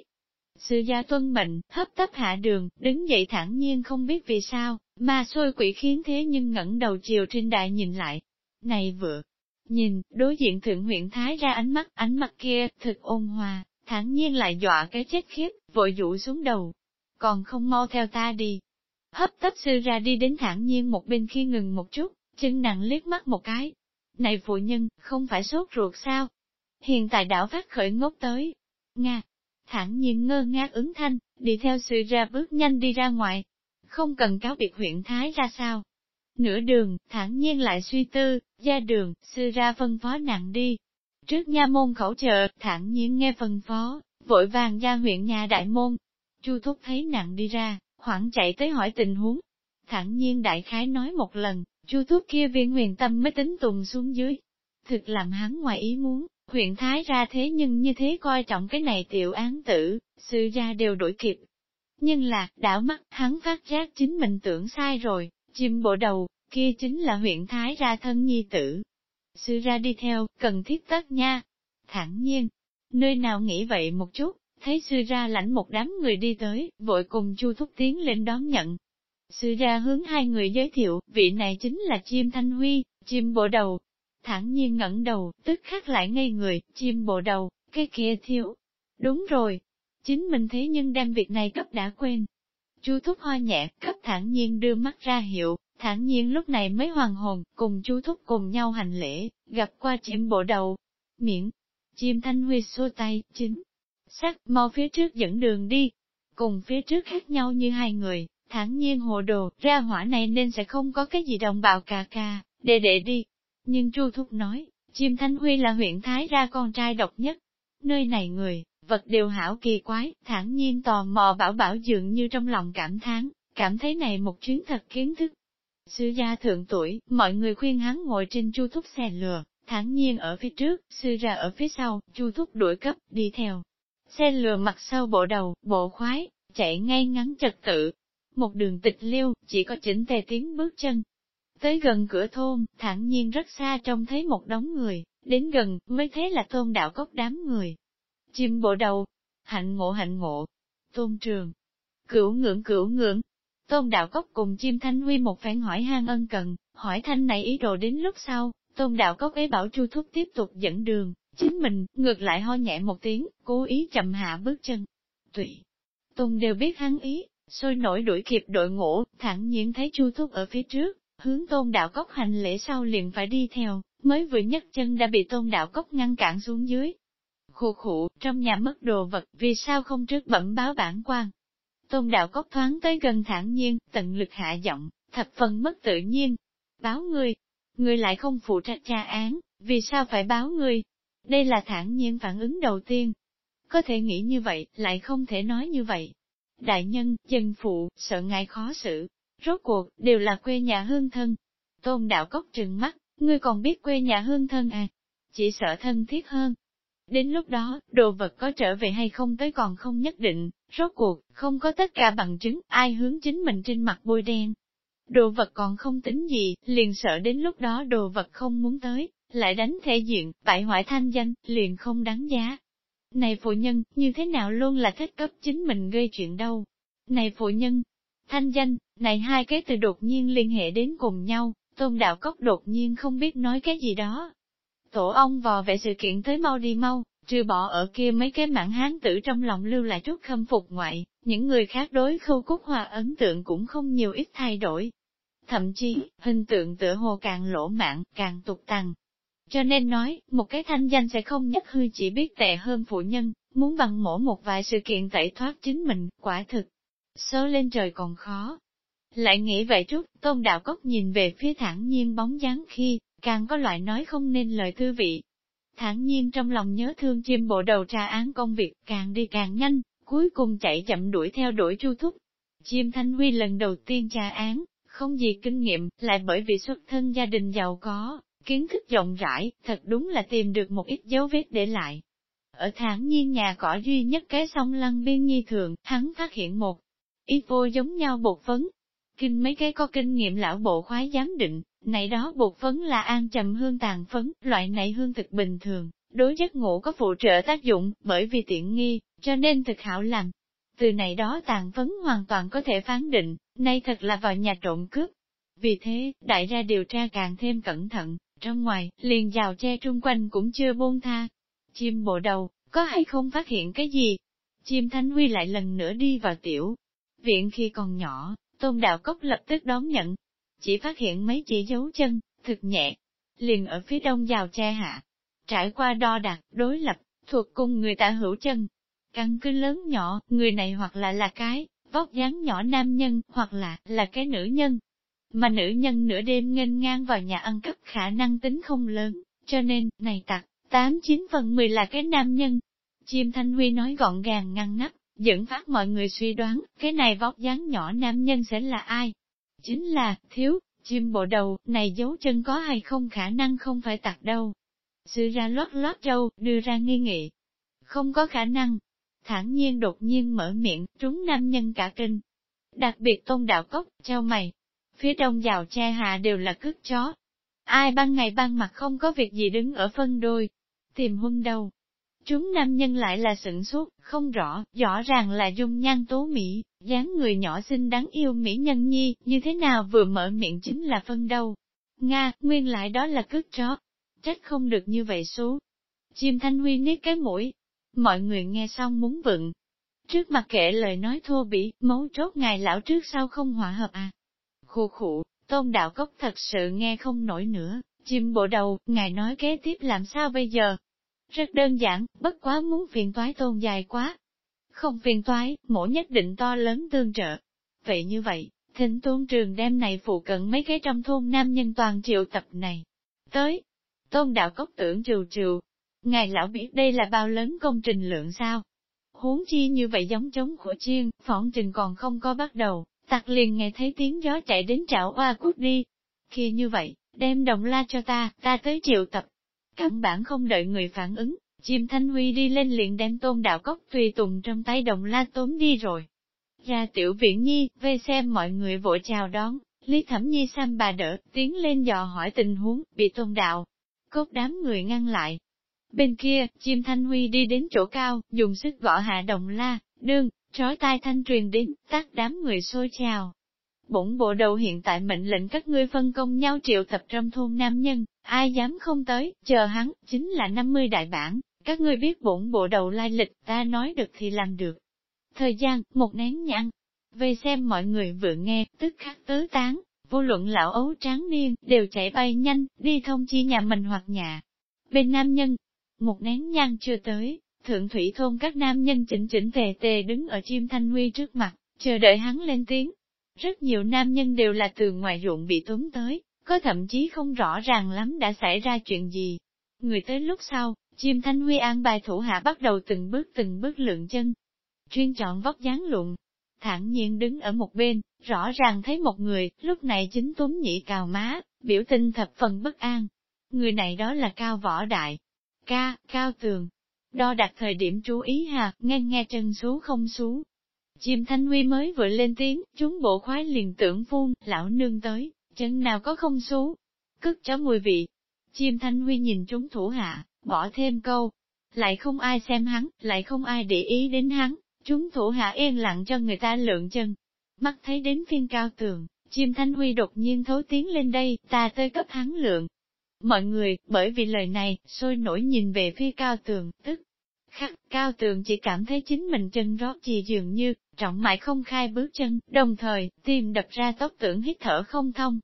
Sư gia tuân mệnh, hấp tấp hạ đường, đứng dậy thẳng nhiên không biết vì sao, mà xôi quỷ khiến thế nhưng ngẩng đầu chiều trên đại nhìn lại. Này vừa nhìn, đối diện thượng huyện Thái ra ánh mắt, ánh mắt kia, thật ôn hòa, thẳng nhiên lại dọa cái chết khiếp, vội dụ xuống đầu. Còn không mau theo ta đi. Hấp tấp sư ra đi đến thẳng nhiên một bên khi ngừng một chút, chân nặng liếc mắt một cái. Này phụ nhân, không phải sốt ruột sao? Hiện tại đảo phát khởi ngốc tới. Nga, thản nhiên ngơ ngác ứng thanh, đi theo sư ra bước nhanh đi ra ngoài. Không cần cáo biệt huyện Thái ra sao. Nửa đường, thẳng nhiên lại suy tư, ra đường, sư ra phân phó nặng đi. Trước nha môn khẩu chợ, thẳng nhiên nghe phân phó, vội vàng ra huyện nhà đại môn. Chu thúc thấy nặng đi ra, khoảng chạy tới hỏi tình huống. thẳng nhiên đại khái nói một lần, chu thúc kia viên huyền tâm mới tính tùng xuống dưới. Thực làm hắn ngoài ý muốn, Huyện Thái ra thế nhưng như thế coi trọng cái này tiểu án tử, sư gia đều đổi kịp. Nhưng là, đảo mắt, hắn phát giác chính mình tưởng sai rồi, chim bộ đầu, kia chính là huyện Thái ra thân nhi tử. Sư ra đi theo, cần thiết tất nha. Thẳng nhiên, nơi nào nghĩ vậy một chút, thấy sư ra lãnh một đám người đi tới, vội cùng chu thúc tiến lên đón nhận. Sư ra hướng hai người giới thiệu, vị này chính là chim thanh huy, chim bộ đầu, thẳng nhiên ngẩng đầu, tức khắc lại ngây người, chim bộ đầu, cái kia thiếu. Đúng rồi, chính mình thế nhưng đem việc này cấp đã quên. Chu thúc hoa nhẹ, cấp thản nhiên đưa mắt ra hiệu, thản nhiên lúc này mới hoàn hồn, cùng chu thúc cùng nhau hành lễ, gặp qua chim bộ đầu. Miệng, chim thanh huy xô tay, chính. Sắc, mau phía trước dẫn đường đi. Cùng phía trước khác nhau như hai người, thản nhiên hồ đồ, ra hỏa này nên sẽ không có cái gì đồng bào cà ca, để để đi, nhưng Chu Thúc nói, chim Thanh Huy là huyện Thái ra con trai độc nhất. Nơi này người, vật đều hảo kỳ quái, thản nhiên tò mò bảo bảo dường như trong lòng cảm thán, cảm thấy này một chuyến thật kiến thức. Sư gia thượng tuổi, mọi người khuyên hắn ngồi trên Chu Thúc xe lừa, thản nhiên ở phía trước, sư ra ở phía sau, Chu Thúc đuổi cấp, đi theo. Xe lừa mặt sau bộ đầu, bộ khoái, chạy ngay ngắn trật tự. Một đường tịch liêu, chỉ có chỉnh tề tiếng bước chân, Tới gần cửa thôn, thản nhiên rất xa trông thấy một đống người, đến gần, mới thấy là thôn đạo cốc đám người. Chim bộ đầu, hạnh ngộ hạnh ngộ, tôn trường, cửu ngưỡng cửu ngưỡng. Tôn đạo cốc cùng chim thanh huy một phen hỏi han ân cần, hỏi thanh này ý đồ đến lúc sau, tôn đạo cốc ấy bảo chu thúc tiếp tục dẫn đường, chính mình, ngược lại ho nhẹ một tiếng, cố ý chậm hạ bước chân. Tụy, tôn đều biết hắn ý, sôi nổi đuổi kịp đội ngũ, thẳng nhiên thấy chu thúc ở phía trước, hướng tôn đạo cốc hành lễ sau liền phải đi theo, mới vừa nhấc chân đã bị tôn đạo cốc ngăn cản xuống dưới. Khụ khụ, trong nhà mất đồ vật, vì sao không trước bẩm báo bản quan? Tôn đạo cốc thoáng tới gần thản nhiên, tận lực hạ giọng, thập phần mất tự nhiên. Báo ngươi, ngươi lại không phụ trách tra án, vì sao phải báo ngươi? Đây là thản nhiên phản ứng đầu tiên. Có thể nghĩ như vậy, lại không thể nói như vậy. Đại nhân, dân phụ, sợ ngài khó xử, Rốt cuộc, đều là quê nhà hương thân. Tôn đạo cốc trừng mắt, ngươi còn biết quê nhà hương thân à? Chỉ sợ thân thiết hơn. Đến lúc đó, đồ vật có trở về hay không tới còn không nhất định, rốt cuộc, không có tất cả bằng chứng, ai hướng chính mình trên mặt bôi đen. Đồ vật còn không tính gì, liền sợ đến lúc đó đồ vật không muốn tới, lại đánh thể diện, bại hoại thanh danh, liền không đáng giá. Này phụ nhân, như thế nào luôn là thích cấp chính mình gây chuyện đâu? Này phụ nhân, thanh danh, này hai cái từ đột nhiên liên hệ đến cùng nhau, tôn đạo cốc đột nhiên không biết nói cái gì đó. Tổ ông vò vẽ sự kiện tới mau đi mau, Trừ bỏ ở kia mấy cái mảng hán tử trong lòng lưu lại chút khâm phục ngoại, những người khác đối khâu cúc hoa ấn tượng cũng không nhiều ít thay đổi. Thậm chí, hình tượng tựa hồ càng lỗ mạng, càng tục tăng. Cho nên nói, một cái thanh danh sẽ không nhất hư chỉ biết tệ hơn phụ nhân, muốn bằng mổ một vài sự kiện tẩy thoát chính mình, quả thực. Sớ lên trời còn khó. Lại nghĩ vậy chút, tôn đạo cốc nhìn về phía thẳng nhiên bóng dáng khi, càng có loại nói không nên lời thư vị. Thẳng nhiên trong lòng nhớ thương chim bộ đầu tra án công việc, càng đi càng nhanh, cuối cùng chạy chậm đuổi theo đuổi chu thúc. Chim Thanh Huy lần đầu tiên tra án, không gì kinh nghiệm, lại bởi vì xuất thân gia đình giàu có, kiến thức rộng rãi, thật đúng là tìm được một ít dấu vết để lại. Ở thản nhiên nhà cỏ duy nhất cái sông lăng biên nhi thường, hắn phát hiện một ít vô giống nhau bột phấn. Kinh mấy cái có kinh nghiệm lão bộ khoái giám định, này đó bột phấn là an trầm hương tàn phấn, loại này hương thực bình thường, đối giấc ngủ có phụ trợ tác dụng, bởi vì tiện nghi, cho nên thực hảo làm. Từ này đó tàn phấn hoàn toàn có thể phán định, nay thật là vào nhà trộm cướp. Vì thế, đại gia điều tra càng thêm cẩn thận, trong ngoài, liền rào che trung quanh cũng chưa buông tha. Chim bộ đầu, có hay không phát hiện cái gì? Chim Thanh Huy lại lần nữa đi vào tiểu. Viện khi còn nhỏ, Tôn Đạo Cốc lập tức đón nhận. Chỉ phát hiện mấy chỉ dấu chân, thực nhẹ. Liền ở phía đông rào che hạ. Trải qua đo đạc, đối lập, thuộc cùng người ta hữu chân. Căn cứ lớn nhỏ, người này hoặc là là cái, vóc dáng nhỏ nam nhân, hoặc là, là cái nữ nhân, mà nữ nhân nửa đêm nghênh ngang vào nhà ăn cắp khả năng tính không lớn, cho nên, này tặc, tám chín phần mười là cái nam nhân. Chim Thanh Huy nói gọn gàng ngăn nắp, dẫn phát mọi người suy đoán, cái này vóc dáng nhỏ nam nhân sẽ là ai? Chính là, thiếu, chim bộ đầu, này dấu chân có hay không khả năng không phải tặc đâu. Sư ra lót lót trâu, đưa ra nghi nghị. Không có khả năng. Thẳng nhiên đột nhiên mở miệng, trúng nam nhân cả kinh. Đặc biệt tôn đạo cốc, trao mày, phía đông giàu che hạ đều là cướp chó. Ai ban ngày ban mặt không có việc gì đứng ở phân đôi, tìm huân đâu. Chúng nam nhân lại là sửng sốt, không rõ, rõ ràng là dung nhan tố mỹ, dáng người nhỏ xinh đáng yêu mỹ nhân nhi, như thế nào vừa mở miệng chính là phân đâu. Nga, nguyên lại đó là cướp chó. Trách không được như vậy số. Chim thanh huy nít cái mũi. Mọi người nghe xong muốn vựng. Trước mặt kệ lời nói thô bỉ, mấu chốt ngài lão trước sau không hòa hợp à. Khu khụ, tôn đạo cốc thật sự nghe không nổi nữa, chim bộ đầu, ngài nói kế tiếp làm sao bây giờ? Rất đơn giản, bất quá muốn phiền toái tôn dài quá. Không phiền toái, mổ nhất định to lớn tương trợ. Vậy như vậy, thỉnh tôn trường đem này phụ cận mấy cái trong thôn nam nhân toàn triệu tập này. Tới, tôn đạo cốc tưởng trừ trừ. Ngài lão biết đây là bao lớn công trình lượng sao? Huống chi như vậy giống chống của chiên, phỏng trình còn không có bắt đầu, Tặc liền nghe thấy tiếng gió chạy đến chảo oa cút đi. Khi như vậy, đem đồng la cho ta, ta tới triệu tập. Căn bản không đợi người phản ứng, chim thanh huy đi lên liền đem tôn đạo cốc tùy tùng trong tay đồng la tốn đi rồi. Ra tiểu viện nhi, về xem mọi người vội chào đón, Lý Thẩm Nhi xăm bà đỡ, tiến lên dò hỏi tình huống, bị tôn đạo. Cốt đám người ngăn lại. Bên kia, chim thanh huy đi đến chỗ cao, dùng sức gõ hạ đồng la, đương, Trói tai thanh truyền đến, tác đám người xôi chào. Bổn bộ đầu hiện tại mệnh lệnh các ngươi phân công nhau triệu tập trong thôn nam nhân, ai dám không tới, chờ hắn, chính là 50 đại bản, các ngươi biết bổn bộ đầu lai lịch, ta nói được thì làm được. Thời gian, một nén nhăn. Về xem mọi người vừa nghe, tức khắc tứ tán, vô luận lão ấu tráng niên, đều chạy bay nhanh, đi thông chi nhà mình hoặc nhà. Bên nam nhân, một nén nhang chưa tới, Thượng thủy thôn các nam nhân chỉnh chỉnh tề tề đứng ở chim thanh huy trước mặt, chờ đợi hắn lên tiếng. Rất nhiều nam nhân đều là từ ngoài ruộng bị tốn tới, có thậm chí không rõ ràng lắm đã xảy ra chuyện gì. Người tới lúc sau, chim thanh huy an bài thủ hạ bắt đầu từng bước từng bước lượng chân. Chuyên chọn vóc dáng luận, thản nhiên đứng ở một bên, rõ ràng thấy một người, lúc này chính túm nhị cào má, biểu tình thập phần bất an. Người này đó là Cao Võ Đại, ca, Cao Tường, Đo đặt thời điểm chú ý hà, nghe nghe chân xú không xuống. Chim Thanh Huy mới vừa lên tiếng, chúng bộ khoái liền tưởng phun, lão nương tới, chân nào có không xú, Cất chó mùi vị. Chim Thanh Huy nhìn chúng thủ hạ, bỏ thêm câu. Lại không ai xem hắn, lại không ai để ý đến hắn, chúng thủ hạ yên lặng cho người ta lượng chân. Mắt thấy đến phiên cao tường, chim Thanh Huy đột nhiên thấu tiếng lên đây, ta tới cấp hắn lượng, Mọi người, bởi vì lời này, sôi nổi nhìn về phía cao tường, tức Khắc, cao tường chỉ cảm thấy chính mình chân rót gì dường như, trọng mại không khai bước chân, đồng thời, tim đập ra tóc tưởng hít thở không thông.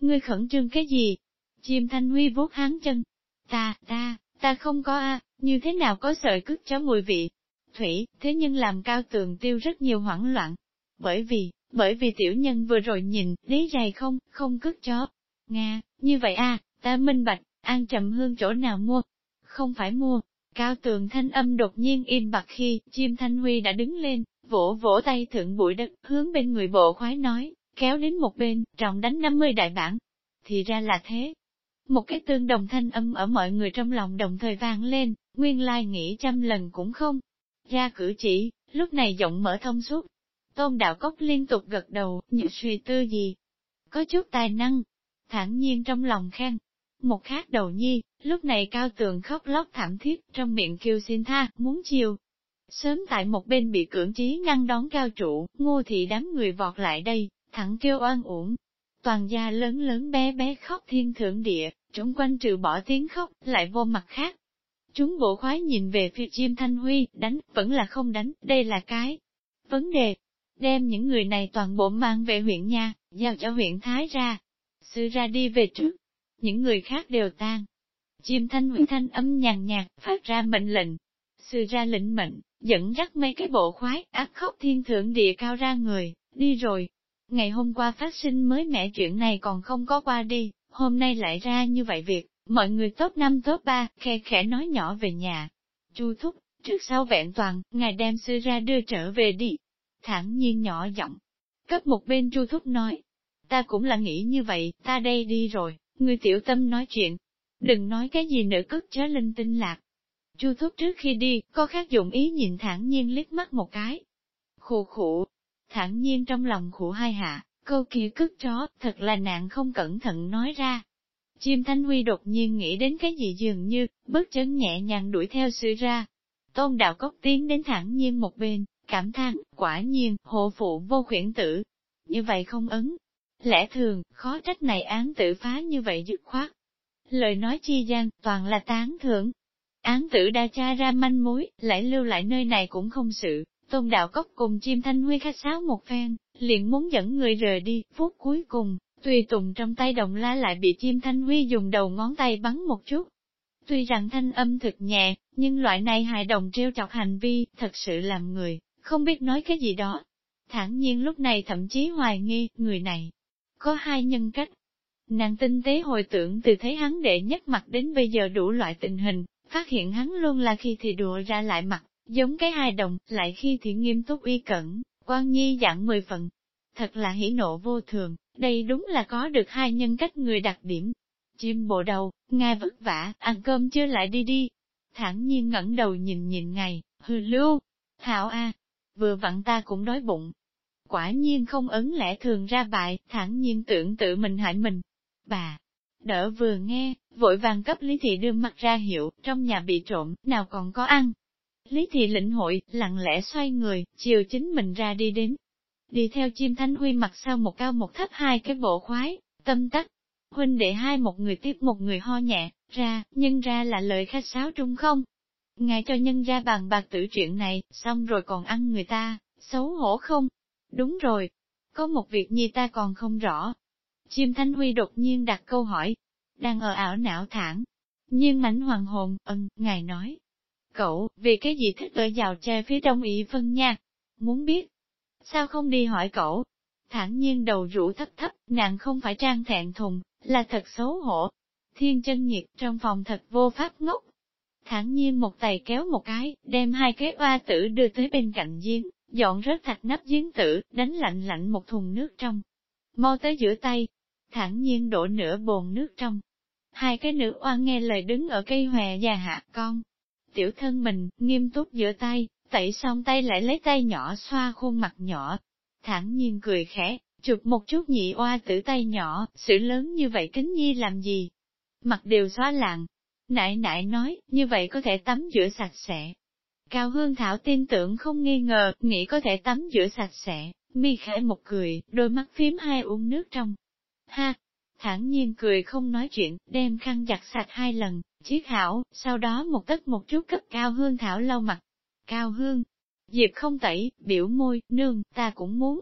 Ngươi khẩn trương cái gì? Chim thanh huy vuốt hắn chân. Ta, ta, ta không có a, như thế nào có sợi cứt chó mùi vị? Thủy, thế nhưng làm cao tường tiêu rất nhiều hoảng loạn. Bởi vì, bởi vì tiểu nhân vừa rồi nhìn, lý dày không, không cứt chó. Nga, như vậy a, ta minh bạch, an trầm hương chỗ nào mua? Không phải mua, Cao tường thanh âm đột nhiên im bặt khi, chim thanh huy đã đứng lên, vỗ vỗ tay thượng bụi đất, hướng bên người bộ khoái nói, kéo đến một bên, trọng đánh 50 đại bản. Thì ra là thế. Một cái tương đồng thanh âm ở mọi người trong lòng đồng thời vang lên, nguyên lai nghĩ trăm lần cũng không. Ra cử chỉ, lúc này giọng mở thông suốt. Tôn đạo cốc liên tục gật đầu, như suy tư gì. Có chút tài năng, thản nhiên trong lòng khen, một khác đầu nhi, lúc này cao tường khóc lóc thảm thiết, trong miệng kêu xin tha, muốn chiều. Sớm tại một bên bị cưỡng trí ngăn đón cao trụ, ngô thị đám người vọt lại đây, thẳng kêu oan uổng. Toàn gia lớn lớn bé bé khóc thiên thượng địa, trống quanh trừ bỏ tiếng khóc, lại vô mặt khác. Chúng bộ khoái nhìn về phía chim thanh huy, đánh, vẫn là không đánh, đây là cái vấn đề. Đem những người này toàn bộ mang về huyện nha, giao cho huyện Thái ra. Sư ra đi về trước, những người khác đều tan. Chim thanh hủy thanh âm nhàn nhạt, phát ra mệnh lệnh. Sư ra lệnh mệnh, dẫn dắt mấy cái bộ khoái, ác khóc thiên thượng địa cao ra người, đi rồi. Ngày hôm qua phát sinh mới mẻ chuyện này còn không có qua đi, hôm nay lại ra như vậy việc, mọi người tốt năm tốt ba khe khẽ nói nhỏ về nhà. Chu thúc, trước sau vẹn toàn, ngài đem sư ra đưa trở về đi. Thẳng nhiên nhỏ giọng. Cấp một bên chu thúc nói, ta cũng là nghĩ như vậy, ta đây đi rồi. Người tiểu tâm nói chuyện, đừng nói cái gì nữa cất chớ linh tinh lạc. Chu thúc trước khi đi, có khác dụng ý nhìn thản nhiên liếc mắt một cái. Khụ khụ, thản nhiên trong lòng khụ hai hạ, câu kia cất chó, thật là nạn không cẩn thận nói ra. Chim Thanh Huy đột nhiên nghĩ đến cái gì dường như, bước chân nhẹ nhàng đuổi theo sư ra. Tôn đạo cốc tiến đến thẳng nhiên một bên, cảm thán, quả nhiên, hộ phụ vô khuyển tử. Như vậy không ứng. Lẽ thường, khó trách này án tử phá như vậy dứt khoát. Lời nói chi gian, toàn là tán thưởng. Án tử đa cha ra manh mối, lại lưu lại nơi này cũng không sự. Tôn đạo cốc cùng chim thanh huy khách sáo một phen, liền muốn dẫn người rời đi, phút cuối cùng, tùy tùng trong tay đồng la lại bị chim thanh huy dùng đầu ngón tay bắn một chút. Tuy rằng thanh âm thực nhẹ, nhưng loại này hài đồng trêu chọc hành vi, thật sự làm người, không biết nói cái gì đó. Thẳng nhiên lúc này thậm chí hoài nghi, người này, có hai nhân cách. Nàng tinh tế hồi tưởng từ thấy hắn đệ nhất mặt đến bây giờ đủ loại tình hình, phát hiện hắn luôn là khi thì đùa ra lại mặt, giống cái hai đồng, lại khi thì nghiêm túc uy cẩn, quan nhi dạng mười phần. Thật là hỉ nộ vô thường, đây đúng là có được hai nhân cách người đặc điểm. Chim bộ đầu, ngài vất vả, ăn cơm chưa lại đi đi. Thẳng nhiên ngẩng đầu nhìn nhìn ngày, hư lưu. Hảo a, vừa vặn ta cũng đói bụng, quả nhiên không ấn lẽ thường ra bại, thẳng nhiên tưởng tự mình hại mình. Bà, đỡ vừa nghe, vội vàng cấp Lý Thị đưa mặt ra hiệu, trong nhà bị trộm, nào còn có ăn. Lý Thị lĩnh hội, lặng lẽ xoay người, chiều chính mình ra đi đến. Đi theo chim thanh huy mặt sau một cao một thấp hai cái bộ khoái, tâm tắc. Huynh đệ hai một người tiếp một người ho nhẹ, ra, nhưng ra là lời khách sáo trung không. Ngài cho nhân ra bàn bạc tử chuyện này, xong rồi còn ăn người ta, xấu hổ không? Đúng rồi, có một việc nhi ta còn không rõ. Chim Thanh Huy đột nhiên đặt câu hỏi, đang ở ảo não thẳng. Nhưng mảnh hoàng hồn, ân, ngài nói. Cậu, vì cái gì thích ở giàu tre phía đông ỷ phân nha? Muốn biết? Sao không đi hỏi cậu? Thẳng nhiên đầu rũ thấp thấp, nàng không phải trang thẹn thùng, là thật xấu hổ. Thiên chân nhiệt trong phòng thật vô pháp ngốc. Thẳng nhiên một tay kéo một cái, đem hai cái oa tử đưa tới bên cạnh giếng dọn rớt thạch nắp giếng tử, đánh lạnh lạnh một thùng nước trong. Mau tới giữa tay, thẳng nhiên đổ nửa bồn nước trong. Hai cái nữ oan nghe lời đứng ở cây hòe già hạ con. Tiểu thân mình, nghiêm túc giữa tay, tẩy xong tay lại lấy tay nhỏ xoa khuôn mặt nhỏ. Thẳng nhiên cười khẽ, chụp một chút nhị oa tử tay nhỏ, sự lớn như vậy kính nhi làm gì? Mặt đều xóa lạng. Nại nại nói, như vậy có thể tắm rửa sạch sẽ, Cao Hương Thảo tin tưởng không nghi ngờ, nghĩ có thể tắm rửa sạch sẽ, mi khẽ một cười, đôi mắt phím hai uống nước trong. Ha! thản nhiên cười không nói chuyện, đem khăn giặt sạch hai lần, chiếc hảo, sau đó một tấc một chút cấp cao hương thảo lau mặt. Cao hương, Diệp không tẩy, biểu môi, nương, ta cũng muốn.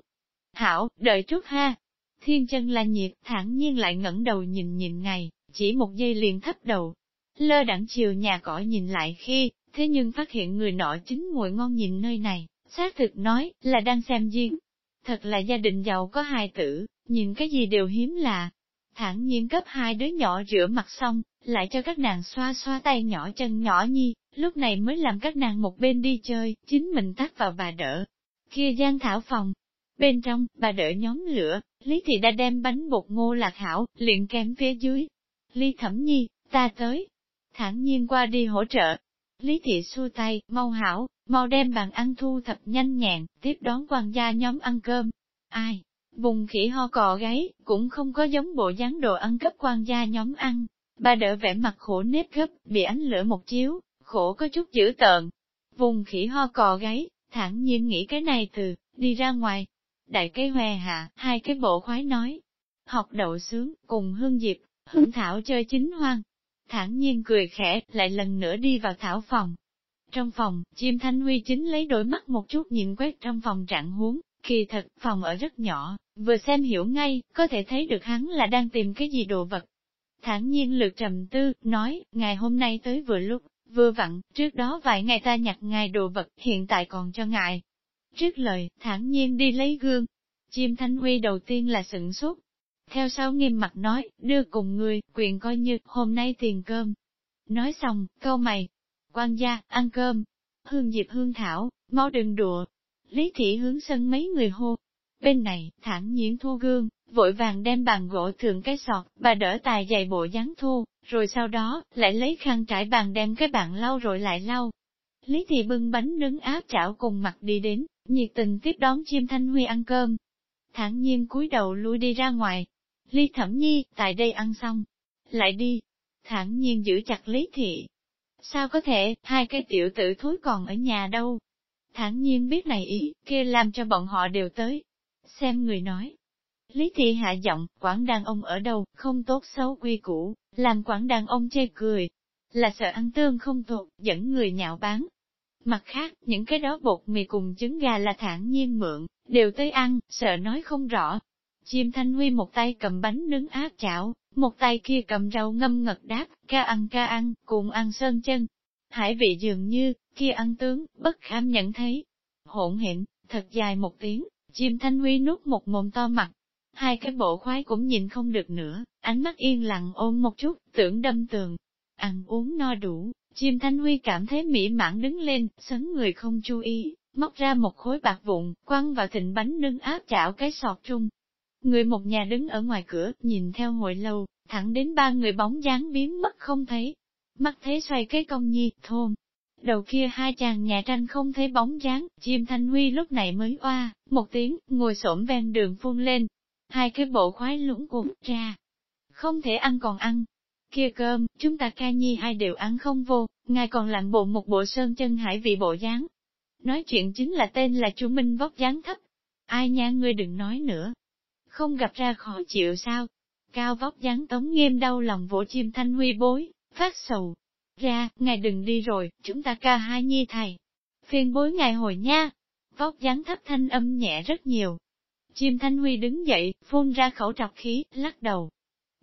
Hảo, đợi chút ha. Thiên chân là nhiệt, thản nhiên lại ngẩng đầu nhìn nhìn ngày, chỉ một giây liền thấp đầu. Lơ đẳng chiều nhà cỏ nhìn lại khi, thế nhưng phát hiện người nọ chính ngồi ngon nhìn nơi này, xác thực nói, là đang xem duyên. Thật là gia đình giàu có hai tử, nhìn cái gì đều hiếm lạ. Thẳng nhiên cấp hai đứa nhỏ rửa mặt xong, lại cho các nàng xoa xoa tay nhỏ chân nhỏ nhi, lúc này mới làm các nàng một bên đi chơi, chính mình tắt vào bà đỡ. Kia gian thảo phòng, bên trong, bà đỡ nhóm lửa, Lý Thị đã đem bánh bột ngô lạc hảo, liền kém phía dưới. Lý Thẩm Nhi, ta tới. Thẳng nhiên qua đi hỗ trợ. Lý Thị xua tay, mau hảo, mau đem bàn ăn thu thập nhanh nhẹn, tiếp đón quan gia nhóm ăn cơm. Ai? Vùng khỉ ho cò gáy, cũng không có giống bộ dáng đồ ăn cấp quan gia nhóm ăn. Bà đỡ vẻ mặt khổ nếp gấp, bị ánh lửa một chiếu, khổ có chút dữ tợn. Vùng khỉ ho cò gáy, thẳng nhiên nghĩ cái này từ, đi ra ngoài. Đại cây hòe hạ, hai cái bộ khoái nói. Học đậu sướng, cùng hương diệp, hương thảo chơi chính hoang. Thản nhiên cười khẽ, lại lần nữa đi vào thảo phòng. Trong phòng, chim thanh huy chính lấy đôi mắt một chút nhìn quét trong phòng trạng huống, kỳ thật, phòng ở rất nhỏ, vừa xem hiểu ngay, có thể thấy được hắn là đang tìm cái gì đồ vật. Thản nhiên lược trầm tư, nói, ngày hôm nay tới vừa lúc, vừa vặn, trước đó vài ngày ta nhặt ngài đồ vật, hiện tại còn cho ngài. Trước lời, thản nhiên đi lấy gương. Chim Thanh Huy đầu tiên là sửng sốt. Theo sau nghiêm mặt nói, đưa cùng người, quyền coi như, hôm nay tiền cơm. Nói xong, câu mày. quan gia, ăn cơm. Hương Diệp Hương Thảo, mau đừng đùa. Lý Thị hướng sân mấy người hô. Bên này, thản nhiên thu gương, vội vàng đem bàn gỗ thượng cái sọt, bà đỡ tài dày bộ dáng thu, rồi sau đó, lại lấy khăn trải bàn đem cái bàn lau rồi lại lau. Lý Thị bưng bánh nướng áp chảo cùng mặt đi đến, nhiệt tình tiếp đón chim Thanh Huy ăn cơm. Thản nhiên cúi đầu lui đi ra ngoài. Lý Thẩm Nhi, tại đây ăn xong. Lại đi. Thản nhiên giữ chặt Lý Thị. Sao có thể, hai cái tiểu tử thối còn ở nhà đâu? Thản nhiên biết này ý, kia làm cho bọn họ đều tới. Xem người nói, Lý Thị hạ giọng, quản đàn ông ở đâu, không tốt xấu quy củ, làm quản đàn ông chê cười, là sợ ăn tương không thuộc, dẫn người nhạo bán. Mặt khác, những cái đó bột mì cùng trứng gà là thản nhiên mượn, đều tới ăn, sợ nói không rõ. Chim Thanh Huy một tay cầm bánh nướng áp chảo, một tay kia cầm rau ngâm ngật đáp, ca ăn ca ăn, cùng ăn sơn chân. Hải vị dường như, kia ăn tướng, bất kham nhận thấy. Hỗn hện, thật dài một tiếng, chim Thanh Huy nuốt một mồm to mặt, Hai cái bộ khoái cũng nhìn không được nữa, ánh mắt yên lặng ôm một chút, tưởng đâm tường. Ăn uống no đủ, chim thanh huy cảm thấy mỹ mãn đứng lên, sấn người không chú ý, móc ra một khối bạc vụn, quăng vào thịnh bánh nướng áp chảo cái sọt trung. Người một nhà đứng ở ngoài cửa, nhìn theo hồi lâu, thẳng đến ba người bóng dáng biến mất không thấy. Mắt thế xoay cái công nhi, thôn. Đầu kia hai chàng nhà tranh không thấy bóng dáng, chim thanh huy lúc này mới oa, một tiếng, ngồi xổm ven đường phun lên, Hai cái bộ khoái lũng cuốn ra. Không thể ăn còn ăn. Kia cơm, chúng ta ca nhi hai đều ăn không vô, ngài còn lặng bộ một bộ sơn chân hải vị bộ dáng. Nói chuyện chính là tên là chú Minh vóc dáng thấp. Ai nha ngươi đừng nói nữa. Không gặp ra khó chịu sao. Cao vóc dáng tống nghiêm đau lòng vỗ chim thanh huy bối, phát sầu. Ra, ngài đừng đi rồi, chúng ta ca hai nhi thầy. Phiên bối ngài hồi nha. Vóc dáng thấp thanh âm nhẹ rất nhiều, Chim Thanh Huy đứng dậy, phun ra khẩu trọc khí, lắc đầu.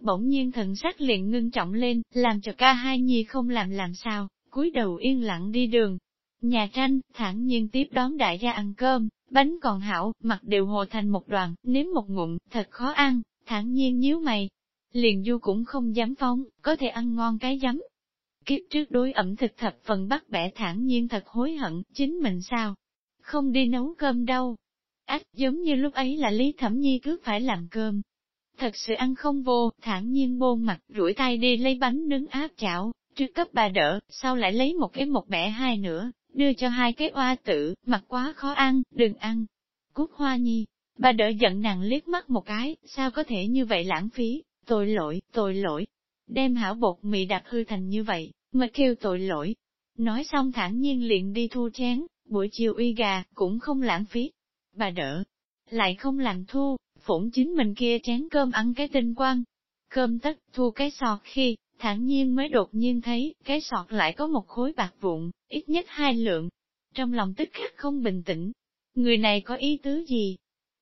Bỗng nhiên thần sắc liền ngưng trọng lên, làm cho ca hai nhi không làm làm sao, cúi đầu yên lặng đi đường. Nhà tranh, thản nhiên tiếp đón đại gia ăn cơm, bánh còn hảo, mặt đều hồ thành một đoàn, nếm một ngụm, thật khó ăn, thản nhiên nhíu mày. Liền du cũng không dám phóng, có thể ăn ngon cái giấm. Kiếp trước đối ẩm thực thập phần bắt bẻ thản nhiên thật hối hận, chính mình sao? Không đi nấu cơm đâu, Ách giống như lúc ấy là Lý Thẩm Nhi cứ phải làm cơm. Thật sự ăn không vô, thản nhiên bôn mặt, rủi tay đi lấy bánh nướng áp chảo, trước cấp bà đỡ, sau lại lấy một cái một bẻ hai nữa, đưa cho hai cái oa tử, mặt quá khó ăn, đừng ăn. Cúc hoa nhi, bà đỡ giận nàng liếc mắt một cái, sao có thể như vậy lãng phí, tội lỗi, tội lỗi. Đem hảo bột mì đặt hư thành như vậy, mà kêu tội lỗi. Nói xong thản nhiên liền đi thu chén, buổi chiều uy gà, cũng không lãng phí, bà đỡ, lại không làm thu, phủng chính mình kia chén cơm ăn cái tinh quang. cơm tất, thu cái sọt khi, thản nhiên mới đột nhiên thấy, cái sọt lại có một khối bạc vụn, ít nhất hai lượng. Trong lòng tức khắc không bình tĩnh. Người này có ý tứ gì?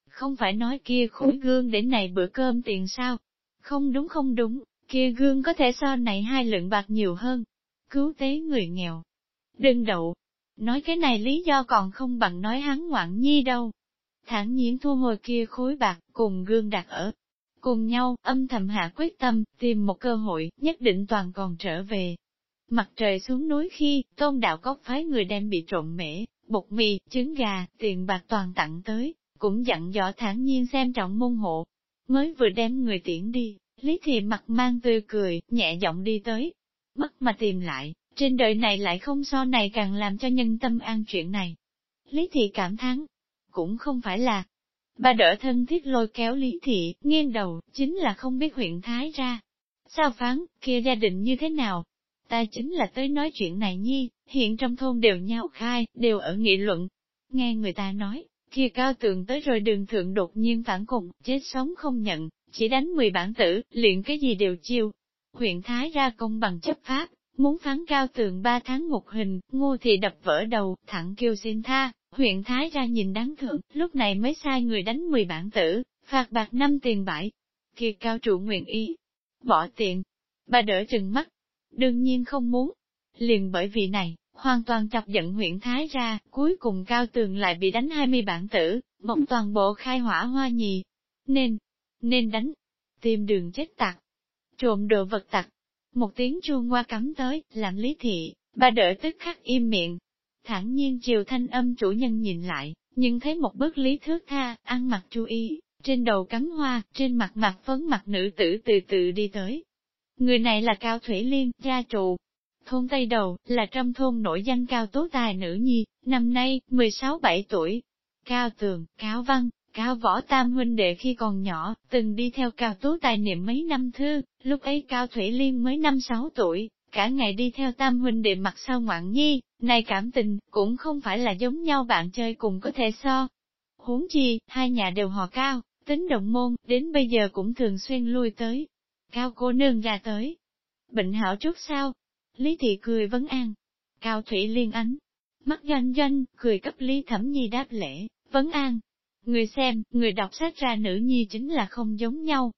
Không phải nói kia khối gương để này bữa cơm tiền sao? Không đúng không đúng, kia gương có thể so này hai lượng bạc nhiều hơn. Cứu tế người nghèo. Đừng đậu. Nói cái này lý do còn không bằng nói hắn ngoạn nhi đâu. Thản nhiên thu hồi kia khối bạc, cùng gương đặt ở cùng nhau, âm thầm hạ quyết tâm, tìm một cơ hội, nhất định toàn còn trở về. Mặt trời xuống núi khi, tôn đạo cốc phái người đem bị trộm mễ, bột mì, trứng gà, tiền bạc toàn tặng tới, cũng dặn dò thản nhiên xem trọng môn hộ. Mới vừa đem người tiễn đi, Lý Thị mặt mang tươi cười, nhẹ giọng đi tới. Mất mà tìm lại, trên đời này lại không so này càng làm cho nhân tâm an chuyện này. Lý Thị cảm thán, cũng không phải là, Bà đỡ thân thiết lôi kéo Lý Thị, nghiêng đầu, chính là không biết huyện Thái ra. Sao phán, kia gia đình như thế nào? Ta chính là tới nói chuyện này nhi, hiện trong thôn đều nhau khai, đều ở nghị luận. Nghe người ta nói, kia cao tường tới rồi đường thượng đột nhiên phản cùng, chết sống không nhận, chỉ đánh 10 bản tử, luyện cái gì đều chiêu. Huyện Thái ra công bằng chấp pháp, muốn phán cao tường 3 tháng một hình, ngô thì đập vỡ đầu, thẳng kêu xin tha, Huyện Thái ra nhìn đáng thượng, lúc này mới sai người đánh 10 bản tử, phạt bạc năm tiền bãi. Kiệt cao trụ nguyện y bỏ tiền. Bà đỡ chừng mắt, đương nhiên không muốn. Liền bởi vì này, hoàn toàn chọc giận huyện Thái ra, cuối cùng cao tường lại bị đánh 20 bản tử, một toàn bộ khai hỏa hoa nhì. Nên, nên đánh, tìm đường chết tặc, trộm đồ vật tặc. Một tiếng chuông hoa cắm tới, làm lý thị, bà đỡ tức khắc im miệng, thản nhiên chiều thanh âm chủ nhân nhìn lại, nhưng thấy một bức lý thước tha, ăn mặc chú ý, trên đầu cắn hoa, trên mặt mặt phấn mặt nữ tử từ từ đi tới. Người này là Cao Thủy Liên, gia trụ. Thôn Tây Đầu, là trong thôn nổi danh cao tố tài nữ nhi, năm nay, 16-7 tuổi. Cao Tường, Cao Văn, Cao Võ Tam huynh đệ khi còn nhỏ, từng đi theo Cao Tố Tài niệm mấy năm thư, lúc ấy Cao Thủy Liên mới 5-6 tuổi, cả ngày đi theo Tam huynh đệ mặt sau ngoạn nhi, này cảm tình, cũng không phải là giống nhau bạn chơi cùng có thể so. Huống chi, hai nhà đều họ cao, tính động môn, đến bây giờ cũng thường xuyên lui tới. Cao cô nương ra tới. Bệnh hảo chút sao? Lý thị cười vấn an. Cao thủy liên ánh. Mắt doanh doanh, cười cấp Lý Thẩm Nhi đáp lễ, vấn an. Người xem, người đọc sách ra nữ nhi chính là không giống nhau.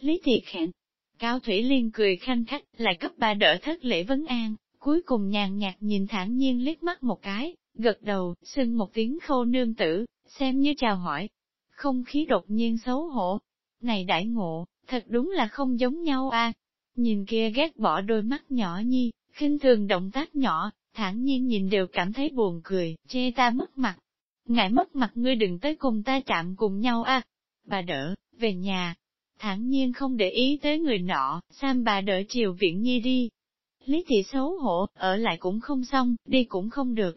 Lý thị khẹn. Cao Thủy Liên cười khanh khách, lại cấp ba đỡ thất lễ vấn an, cuối cùng nhàn nhạt nhìn thản nhiên liếc mắt một cái, gật đầu, xưng một tiếng khô nương tử, xem như chào hỏi. Không khí đột nhiên xấu hổ. Này đại ngộ, thật đúng là không giống nhau a. Nhìn kia ghét bỏ đôi mắt nhỏ nhi, khinh thường động tác nhỏ, thản nhiên nhìn đều cảm thấy buồn cười, chê ta mất mặt. Ngại mất mặt ngươi đừng tới cùng ta chạm cùng nhau a. Bà đỡ, về nhà. Thản nhiên không để ý tới người nọ, Sam bà đỡ chiều viện nhi đi, Lý thị xấu hổ, ở lại cũng không xong, đi cũng không được.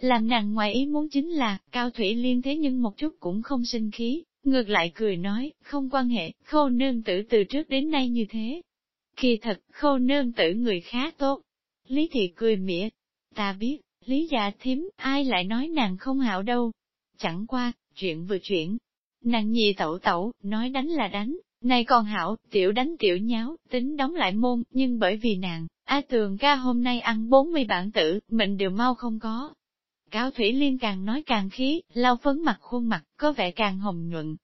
Làm nàng ngoài ý muốn chính là, Cao Thủy Liên thế nhưng một chút cũng không sinh khí, ngược lại cười nói, không quan hệ, khô nương tử từ trước đến nay như thế. Kỳ thật, khô nương tử người khá tốt. Lý thị cười mỉa, ta biết, lý già thím, ai lại nói nàng không hảo đâu. Chẳng qua, chuyện vừa chuyển. Nàng nhì tẩu tẩu, nói đánh là đánh, này còn hảo, tiểu đánh tiểu nháo, tính đóng lại môn, nhưng bởi vì nàng, A tường ca hôm nay ăn 40 bản tử, mình đều mau không có. cáo Thủy Liên càng nói càng khí, lau phấn mặt khuôn mặt, có vẻ càng hồng nhuận.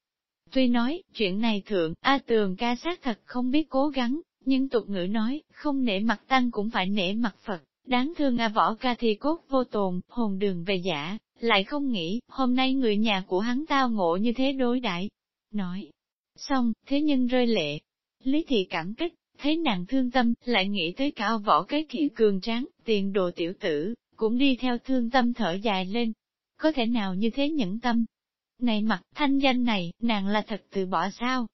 Tuy nói, chuyện này thượng, A tường ca xác thật không biết cố gắng, nhưng tục ngữ nói, không nể mặt tăng cũng phải nể mặt Phật. Đáng thương A võ ca thì cốt vô tồn, hồn đường về giả, lại không nghĩ, hôm nay người nhà của hắn tao ngộ như thế đối đãi Nói, xong, thế nhưng rơi lệ. Lý thị cảm kích, thấy nàng thương tâm, lại nghĩ tới cao võ cái kỹ cường tráng, tiền đồ tiểu tử, cũng đi theo thương tâm thở dài lên. Có thể nào như thế nhẫn tâm? Này mặt, thanh danh này, nàng là thật từ bỏ sao?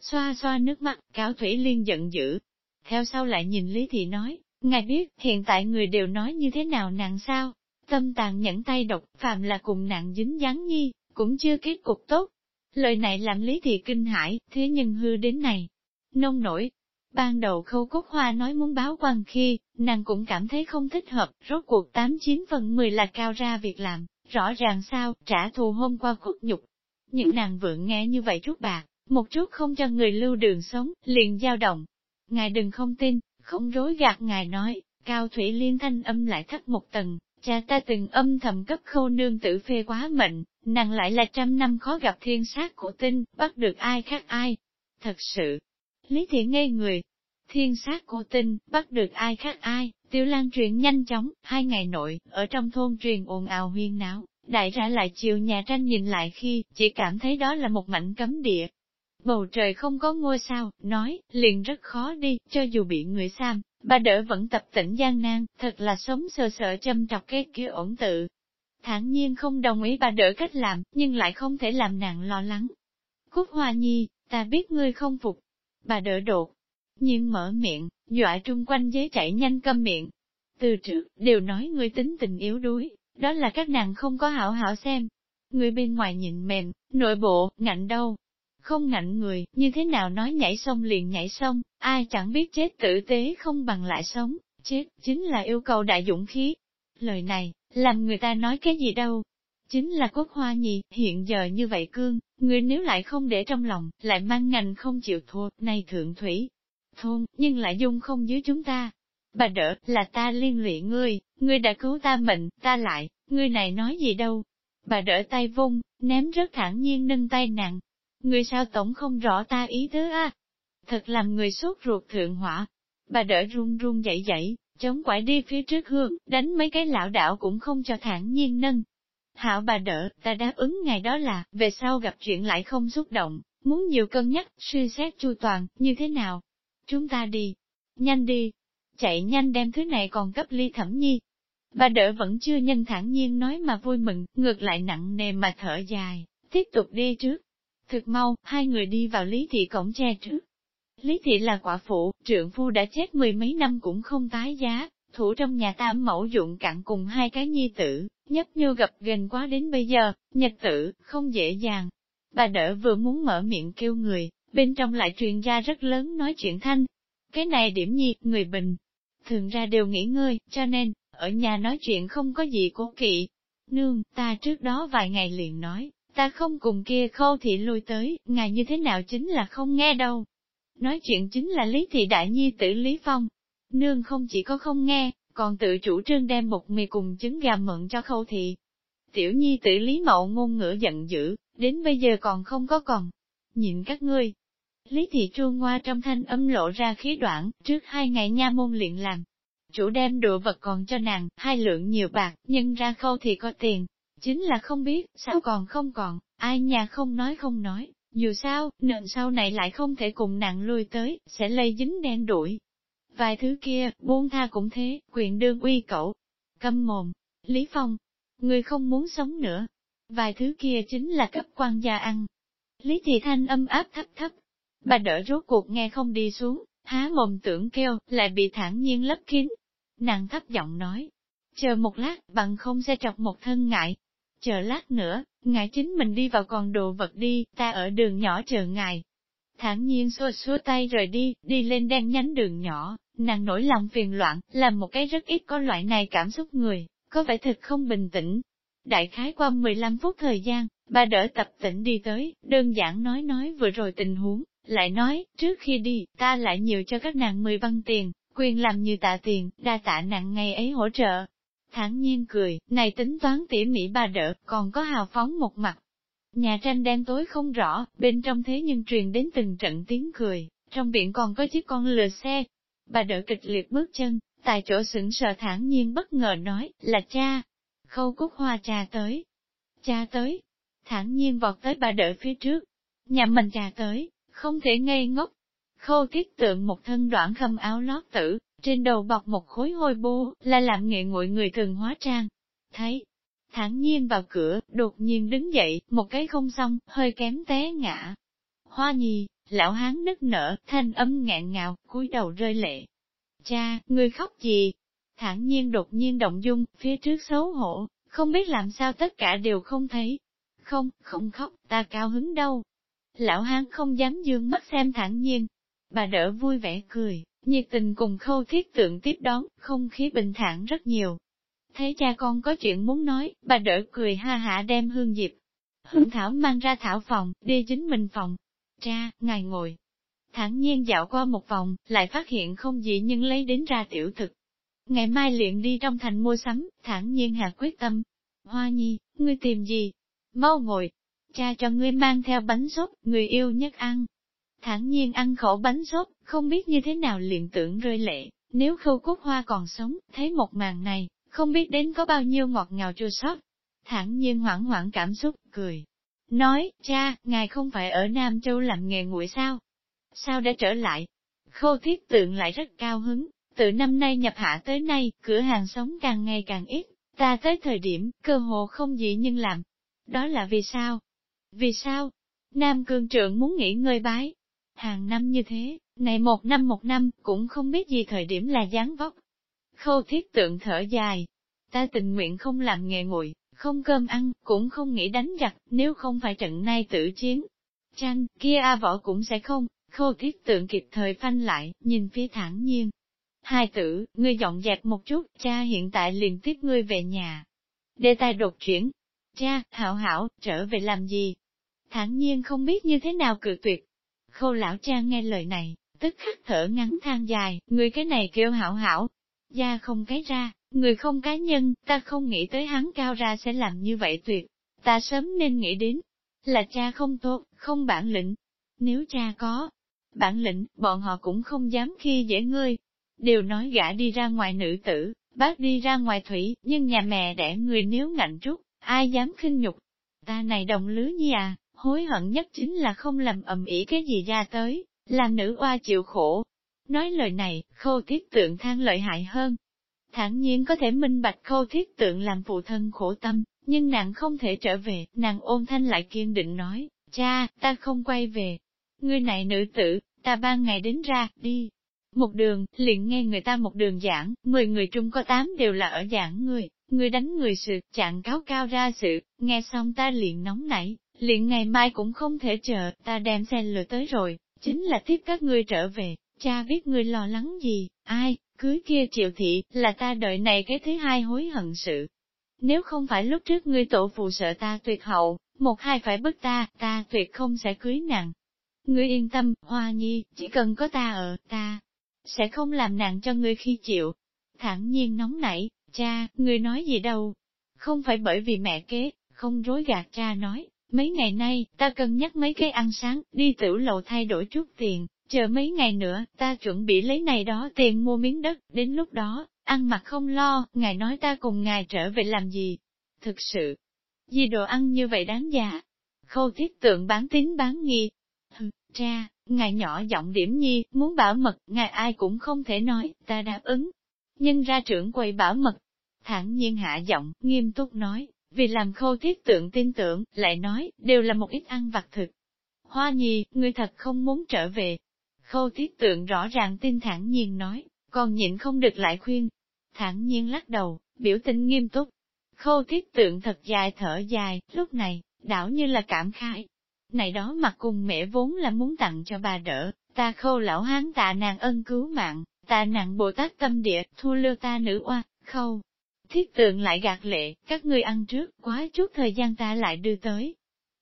Xoa xoa nước mắt, cáo thủy liên giận dữ. Theo sau lại nhìn Lý Thị nói, ngài biết, hiện tại người đều nói như thế nào nàng sao? Tâm tàn nhẫn tay độc, phàm là cùng nàng dính dáng nhi, cũng chưa kết cục tốt. Lời này làm Lý Thị kinh hãi, thế nhưng hư đến này. Nông nổi, Ban đầu khâu cốt hoa nói muốn báo quan khi, nàng cũng cảm thấy không thích hợp, rốt cuộc 89 phần 10 là cao ra việc làm, rõ ràng sao, trả thù hôm qua khuất nhục. Những nàng vượng nghe như vậy chút bạc, một chút không cho người lưu đường sống, liền dao động. Ngài đừng không tin, không rối gạt ngài nói, cao thủy liên thanh âm lại thấp một tầng, cha ta từng âm thầm cấp khâu nương tử phê quá mệnh, nàng lại là trăm năm khó gặp thiên sát của tinh, bắt được ai khác ai. Thật sự, Lý Thị ngây người, thiên sát của tinh, bắt được ai khác ai, tiêu lan truyền nhanh chóng, hai ngày nội, ở trong thôn truyền ồn ào huyên náo, đại ra lại chiều nhà tranh nhìn lại khi, chỉ cảm thấy đó là một mảnh cấm địa. Bầu trời không có ngôi sao, nói, liền rất khó đi, cho dù bị người xăm, bà đỡ vẫn tập tỉnh gian nan, thật là sống sờ sợ châm trọc cái kia ổn tự. Thản nhiên không đồng ý bà đỡ cách làm, nhưng lại không thể làm nàng lo lắng. Cúc Hoa Nhi, ta biết ngươi không phục. Bà đỡ đột, nhưng mở miệng, dọa trung quanh giới chạy nhanh câm miệng. Từ trước, đều nói ngươi tính tình yếu đuối, đó là các nàng không có hảo hảo xem. Người bên ngoài nhìn mềm, nội bộ, ngạnh đâu. Không ngạnh người, như thế nào nói nhảy xong liền nhảy xong ai chẳng biết chết tử tế không bằng lại sống, chết, chính là yêu cầu đại dũng khí. Lời này, làm người ta nói cái gì đâu. Chính là cốt hoa nhì, hiện giờ như vậy cương, người nếu lại không để trong lòng, lại mang ngành không chịu thua, này thượng thủy, thôn, nhưng lại dung không dưới chúng ta. Bà đỡ, là ta liên lụy ngươi, ngươi đã cứu ta mệnh, ta lại, ngươi này nói gì đâu. Bà đỡ tay vung, ném rất thản nhiên nâng tay nặng người sao tổng không rõ ta ý tứ a? Thật làm người sốt ruột thượng hỏa. Bà đỡ run run dậy dậy, chống quải đi phía trước hương, đánh mấy cái lão đảo cũng không cho thản nhiên nâng. Hảo bà đỡ, ta đáp ứng ngày đó là, về sau gặp chuyện lại không xúc động, muốn nhiều cân nhắc, suy xét chu toàn, như thế nào? Chúng ta đi, nhanh đi, chạy nhanh đem thứ này còn cấp ly thẩm nhi. Bà đỡ vẫn chưa nhân thản nhiên nói mà vui mừng, ngược lại nặng nề mà thở dài, tiếp tục đi trước. Thực mau, hai người đi vào lý thị cổng tre trước. Lý thị là quả phụ, trượng phu đã chết mười mấy năm cũng không tái giá, thủ trong nhà tam mẫu dụng cặn cùng hai cái nhi tử, nhấp như gặp gần quá đến bây giờ, nhật tử, không dễ dàng. Bà đỡ vừa muốn mở miệng kêu người, bên trong lại truyền ra rất lớn nói chuyện thanh. Cái này điểm nhi, người bình, thường ra đều nghỉ ngơi, cho nên, ở nhà nói chuyện không có gì cố kỵ. Nương, ta trước đó vài ngày liền nói, ta không cùng kia khâu thị lui tới, ngài như thế nào chính là không nghe đâu. Nói chuyện chính là Lý Thị Đại Nhi tử Lý Phong. Nương không chỉ có không nghe, còn tự chủ trương đem một mì cùng trứng gà mượn cho khâu thị. Tiểu Nhi tử Lý Mậu ngôn ngữ giận dữ, đến bây giờ còn không có còn. Nhìn các ngươi, Lý thị chuông ngoa trong thanh âm lộ ra khí đoạn, trước hai ngày nha môn luyện làm. Chủ đem đồ vật còn cho nàng, hai lượng nhiều bạc, nhưng ra khâu thì có tiền. Chính là không biết, sao còn không còn, ai nhà không nói không nói, dù sao, nợn sau này lại không thể cùng nặng lui tới, sẽ lây dính đen đuổi. Vài thứ kia, buông tha cũng thế, quyền đương uy cậu. Câm mồm, Lý Phong, người không muốn sống nữa. Vài thứ kia chính là cấp quan gia ăn. Lý Thị Thanh âm áp thấp thấp, Bà đỡ rốt cuộc nghe không đi xuống, há mồm tưởng kêu, lại bị thản nhiên lấp kín. Nàng thấp giọng nói, chờ một lát, bằng không sẽ trọc một thân ngại. Chờ lát nữa, ngài chính mình đi vào còn đồ vật đi, ta ở đường nhỏ chờ ngài. Thản nhiên xua xua tay rời đi, đi lên đen nhánh đường nhỏ, nàng nổi lòng phiền loạn, làm một cái rất ít có loại này cảm xúc người, có vẻ thật không bình tĩnh. Đại khái qua 15 phút thời gian, bà đỡ tập tỉnh đi tới, đơn giản nói nói vừa rồi tình huống, lại nói, trước khi đi, ta lại nhiều cho các nàng 10 văn tiền, quyền làm như tạ tiền, đa tạ nặng ngày ấy hỗ trợ. Thản nhiên cười, này tính toán tỉ mỉ bà đỡ, còn có hào phóng một mặt. Nhà tranh đen tối không rõ, bên trong thế nhưng truyền đến từng trận tiếng cười, trong viện còn có chiếc con lừa xe. Bà đỡ kịch liệt bước chân, tại chỗ sững sờ thản nhiên bất ngờ nói, là cha. Khâu cúc hoa trà tới. Cha tới. Thản nhiên vọt tới bà đỡ phía trước. Nhà mình trà tới, không thể ngây ngốc. Khâu thiết tượng một thân đoạn khâm áo lót tử, trên đầu bọc một khối hôi bô, là làm nghệ nguội người thường hóa trang. Thấy, thản nhiên vào cửa, đột nhiên đứng dậy, một cái không xong, hơi kém té ngã. Hoa nhì, lão hán nức nở, thanh âm ngạn ngào, cúi đầu rơi lệ. Cha, người khóc gì? Thản nhiên đột nhiên động dung, phía trước xấu hổ, không biết làm sao tất cả đều không thấy. Không, không khóc, ta cao hứng đâu, Lão hán không dám dương mắt xem thẳng nhiên. Bà đỡ vui vẻ cười, nhiệt tình cùng khâu thiết tượng tiếp đón, không khí bình thản rất nhiều. Thế cha con có chuyện muốn nói, bà đỡ cười ha hả đem hương diệp. Hương thảo mang ra thảo phòng, đi chính mình phòng. cha, ngài ngồi. Thẳng nhiên dạo qua một vòng, lại phát hiện không gì nhưng lấy đến ra tiểu thực. Ngày mai liền đi trong thành mua sắm, thẳng nhiên hạ quyết tâm. Hoa nhi, ngươi tìm gì? Mau ngồi. Cha cho ngươi mang theo bánh sốt, người yêu nhất ăn thản nhiên ăn khổ bánh sốt, không biết như thế nào liền tưởng rơi lệ, nếu khâu cúc hoa còn sống, thấy một màn này, không biết đến có bao nhiêu ngọt ngào chua xót. Thản nhiên hoảng hoảng cảm xúc, cười. Nói, cha, ngài không phải ở Nam Châu làm nghề nguội sao? Sao đã trở lại? Khâu thiết tượng lại rất cao hứng, từ năm nay nhập hạ tới nay, cửa hàng sống càng ngày càng ít, ta tới thời điểm, cơ hồ không gì nhưng làm. Đó là vì sao? Vì sao? Nam cương trưởng muốn nghỉ ngơi bái. Hàng năm như thế, này một năm một năm, cũng không biết gì thời điểm là dáng vóc. Khâu thiết tượng thở dài. Ta tình nguyện không làm nghề nguội, không cơm ăn, cũng không nghĩ đánh giặc, nếu không phải trận nay tử chiến. Chăng, kia A võ cũng sẽ không, khâu thiết tượng kịp thời phanh lại, nhìn phía thẳng nhiên. Hai tử, ngươi dọn dẹp một chút, cha hiện tại liền tiếp ngươi về nhà. Đề tài đột chuyển. Cha, hảo hảo, trở về làm gì? Thẳng nhiên không biết như thế nào cự tuyệt. Khâu lão cha nghe lời này, tức khắc thở ngắn than dài, người cái này kêu hảo hảo. Gia không cái ra, người không cá nhân, ta không nghĩ tới hắn cao ra sẽ làm như vậy tuyệt. Ta sớm nên nghĩ đến, là cha không tốt, không bản lĩnh. Nếu cha có bản lĩnh, bọn họ cũng không dám khi dễ ngươi. Đều nói gã đi ra ngoài nữ tử, bác đi ra ngoài thủy, nhưng nhà mẹ đẻ người nếu ngạnh trúc, ai dám khinh nhục. Ta này đồng lứa nhi à, hối hận nhất chính là không làm ầm ĩ cái gì ra tới, làm nữ oa chịu khổ. Nói lời này, khâu thiết tượng than lợi hại hơn. Thẳng nhiên có thể minh bạch khâu thiết tượng làm phụ thân khổ tâm, nhưng nàng không thể trở về, nàng ôn thanh lại kiên định nói, cha, ta không quay về. Ngươi này nữ tử, ta ban ngày đến ra, đi. Một đường, liền nghe người ta một đường giảng, mười người trung có tám đều là ở giảng người, người đánh người sự, chặn cáo cao ra sự, nghe xong ta liền nóng nảy, liền ngày mai cũng không thể chờ, ta đem xe lừa tới rồi, chính là tiếp các ngươi trở về, cha biết ngươi lo lắng gì, ai, cưới kia triệu thị, là ta đợi này cái thứ hai hối hận sự. Nếu không phải lúc trước ngươi tổ phụ sợ ta tuyệt hậu, một hai phải bức ta, ta tuyệt không sẽ cưới nàng. Ngươi yên tâm, Hoa Nhi, chỉ cần có ta ở, ta sẽ không làm nàng cho ngươi khi chịu. Thẳng nhiên nóng nảy, cha, ngươi nói gì đâu. Không phải bởi vì mẹ kế, không rối gạt cha nói, Mấy ngày nay, ta cân nhắc mấy cái ăn sáng, đi tiểu lầu thay đổi chút tiền, chờ mấy ngày nữa, ta chuẩn bị lấy này đó tiền mua miếng đất, đến lúc đó, ăn mặc không lo, ngài nói ta cùng ngài trở về làm gì. Thực sự, gì đồ ăn như vậy đáng già. Khâu thiết tượng bán tín bán nghi. Hừ, cha, ngài nhỏ giọng điểm nhi, muốn bảo mật, ngài ai cũng không thể nói, ta đáp ứng. Nhưng ra trưởng quầy bảo mật, thẳng nhiên hạ giọng, nghiêm túc nói, vì làm khâu thiết tượng tin tưởng, lại nói, đều là một ít ăn vặt thực. Hoa nhi, ngươi thật không muốn trở về. Khâu thiết tượng rõ ràng tin thản nhiên nói, còn nhịn không được lại khuyên. Thản nhiên lắc đầu, biểu tình nghiêm túc. Khâu thiết tượng thật dài thở dài, lúc này, đảo như là cảm khai. Này đó mặt cùng mẹ vốn là muốn tặng cho bà đỡ, ta khâu lão hán tạ nàng ân cứu mạng, tạ nàng Bồ Tát tâm địa, thu lưu ta nữ oa, khâu. Thiết tượng lại gạt lệ, các ngươi ăn trước, quá chút thời gian ta lại đưa tới.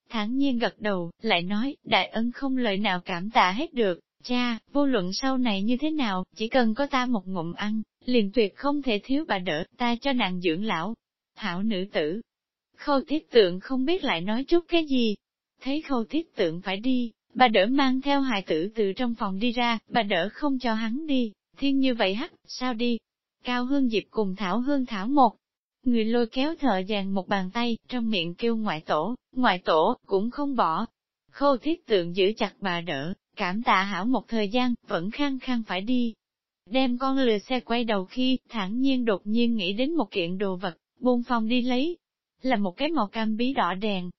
Thẳng nhiên gật đầu, lại nói, đại ân không lời nào cảm tạ hết được, cha, vô luận sau này như thế nào, chỉ cần có ta một ngụm ăn, liền tuyệt không thể thiếu bà đỡ, ta cho nàng dưỡng lão. Hảo nữ tử. Khâu thiết tượng không biết lại nói chút cái gì. Thấy khâu thiết tượng phải đi, bà đỡ mang theo hài tử từ trong phòng đi ra, bà đỡ không cho hắn đi, thiên như vậy hắc, sao đi, Cao Hương Diệp cùng Thảo Hương Thảo một. Người lôi kéo thợ dàn một bàn tay, trong miệng kêu ngoại tổ, ngoại tổ, cũng không bỏ. Khâu thiết tượng giữ chặt bà đỡ, cảm tạ hảo một thời gian, vẫn khăng khăng phải đi. Đem con lừa xe quay đầu khi, thẳng nhiên đột nhiên nghĩ đến một kiện đồ vật, buông phòng đi lấy. Là một cái màu cam bí đỏ đèn.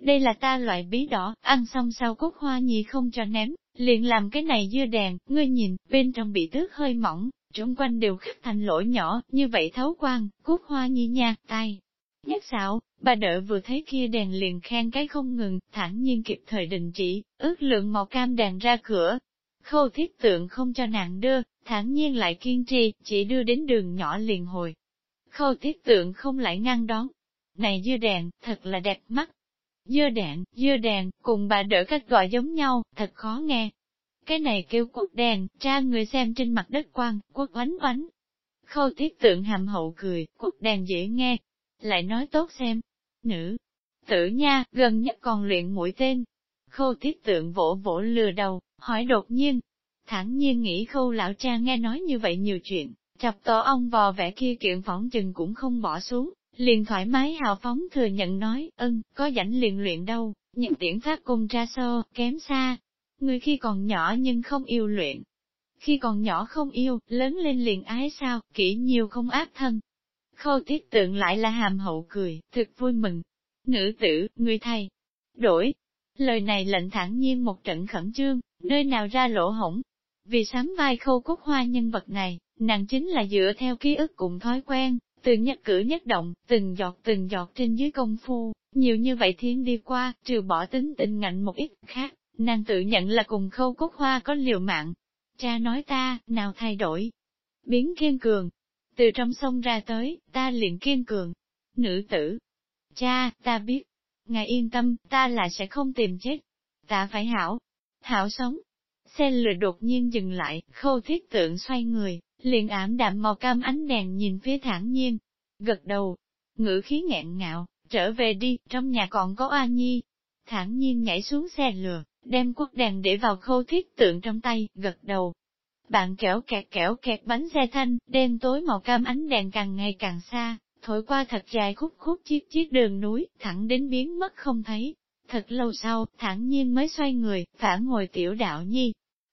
Đây là ta loại bí đỏ, ăn xong sau cốt hoa nhì không cho ném, liền làm cái này dưa đèn, ngươi nhìn, bên trong bị tước hơi mỏng, Trung quanh đều khắc thành lỗ nhỏ, như vậy thấu quang, cúc hoa nhi nha, tay. Nhất xạo, bà đỡ vừa thấy kia đèn liền khen cái không ngừng, thẳng nhiên kịp thời đình chỉ, ước lượng màu cam đèn ra cửa. Khâu thiết tượng không cho nàng đưa, thẳng nhiên lại kiên trì, chỉ đưa đến đường nhỏ liền hồi. Khâu thiết tượng không lại ngăn đón. Này dưa đèn, thật là đẹp mắt. dưa đèn dưa đèn cùng bà đỡ cách gọi giống nhau, thật khó nghe. Cái này kêu quốc đèn, tra người xem trên mặt đất quang, quốc oánh oánh. Khâu thiết tượng hàm hậu cười, quốc đèn dễ nghe, lại nói tốt xem. Nữ, tử nha, gần nhất còn luyện mũi tên. Khâu thiết tượng vỗ vỗ lừa đầu, hỏi đột nhiên. Thẳng nhiên nghĩ khâu lão cha nghe nói như vậy nhiều chuyện, chập tổ ông vò vẻ kia kiện phỏng chừng cũng không bỏ xuống, liền thoải mái hào phóng thừa nhận nói, ân, có rảnh liền luyện đâu, những tiễn phát cung tra sơ, kém xa. Người khi còn nhỏ nhưng không yêu luyện. Khi còn nhỏ không yêu, lớn lên liền ái sao, kỹ nhiều không ác thân. Khâu tiết tượng lại là hàm hậu cười, thực vui mừng. Nữ tử, người thầy. Đổi. Lời này lệnh thẳng nhiên một trận khẩn trương, nơi nào ra lỗ hổng. Vì sắm vai khâu cúc hoa nhân vật này, nàng chính là dựa theo ký ức cùng thói quen, từ nhất cử nhất động, từng giọt từng giọt trên dưới công phu, nhiều như vậy thiên đi qua, trừ bỏ tính tình ngạnh một ít khác, nàng tự nhận là cùng khâu cốt hoa có liều mạng. Cha nói ta, nào thay đổi, biến kiên cường. Từ trong sông ra tới, ta liền kiên cường. Nữ tử, cha, ta biết, ngài yên tâm, ta là sẽ không tìm chết. Ta phải hảo, hảo sống. Xe lừa đột nhiên dừng lại, khâu thiết tượng xoay người, liền ảm đạm màu cam ánh đèn nhìn phía thản nhiên. Gật đầu, ngữ khí nghẹn ngạo, trở về đi, trong nhà còn có A Nhi. Thản nhiên nhảy xuống xe lừa, đem quốc đèn để vào khâu thiết tượng trong tay, gật đầu. Bạn kéo kẹt kéo kẹt bánh xe thanh, đêm tối màu cam ánh đèn càng ngày càng xa, thổi qua thật dài khúc khúc chiếc chiếc đường núi, thẳng đến biến mất không thấy. Thật lâu sau, thản nhiên mới xoay người, phản ngồi tiểu đạo nhi.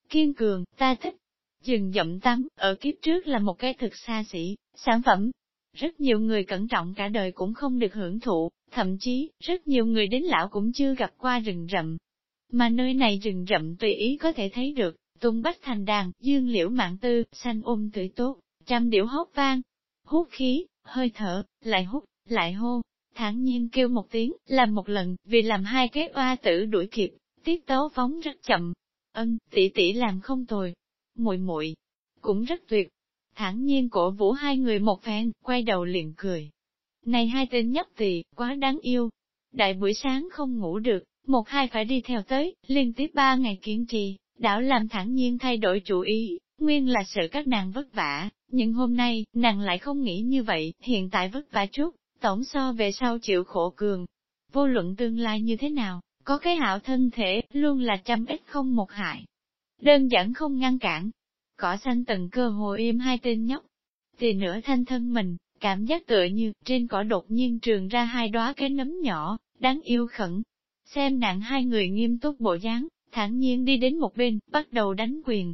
Kiên cường, ta thích, Dừng dậm tắm, ở kiếp trước là một cái thực xa xỉ, sản phẩm. Rất nhiều người cẩn trọng cả đời cũng không được hưởng thụ, thậm chí, rất nhiều người đến lão cũng chưa gặp qua rừng rậm. Mà nơi này rừng rậm tùy ý có thể thấy được, tung bách thành đàn, dương liễu mạng tư, xanh ôm tươi tốt, trăm điệu hót vang, hút khí, hơi thở, lại hút, lại hô, thản nhiên kêu một tiếng, làm một lần, vì làm hai cái oa tử đuổi kịp, tiết tấu phóng rất chậm. Ân, tỷ tỷ làm không tồi, muội muội cũng rất tuyệt. Thẳng nhiên cổ vũ hai người một phen, quay đầu liền cười. Này hai tên nhóc tỳ, quá đáng yêu. Đại buổi sáng không ngủ được, một hai phải đi theo tới, liên tiếp ba ngày kiên trì, đảo làm thẳng nhiên thay đổi chủ ý, nguyên là sợ các nàng vất vả, nhưng hôm nay, nàng lại không nghĩ như vậy, hiện tại vất vả chút, tổng so về sau chịu khổ cường. Vô luận tương lai như thế nào, có cái hảo thân thể, luôn là trăm ít không một hại đơn giản không ngăn cản. Cỏ xanh từng cơ hồ im hai tên nhóc, thì nửa thanh thân mình, cảm giác tựa như trên cỏ đột nhiên trường ra hai đóa cái nấm nhỏ, đáng yêu khẩn. Xem nặng hai người nghiêm túc bộ dáng, thản nhiên đi đến một bên, bắt đầu đánh quyền.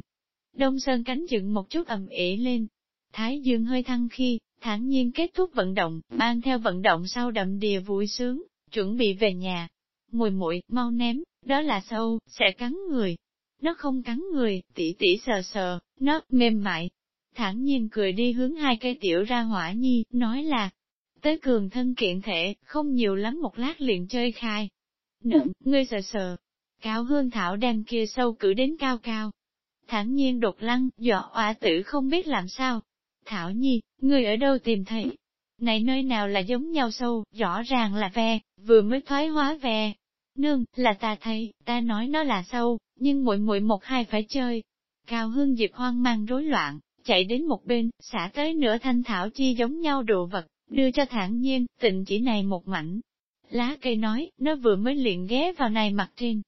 Đông Sơn cánh dựng một chút ầm ĩ lên. Thái dương hơi thăng khi, thản nhiên kết thúc vận động, mang theo vận động sau đậm đìa vui sướng, chuẩn bị về nhà. Mùi muội mau ném, đó là sâu, sẽ cắn người. Nó không cắn người, tỉ tỉ sờ sờ, nó mềm mại. Thản nhiên cười đi hướng hai cây tiểu ra hỏa nhi, nói là, tới cường thân kiện thể, không nhiều lắm một lát liền chơi khai. Nựng, ngươi sờ sờ. Cao hương thảo đem kia sâu cử đến cao cao. Thẳng nhiên đột lăng, dọa oa tử không biết làm sao. Thảo nhi, ngươi ở đâu tìm thấy? Này nơi nào là giống nhau sâu, rõ ràng là ve, vừa mới thoái hóa ve, Nương, là ta thấy, ta nói nó là sâu, nhưng muội muội một hai phải chơi. Cao Hương dịp hoang mang rối loạn, chạy đến một bên, xả tới nửa thanh thảo chi giống nhau đồ vật, đưa cho thản nhiên, tịnh chỉ này một mảnh. Lá cây nói, nó vừa mới liền ghé vào này mặt trên.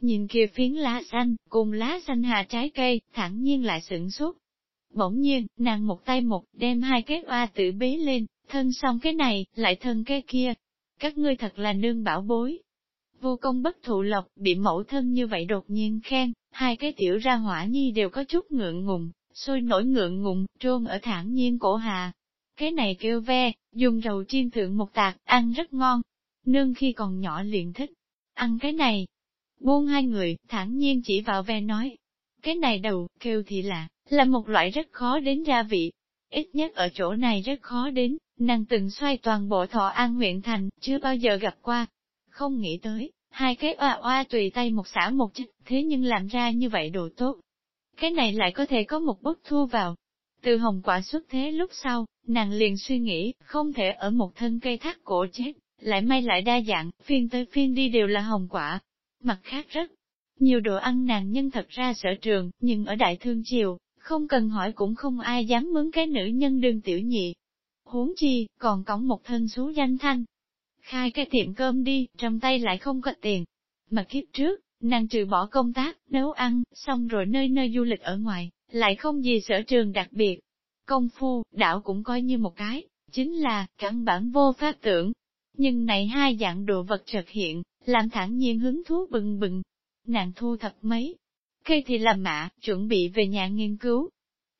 Nhìn kia phiến lá xanh, cùng lá xanh hạ trái cây, thẳng nhiên lại sửng sốt. Bỗng nhiên, nàng một tay một, đem hai cái oa tử bế lên, thân xong cái này, lại thân cái kia. Các ngươi thật là nương bảo bối, Vô công bất thụ lộc, bị mẫu thân như vậy đột nhiên khen, hai cái tiểu ra hỏa nhi đều có chút ngượng ngùng, sôi nổi ngượng ngùng, trôn ở thản nhiên cổ hà. Cái này kêu ve, dùng rầu chiên thượng một tạc, ăn rất ngon. Nương khi còn nhỏ liền thích, ăn cái này. Buông hai người, thản nhiên chỉ vào ve nói. Cái này đầu, kêu thì là, là một loại rất khó đến gia vị. Ít nhất ở chỗ này rất khó đến, nàng từng xoay toàn bộ thọ an huyện thành, chưa bao giờ gặp qua, không nghĩ tới, hai cái oa oa tùy tay một xả một chích thế nhưng làm ra như vậy đồ tốt. Cái này lại có thể có một bức thu vào. Từ hồng quả xuất thế lúc sau, nàng liền suy nghĩ, không thể ở một thân cây thác cổ chết, lại may lại đa dạng, phiên tới phiên đi đều là hồng quả. Mặt khác rất nhiều đồ ăn nàng nhân thật ra sở trường, nhưng ở đại thương triều, không cần hỏi cũng không ai dám mướn cái nữ nhân đương tiểu nhị. Huống chi, còn cõng một thân số danh thanh. Khai cái tiệm cơm đi, trong tay lại không có tiền. Mà kiếp trước, nàng trừ bỏ công tác, nấu ăn, xong rồi nơi nơi du lịch ở ngoài, lại không gì sở trường đặc biệt. Công phu, đảo cũng coi như một cái, chính là, căn bản vô pháp tưởng. Nhưng này hai dạng đồ vật trật hiện, làm thẳng nhiên hứng thú bừng bừng. Nàng thu thập mấy, cây thì làm mạ, chuẩn bị về nhà nghiên cứu.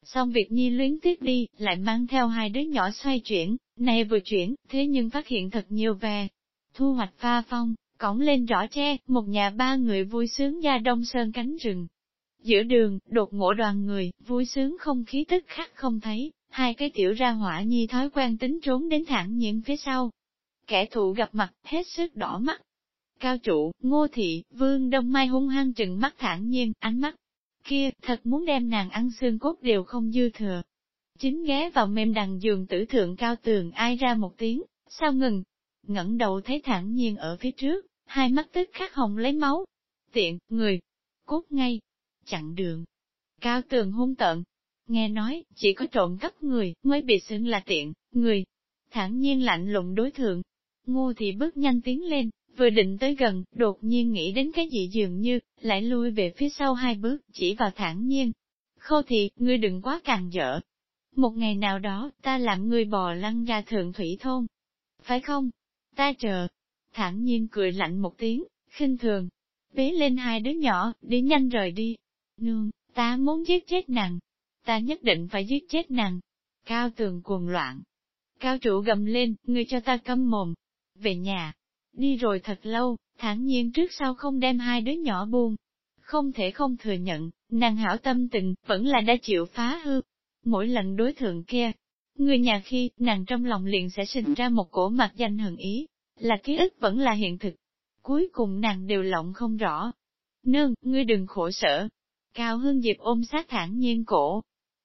Xong việc nhi luyến tiếc đi, lại mang theo hai đứa nhỏ xoay chuyển, này vừa chuyển, thế nhưng phát hiện thật nhiều về. Thu hoạch pha phong, cõng lên rõ tre, một nhà ba người vui sướng ra đông sơn cánh rừng. Giữa đường, đột ngộ đoàn người, vui sướng không khí tức khắc không thấy, hai cái tiểu ra hỏa nhi thói quen tính trốn đến thẳng nhiên phía sau. Kẻ thù gặp mặt, hết sức đỏ mắt. Cao trụ, ngô thị, vương đông mai hung hăng trừng mắt thản nhiên, ánh mắt kia, thật muốn đem nàng ăn xương cốt đều không dư thừa. Chính ghé vào mềm đằng giường tử thượng cao tường ai ra một tiếng, sao ngừng, ngẩng đầu thấy thản nhiên ở phía trước, hai mắt tức khắc hồng lấy máu. Tiện, người, cốt ngay, chặn đường. Cao tường hung tợn, nghe nói, chỉ có trộm cắp người mới bị xưng là tiện, người. Thản nhiên lạnh lùng đối thượng. Ngô thì bước nhanh tiến lên, vừa định tới gần, đột nhiên nghĩ đến cái gì dường như, lại lui về phía sau hai bước, chỉ vào thản nhiên. Khô thì, ngươi đừng quá càng dở. Một ngày nào đó, ta làm ngươi bò lăn ra thượng thủy thôn. Phải không? Ta chờ. Thản nhiên cười lạnh một tiếng, khinh thường. Bế lên hai đứa nhỏ, đi nhanh rời đi. Nương, ta muốn giết chết nàng. Ta nhất định phải giết chết nàng. Cao tường cuồng loạn. Cao trụ gầm lên, ngươi cho ta câm mồm. Về nhà. Đi rồi thật lâu, thản nhiên trước sau không đem hai đứa nhỏ buông. Không thể không thừa nhận, nàng hảo tâm tình, vẫn là đã chịu phá hư. Mỗi lần đối thượng kia, người nhà khi, nàng trong lòng liền sẽ sinh ra một cổ mặt danh hận ý, là ký ức vẫn là hiện thực. Cuối cùng nàng đều lộng không rõ. Nương, ngươi đừng khổ sở. Cao Hương Diệp ôm sát thản nhiên cổ.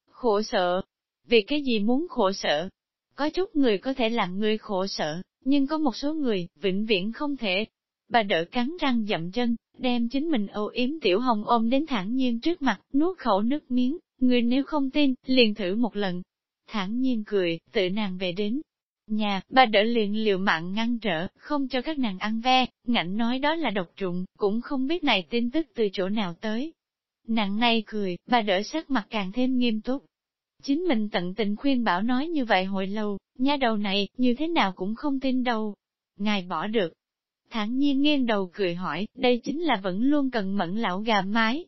Khổ sở. Vì cái gì muốn khổ sở? Có chút người có thể làm ngươi khổ sở, nhưng có một số người, vĩnh viễn không thể. Bà đỡ cắn răng dậm chân, đem chính mình âu yếm tiểu hồng ôm đến thản nhiên trước mặt, nuốt khẩu nước miếng, người nếu không tin, liền thử một lần. Thản nhiên cười, tự nàng về đến. Nhà, bà đỡ liền liều mạng ngăn trở, không cho các nàng ăn ve, ngạnh nói đó là độc trùng, cũng không biết này tin tức từ chỗ nào tới. nàng nay cười, bà đỡ sắc mặt càng thêm nghiêm túc, Chính mình tận tình khuyên bảo nói như vậy hồi lâu, nha đầu này, như thế nào cũng không tin đâu. Ngài bỏ được. Thẳng nhiên nghiêng đầu cười hỏi, đây chính là vẫn luôn cần mẫn lão gà mái.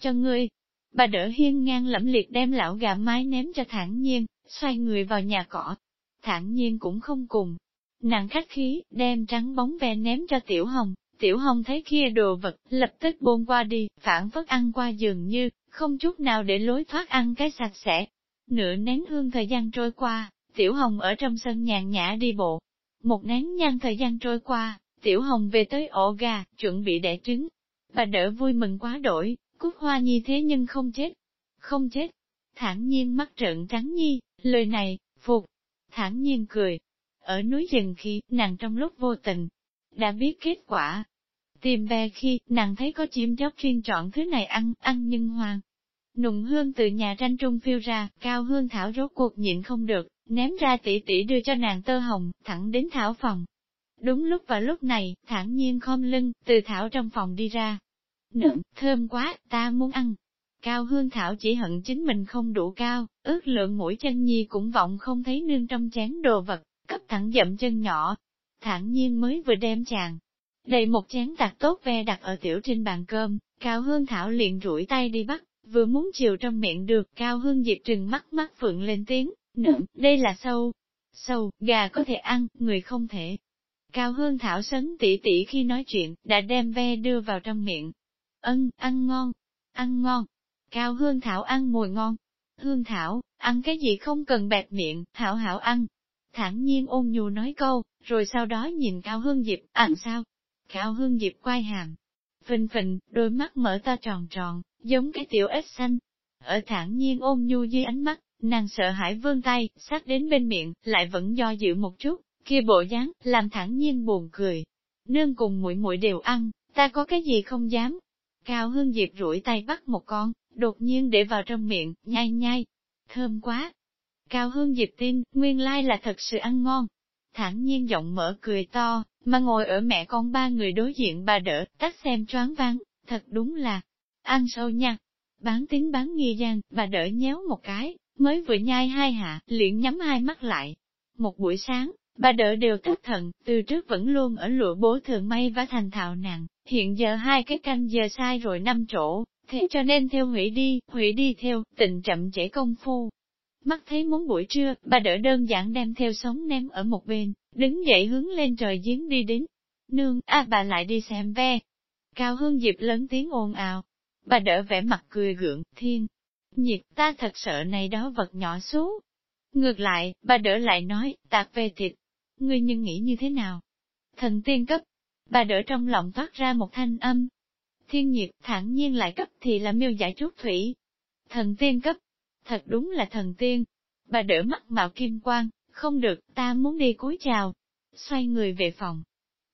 Cho ngươi, bà đỡ hiên ngang lẫm liệt đem lão gà mái ném cho thản nhiên, xoay người vào nhà cỏ. Thản nhiên cũng không cùng. Nàng khách khí, đem trắng bóng ve ném cho tiểu hồng, tiểu hồng thấy kia đồ vật, lập tức buông qua đi, phản phất ăn qua dường như, không chút nào để lối thoát ăn cái sạch sẽ, Nửa nén hương thời gian trôi qua, Tiểu Hồng ở trong sân nhàn nhã đi bộ. Một nén nhang thời gian trôi qua, Tiểu Hồng về tới ổ gà, chuẩn bị đẻ trứng. Bà đỡ vui mừng quá đổi, cúc hoa nhi thế nhưng không chết. Không chết. Thản nhiên mắt trợn trắng nhi, lời này, phục. Thản nhiên cười. Ở núi rừng khi, nàng trong lúc vô tình, đã biết kết quả. Tìm bè khi, nàng thấy có chim chóc chuyên chọn thứ này ăn, ăn nhưng hoàng. Nùng hương từ nhà tranh trung phiêu ra, cao hương thảo rốt cuộc nhịn không được, ném ra tỷ tỷ đưa cho nàng tơ hồng, thẳng đến thảo phòng. Đúng lúc và lúc này, thản nhiên khom lưng, từ thảo trong phòng đi ra. Nượm, thơm quá, ta muốn ăn. Cao hương thảo chỉ hận chính mình không đủ cao, ước lượng mũi chân nhi cũng vọng không thấy nương trong chén đồ vật, cấp thẳng dậm chân nhỏ. Thản nhiên mới vừa đem chàng. Đầy một chén tạc tốt ve đặt ở tiểu trên bàn cơm, cao hương thảo liền rủi tay đi bắt, vừa muốn chiều trong miệng được, cao hương diệp trừng mắt mắt phượng lên tiếng, nượm, đây là sâu. Sâu, gà có thể ăn, người không thể. Cao hương thảo sấn tỉ tỉ khi nói chuyện, đã đem ve đưa vào trong miệng. Ân, ăn ngon, ăn ngon. Cao hương thảo ăn mùi ngon. Hương thảo, ăn cái gì không cần bẹt miệng, hảo hảo ăn. Thẳng nhiên ôn nhu nói câu, rồi sau đó nhìn Cao Hương Diệp, ăn sao? Cao Hương Diệp quay hàm, phình phình, đôi mắt mở to tròn tròn, giống cái tiểu ếch xanh. Ở thản nhiên ôm nhu dưới ánh mắt, nàng sợ hãi vươn tay, sát đến bên miệng, lại vẫn do dự một chút, kia bộ dáng, làm thẳng nhiên buồn cười. Nương cùng muội muội đều ăn, ta có cái gì không dám. Cao Hương Diệp rủi tay bắt một con, đột nhiên để vào trong miệng, nhai nhai. Thơm quá. Cao Hương Diệp tin, nguyên lai là thật sự ăn ngon. Thẳng nhiên giọng mở cười to, mà ngồi ở mẹ con ba người đối diện bà đỡ, tắt xem choáng váng, thật đúng là, ăn sâu nha. Bán tính bán nghi gian, bà đỡ nhéo một cái, mới vừa nhai hai hạ, liền nhắm hai mắt lại. Một buổi sáng, bà đỡ đều thất thần, từ trước vẫn luôn ở lụa bố thường may và thành thạo nàng, hiện giờ hai cái canh giờ sai rồi năm chỗ, thế cho nên theo hủy đi, hủy đi theo, tình chậm trễ công phu. Mắt thấy muốn buổi trưa, bà đỡ đơn giản đem theo sống ném ở một bên, đứng dậy hướng lên trời giếng đi đến. Nương, a bà lại đi xem ve. Cao Hương dịp lớn tiếng ồn ào. Bà đỡ vẻ mặt cười gượng, thiên. Nhiệt ta thật sợ này đó vật nhỏ xuống. Ngược lại, bà đỡ lại nói, tạc về thịt. Ngươi nhưng nghĩ như thế nào? Thần tiên cấp. Bà đỡ trong lòng toát ra một thanh âm. Thiên nhiệt thản nhiên lại cấp thì là miêu giải trút thủy. Thần tiên cấp. Thật đúng là thần tiên. Bà đỡ mắt mạo kim quang, không được, ta muốn đi cúi chào. Xoay người về phòng.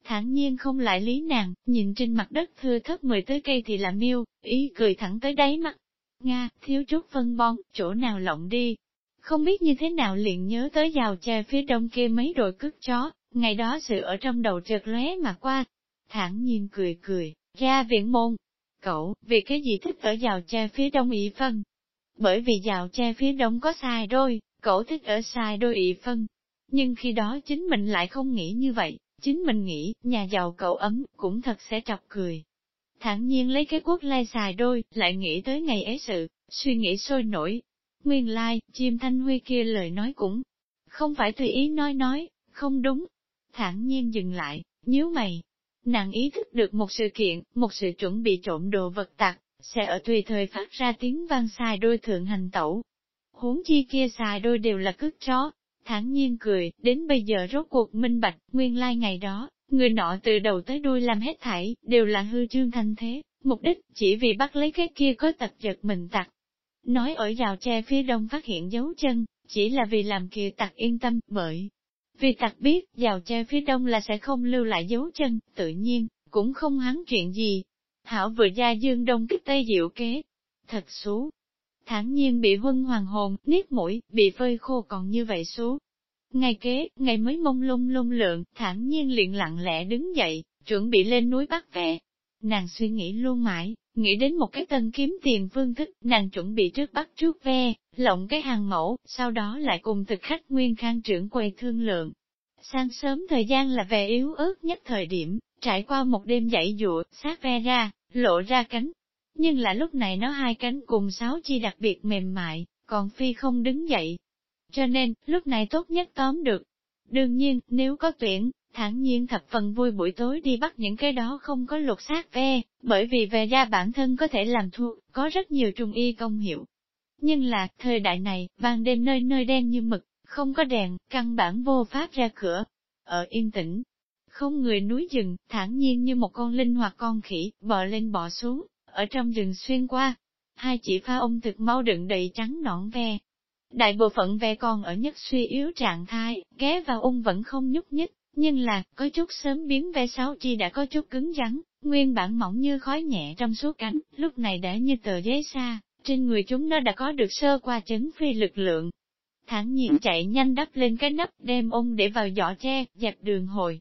Thản nhiên không lại lý nàng, nhìn trên mặt đất thưa thấp mười tới cây thì là miêu, ý cười thẳng tới đáy mắt. Nga, thiếu chút phân bon, chỗ nào lộng đi. Không biết như thế nào liền nhớ tới rào tre phía đông kia mấy đội cướp chó, ngày đó sự ở trong đầu trượt lóe mà qua. thẳng nhiên cười cười, ra viện môn. Cậu, vì cái gì thích ở rào tre phía đông ị phân? Bởi vì rào tre phía đông có sai đôi, cậu thích ở sai đôi ị phân. Nhưng khi đó chính mình lại không nghĩ như vậy, chính mình nghĩ, nhà giàu cậu ấm, cũng thật sẽ chọc cười. Thẳng nhiên lấy cái quốc lai xài đôi, lại nghĩ tới ngày ấy sự, suy nghĩ sôi nổi. Nguyên lai, chim thanh huy kia lời nói cũng không phải tùy ý nói nói, không đúng. thản nhiên dừng lại, nhíu mày. Nàng ý thức được một sự kiện, một sự chuẩn bị trộm đồ vật tặc, sẽ ở tùy thời phát ra tiếng vang xài đôi thượng hành tẩu. Huống chi kia xài đôi đều là cướp chó, thản nhiên cười, đến bây giờ rốt cuộc minh bạch, nguyên lai like ngày đó, người nọ từ đầu tới đuôi làm hết thảy, đều là hư trương thanh thế, mục đích chỉ vì bắt lấy cái kia có tật giật mình tặc. Nói ở rào tre phía đông phát hiện dấu chân, chỉ là vì làm kia tặc yên tâm, bởi vì tặc biết, rào tre phía đông là sẽ không lưu lại dấu chân, tự nhiên, cũng không hắn chuyện gì. Hảo vừa ra dương đông kích tây diệu kế. Thật xú, thản nhiên bị huân hoàng hồn, niết mũi, bị phơi khô còn như vậy xuống. Ngày kế, ngày mới mông lung lung lượng, thản nhiên liền lặng lẽ đứng dậy, chuẩn bị lên núi bắt vẹ. Nàng suy nghĩ luôn mãi, nghĩ đến một cái tân kiếm tiền phương thức, nàng chuẩn bị trước bắt trước ve, lộng cái hàng mẫu, sau đó lại cùng thực khách nguyên khang trưởng quầy thương lượng. Sang sớm thời gian là về yếu ớt nhất thời điểm, trải qua một đêm dậy dụa, sát ve ra, lộ ra cánh, nhưng là lúc này nó hai cánh cùng sáu chi đặc biệt mềm mại, còn phi không đứng dậy. Cho nên, lúc này tốt nhất tóm được. Đương nhiên, nếu có tuyển, thản nhiên thập phần vui buổi tối đi bắt những cái đó không có lục xác ve, bởi vì về da bản thân có thể làm thuộc, có rất nhiều trung y công hiệu. Nhưng là, thời đại này, ban đêm nơi nơi đen như mực, không có đèn, căn bản vô pháp ra cửa. Ở yên tĩnh, không người núi rừng, thản nhiên như một con linh hoặc con khỉ, bò lên bò xuống, ở trong rừng xuyên qua. Hai chỉ pha ông thực mau đựng đầy trắng nõn ve. Đại bộ phận ve còn ở nhất suy yếu trạng thái, ghé vào ung vẫn không nhúc nhích, nhưng là, có chút sớm biến ve sáu chi đã có chút cứng rắn, nguyên bản mỏng như khói nhẹ trong suốt cánh, lúc này đã như tờ giấy xa, trên người chúng nó đã có được sơ qua chấn phi lực lượng. Thẳng nhiên chạy nhanh đắp lên cái nắp đem ung để vào giỏ tre, dẹp đường hồi.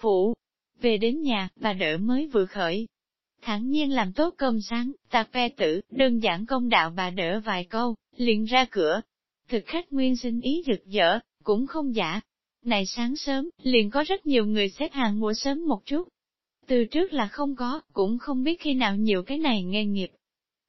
Phủ, về đến nhà, bà đỡ mới vừa khởi, thẳng nhiên làm tốt cơm sáng, tạc ve tử, đơn giản công đạo bà đỡ vài câu, liền ra cửa. Thực khách nguyên sinh ý rực rỡ, cũng không giả. Này sáng sớm, liền có rất nhiều người xếp hàng mua sớm một chút. Từ trước là không có, cũng không biết khi nào nhiều cái này nghe nghiệp.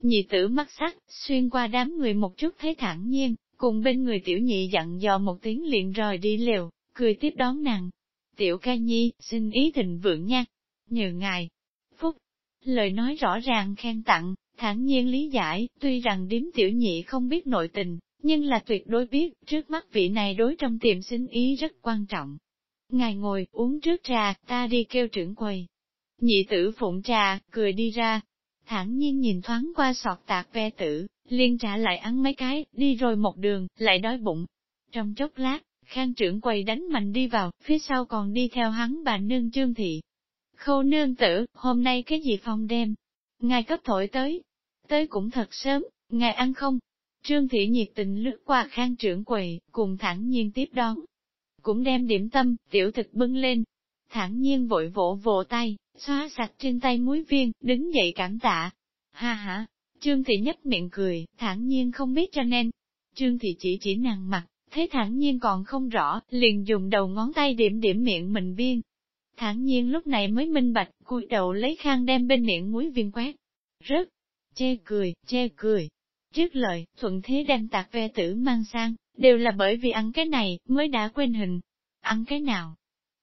Nhị tử mắt sắc, xuyên qua đám người một chút thấy thẳng nhiên, cùng bên người tiểu nhị dặn dò một tiếng liền rồi đi liều, cười tiếp đón nàng. Tiểu ca nhi, xin ý thịnh vượng nha. Nhờ ngài, phúc. Lời nói rõ ràng khen tặng, thản nhiên lý giải, tuy rằng điếm tiểu nhị không biết nội tình, nhưng là tuyệt đối biết, trước mắt vị này đối trong tiệm sinh ý rất quan trọng. Ngài ngồi, uống trước trà, ta đi kêu trưởng quầy. Nhị tử phụng trà, cười đi ra. Thản nhiên nhìn thoáng qua sọt tạc ve tử, liên trả lại ăn mấy cái, đi rồi một đường, lại đói bụng. Trong chốc lát, Khang trưởng quầy đánh mạnh đi vào, phía sau còn đi theo hắn bà nương trương thị. Khâu nương tử, hôm nay cái gì phong đem? Ngài cấp thổi tới. Tới cũng thật sớm, ngài ăn không? Trương thị nhiệt tình lướt qua khang trưởng quầy, cùng thẳng nhiên tiếp đón. Cũng đem điểm tâm, tiểu thực bưng lên. Thẳng nhiên vội vỗ vỗ tay, xóa sạch trên tay muối viên, đứng dậy cảm tạ. Ha ha, Trương thị nhấp miệng cười, thản nhiên không biết cho nên. Trương thị chỉ chỉ nàng mặt, thấy thản nhiên còn không rõ, liền dùng đầu ngón tay điểm điểm miệng mình viên. Thản nhiên lúc này mới minh bạch, cúi đầu lấy khăn đem bên miệng muối viên quét. Rớt, chê cười, chê cười. Trước lời, thuận thế đem tạc ve tử mang sang, đều là bởi vì ăn cái này, mới đã quên hình. Ăn cái nào?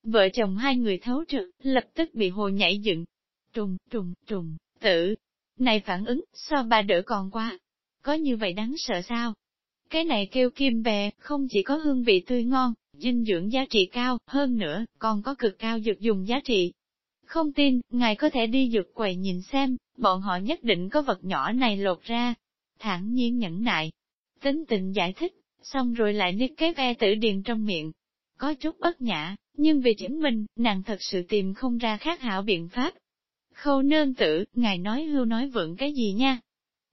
Vợ chồng hai người thấu trực, lập tức bị hồ nhảy dựng. Trùng, trùng, trùng, tử. Này phản ứng, so bà đỡ còn quá. Có như vậy đáng sợ sao? Cái này kêu kim bè, không chỉ có hương vị tươi ngon, dinh dưỡng giá trị cao, hơn nữa, còn có cực cao dược dùng giá trị. Không tin, ngài có thể đi dược quầy nhìn xem, bọn họ nhất định có vật nhỏ này lột ra thản nhiên nhẫn nại. Tính tình giải thích, xong rồi lại niết cái ve tử điền trong miệng. Có chút bất nhã, nhưng vì chính mình, nàng thật sự tìm không ra khác hảo biện pháp. Khâu nương tử, ngài nói hưu nói vượng cái gì nha?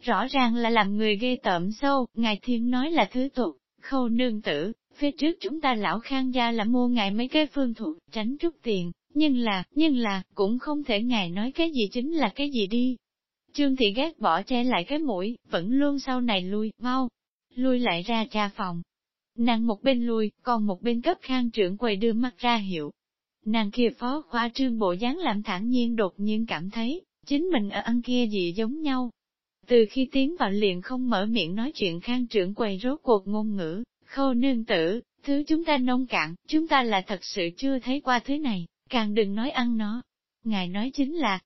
Rõ ràng là làm người ghê tởm sâu, ngài thiên nói là thứ tục, khâu nương tử, phía trước chúng ta lão khang gia là mua ngài mấy cái phương thuộc, tránh chút tiền, nhưng là, nhưng là, cũng không thể ngài nói cái gì chính là cái gì đi. Trương thị ghét bỏ che lại cái mũi, vẫn luôn sau này lui, mau, lui lại ra trà phòng. Nàng một bên lui, còn một bên cấp khang trưởng quầy đưa mắt ra hiệu. Nàng kia phó khoa trương bộ dáng làm thản nhiên đột nhiên cảm thấy, chính mình ở ăn kia gì giống nhau, từ khi tiến vào liền không mở miệng nói chuyện khang trưởng quầy rốt cuộc ngôn ngữ, khô nương tử, thứ chúng ta nông cạn, chúng ta là thật sự chưa thấy qua thứ này, càng đừng nói ăn nó. Ngài nói chính là,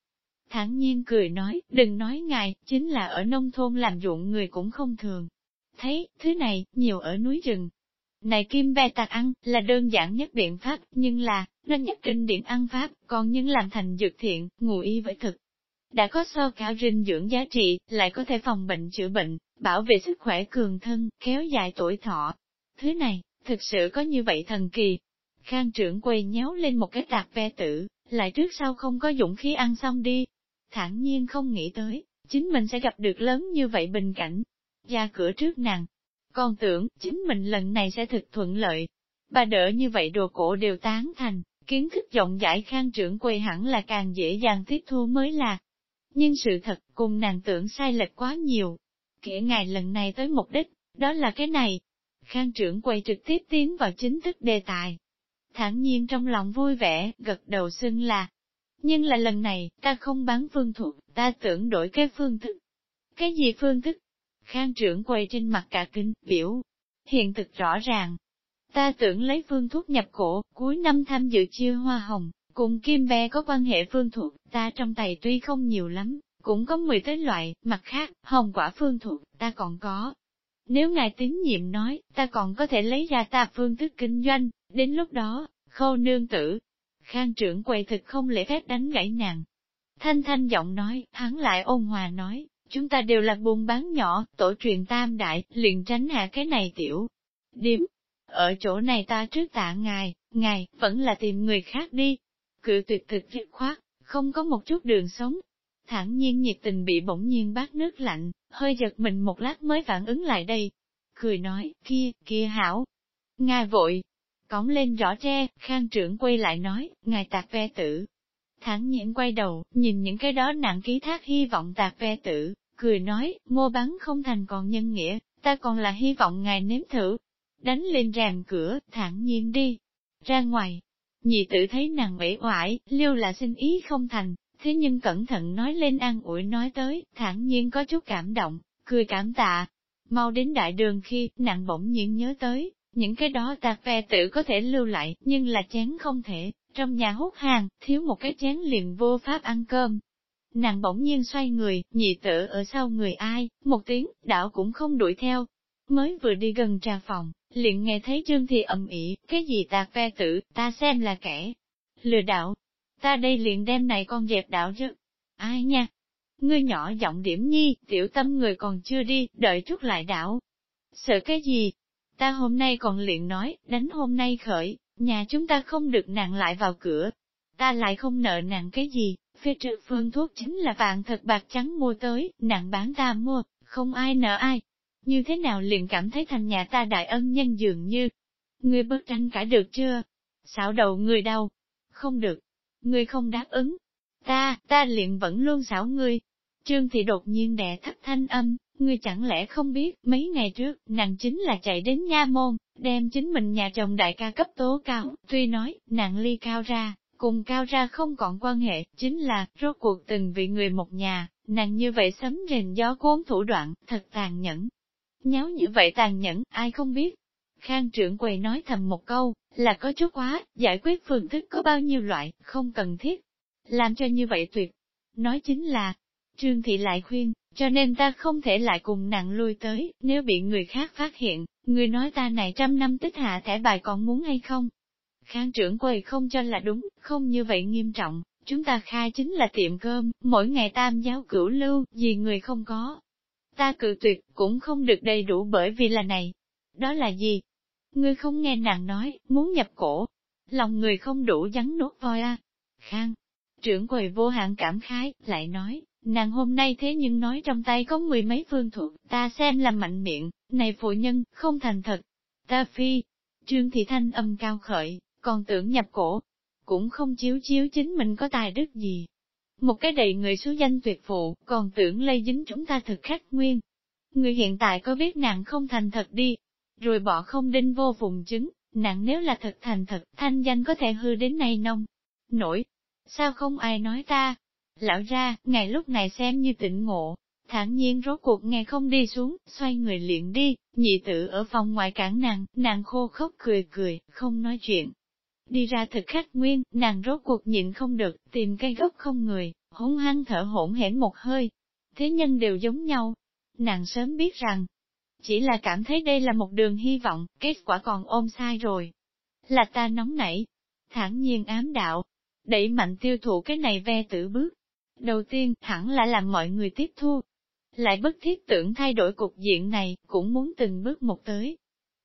thản nhiên cười nói, đừng nói ngài, chính là ở nông thôn làm ruộng người cũng không thường. Thấy, thứ này, nhiều ở núi rừng. Này kim be tạc ăn, là đơn giản nhất biện pháp, nhưng là, nên nhất kinh điển ăn pháp, còn những làm thành dược thiện, ngụ y với thực, đã có so cao dinh dưỡng giá trị, lại có thể phòng bệnh chữa bệnh, bảo vệ sức khỏe cường thân, kéo dài tuổi thọ. Thứ này, thực sự có như vậy thần kỳ. Khang trưởng quầy nhéo lên một cái tạc ve tử, lại trước sau không có dũng khí ăn xong đi thản nhiên không nghĩ tới, chính mình sẽ gặp được lớn như vậy bình cảnh. Ra cửa trước nàng, còn tưởng chính mình lần này sẽ thực thuận lợi. Bà đỡ như vậy đồ cổ đều tán thành, kiến thức rộng rãi khang trưởng quầy hẳn là càng dễ dàng tiếp thu mới là, nhưng sự thật cùng nàng tưởng sai lệch quá nhiều. Kể ngài lần này tới mục đích, đó là cái này. Khang trưởng quay trực tiếp tiến vào chính thức đề tài. thản nhiên trong lòng vui vẻ, gật đầu xưng là. Nhưng là lần này, ta không bán phương thuật, ta tưởng đổi cái phương thức. Cái gì phương thức? Khang trưởng quay trên mặt cả kinh, biểu. Hiện thực rõ ràng. Ta tưởng lấy phương thuốc nhập cổ, cuối năm tham dự chiêu hoa hồng, Cùng Kim bè có quan hệ phương thuộc, ta trong tay tuy không nhiều lắm, cũng có 10 tới loại, mặt khác, hồng quả phương thuộc, ta còn có. Nếu ngài tín nhiệm nói, ta còn có thể lấy ra ta phương thức kinh doanh, đến lúc đó, khâu nương tử. Khang trưởng quầy thực không lễ phép đánh gãy nàng. Thanh thanh giọng nói, hắn lại ôn hòa nói, chúng ta đều là buôn bán nhỏ, tổ truyền tam đại, liền tránh hạ cái này tiểu. Điếm, ở chỗ này ta trước tạ ngài, ngài, vẫn là tìm người khác đi, cự tuyệt thực dứt khoát, không có một chút đường sống. Thẳng nhiên nhiệt tình bị bỗng nhiên bát nước lạnh, hơi giật mình một lát mới phản ứng lại đây. Cười nói, kia, kia hảo. Ngài vội, cõng lên rõ tre, khang trưởng quay lại nói, ngài tạc ve tử. Thẳng nhiên quay đầu, nhìn những cái đó nặng ký thác hy vọng tạc ve tử, cười nói, mua bán không thành còn nhân nghĩa, ta còn là hy vọng ngài nếm thử. Đánh lên rèm cửa, thẳng nhiên đi. Ra ngoài, Nhị tử thấy nàng uể oải, liêu là xin ý không thành, thế nhưng cẩn thận nói lên an ủi nói tới, thản nhiên có chút cảm động, cười cảm tạ. Mau đến đại đường khi, nàng bỗng nhiên nhớ tới, những cái đó tạc ve tử có thể lưu lại, nhưng là chén không thể, trong nhà hút hàng, thiếu một cái chén liền vô pháp ăn cơm. Nàng bỗng nhiên xoay người, nhị tử ở sau người ai, một tiếng, đảo cũng không đuổi theo. Mới vừa đi gần trà phòng, liền nghe thấy Trương Thị ầm ĩ, cái gì tạc ve tử, ta xem là kẻ lừa đảo. Ta đây liền đem này con dẹp đảo chứ. Ai nha? Ngươi nhỏ giọng điểm nhi, tiểu tâm người còn chưa đi, đợi chút lại đảo. Sợ cái gì? Ta hôm nay còn luyện nói, đánh hôm nay khởi, nhà chúng ta không được nàng lại vào cửa. Ta lại không nợ nàng cái gì, phía trước phương thuốc chính là vạn thật bạc trắng mua tới, nàng bán ta mua, không ai nợ ai. Như thế nào liền cảm thấy thành nhà ta đại ân nhân dường như. Ngươi bớt tranh cả được chưa? Xảo đầu người đau. Không được. Ngươi không đáp ứng. Ta, ta liền vẫn luôn xảo ngươi. Trương thị đột nhiên đẻ thấp thanh âm, ngươi chẳng lẽ không biết, mấy ngày trước, nàng chính là chạy đến nha môn, đem chính mình nhà chồng đại ca cấp tố cao, tuy nói, nàng ly cao ra, cùng cao ra không còn quan hệ, chính là, rốt cuộc từng vị người một nhà, nàng như vậy sấm rền gió cuốn thủ đoạn, thật tàn nhẫn. Nháo như vậy tàn nhẫn, ai không biết. Khang trưởng quầy nói thầm một câu, là có chút quá, giải quyết phương thức có bao nhiêu loại, không cần thiết. Làm cho như vậy tuyệt. Nói chính là, Trương Thị lại khuyên, cho nên ta không thể lại cùng nặng lui tới, nếu bị người khác phát hiện, người nói ta này trăm năm tích hạ thẻ bài còn muốn hay không? Khang trưởng quầy không cho là đúng, không như vậy nghiêm trọng, chúng ta khai chính là tiệm cơm, mỗi ngày tam giáo cửu lưu, gì người không có. Ta cự tuyệt, cũng không được đầy đủ bởi vì là này. Đó là gì? Ngươi không nghe nàng nói, muốn nhập cổ. Lòng người không đủ rắn nốt voi à. Khang, trưởng quầy vô hạn cảm khái, lại nói, nàng hôm nay thế nhưng nói trong tay có mười mấy phương thuộc, ta xem là mạnh miệng, này phụ nhân, không thành thật. Ta phi, trương thị thanh âm cao khởi, còn tưởng nhập cổ, cũng không chiếu chiếu chính mình có tài đức gì. Một cái đầy người số danh tuyệt phụ, còn tưởng lây dính chúng ta thực khách nguyên. Người hiện tại có biết nàng không thành thật đi, rồi bỏ không đinh vô vùng chứng, nàng nếu là thật thành thật, thanh danh có thể hư đến nay nông. Nổi, sao không ai nói ta? Lão ra, ngày lúc này xem như tỉnh ngộ, thản nhiên rốt cuộc nghe không đi xuống, xoay người liền đi, nhị tử ở phòng ngoài cản nàng, nàng khô khóc cười cười, không nói chuyện. Đi ra thực khách nguyên, nàng rốt cuộc nhịn không được, tìm cây gốc không người, hống hăng thở hổn hển một hơi. Thế nhân đều giống nhau. Nàng sớm biết rằng, chỉ là cảm thấy đây là một đường hy vọng, kết quả còn ôm sai rồi. Là ta nóng nảy, thản nhiên ám đạo, đẩy mạnh tiêu thụ cái này ve tử bước. Đầu tiên, hẳn là làm mọi người tiếp thu. Lại bất thiết tưởng thay đổi cục diện này, cũng muốn từng bước một tới.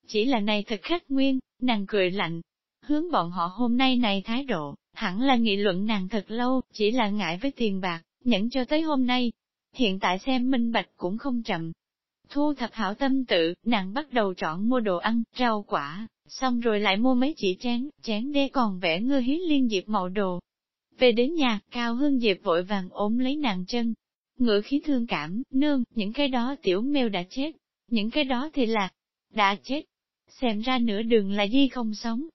Chỉ là này thật khắc nguyên, nàng cười lạnh. Hướng bọn họ hôm nay này thái độ, hẳn là nghị luận nàng thật lâu, chỉ là ngại với tiền bạc, nhẫn cho tới hôm nay. Hiện tại xem minh bạch cũng không chậm, Thu thập hảo tâm tự, nàng bắt đầu chọn mua đồ ăn, rau quả, xong rồi lại mua mấy chỉ chén, chén đê còn vẽ ngư hí liên diệp màu đồ. Về đến nhà, Cao Hương Diệp vội vàng ốm lấy nàng chân. Ngựa khí thương cảm, nương, những cái đó tiểu mèo đã chết, những cái đó thì là, đã chết. Xem ra nửa đường là Di không sống.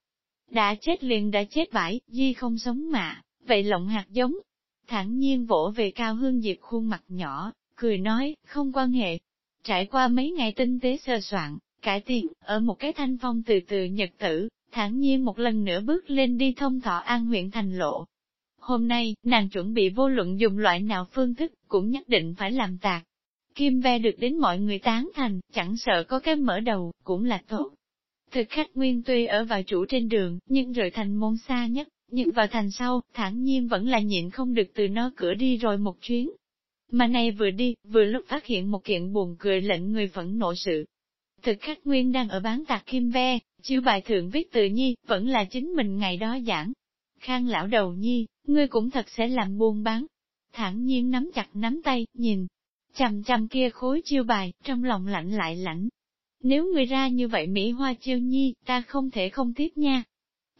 Đã chết liền đã chết bãi, Di không sống mà, vậy lộng hạt giống. thản nhiên vỗ về Cao Hương Diệp khuôn mặt nhỏ, cười nói, không quan hệ, Trải qua mấy ngày tinh tế sơ soạn, cải thiện, ở một cái thanh phong từ từ nhật tử, thản nhiên một lần nữa bước lên đi thông thọ an huyện thành lộ. Hôm nay, nàng chuẩn bị vô luận dùng loại nào phương thức, cũng nhất định phải làm tạc. Kim ve được đến mọi người tán thành, chẳng sợ có cái mở đầu, cũng là tốt. Thực khách nguyên tuy ở vào chủ trên đường, nhưng rời thành môn xa nhất, nhưng vào thành sau, thản nhiên vẫn là nhịn không được từ nó cửa đi rồi một chuyến. Mà này vừa đi, vừa lúc phát hiện một kiện buồn cười lệnh người phẫn nộ sự. Thực khách nguyên đang ở bán tạc kim ve, chiếu bài thượng viết tự nhi, vẫn là chính mình ngày đó giảng. Khang lão đầu nhi, ngươi cũng thật sẽ làm buôn bán. Thẳng nhiên nắm chặt nắm tay, nhìn, chằm chằm kia khối chiêu bài, trong lòng lạnh lại lạnh. Nếu ngươi ra như vậy Mỹ Hoa chiêu nhi, ta không thể không tiếp nha.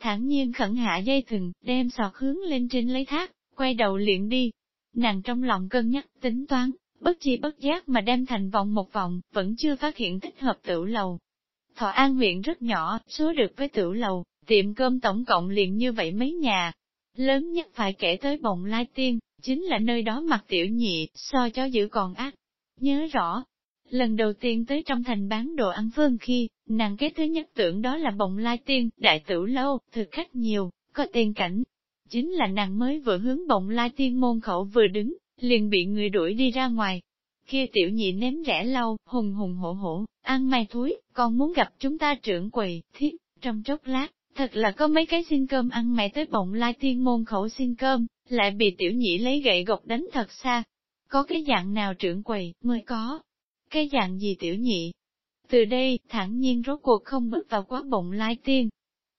Thẳng nhiên khẩn hạ dây thừng, đem sọt hướng lên trên lấy thác, quay đầu liền đi, Nàng trong lòng cân nhắc, tính toán, bất chi bất giác mà đem thành vòng một vòng, vẫn chưa phát hiện thích hợp tiểu lầu. Thọ An huyện rất nhỏ, số được với tiểu lầu, tiệm cơm tổng cộng liền như vậy mấy nhà. Lớn nhất phải kể tới bồng lai tiên, chính là nơi đó mặt tiểu nhị, so cho giữ còn ác. Nhớ rõ, lần đầu tiên tới trong thành bán đồ ăn phương khi, nàng cái thứ nhất tưởng đó là bồng lai tiên, đại tử lâu, thực khách nhiều, có tiền cảnh, chính là nàng mới vừa hướng bồng lai tiên môn khẩu vừa đứng, liền bị người đuổi đi ra ngoài. Kia tiểu nhị ném rẻ lâu hùng hùng hổ hổ, ăn mày thúi, còn muốn gặp chúng ta trưởng quầy, thiết, trong chốc lát, thật là có mấy cái xin cơm ăn mẹ tới bụng lai tiên môn khẩu xin cơm, lại bị tiểu nhị lấy gậy gộc đánh thật xa. Có cái dạng nào trưởng quầy, mới có. Cái dạng gì tiểu nhị? Từ đây, thẳng nhiên rốt cuộc không bước vào quá bụng lai tiên.